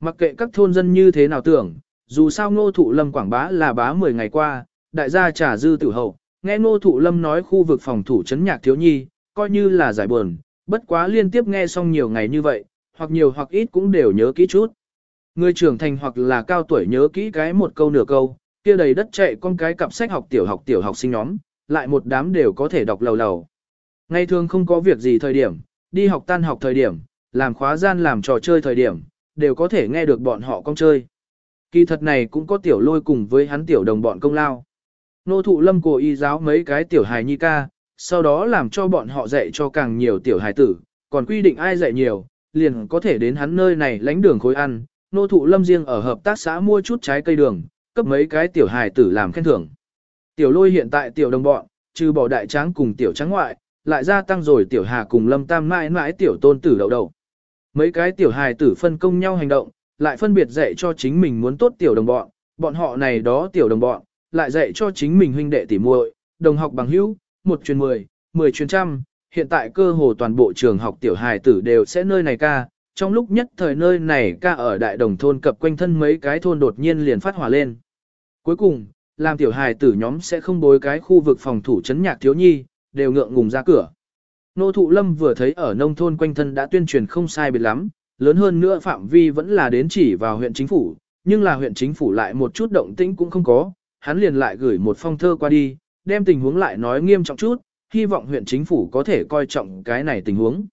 Mặc kệ các thôn dân như thế nào tưởng, dù sao ngô thụ lâm quảng bá là bá 10 ngày qua, đại gia trả dư tử hậu, nghe Ngô Thụ Lâm nói khu vực phòng thủ chấn nhạc thiếu nhi, coi như là giải buồn, bất quá liên tiếp nghe xong nhiều ngày như vậy, hoặc nhiều hoặc ít cũng đều nhớ kỹ chút. Người trưởng thành hoặc là cao tuổi nhớ kỹ cái một câu nửa câu, kia đầy đất chạy con cái cặp sách học tiểu học tiểu học sinh nhóm, lại một đám đều có thể đọc lầu lầu. Ngày thường không có việc gì thời điểm, đi học tan học thời điểm, làm khóa gian làm trò chơi thời điểm, đều có thể nghe được bọn họ con chơi. Kỳ thật này cũng có tiểu lôi cùng với hắn tiểu đồng bọn công lao. Nô thụ lâm cổ y giáo mấy cái tiểu hài nhi ca, sau đó làm cho bọn họ dạy cho càng nhiều tiểu hài tử, còn quy định ai dạy nhiều, liền có thể đến hắn nơi này lánh đường khối ăn. Nô thụ lâm riêng ở hợp tác xã mua chút trái cây đường, cấp mấy cái tiểu hài tử làm khen thưởng. Tiểu lôi hiện tại tiểu đồng bọn, trừ bỏ đại tráng cùng tiểu trắng ngoại, lại gia tăng rồi tiểu hà cùng lâm tam mãi mãi tiểu tôn tử đậu đầu. Mấy cái tiểu hài tử phân công nhau hành động, lại phân biệt dạy cho chính mình muốn tốt tiểu đồng bọn, bọn họ này đó tiểu đồng bọn, lại dạy cho chính mình huynh đệ tỉ muội, đồng học bằng hữu, một truyền mười, mười truyền trăm, hiện tại cơ hồ toàn bộ trường học tiểu hài tử đều sẽ nơi này ca, trong lúc nhất thời nơi này ca ở đại đồng thôn cập quanh thân mấy cái thôn đột nhiên liền phát hỏa lên. Cuối cùng, làm tiểu hài tử nhóm sẽ không bối cái khu vực phòng thủ chấn nhạc thiếu nhi, đều ngượng ngùng ra cửa. Nô thụ lâm vừa thấy ở nông thôn quanh thân đã tuyên truyền không sai biệt lắm, lớn hơn nữa phạm vi vẫn là đến chỉ vào huyện chính phủ, nhưng là huyện chính phủ lại một chút động tĩnh cũng không có, hắn liền lại gửi một phong thơ qua đi, đem tình huống lại nói nghiêm trọng chút, hy vọng huyện chính phủ có thể coi trọng cái này tình huống.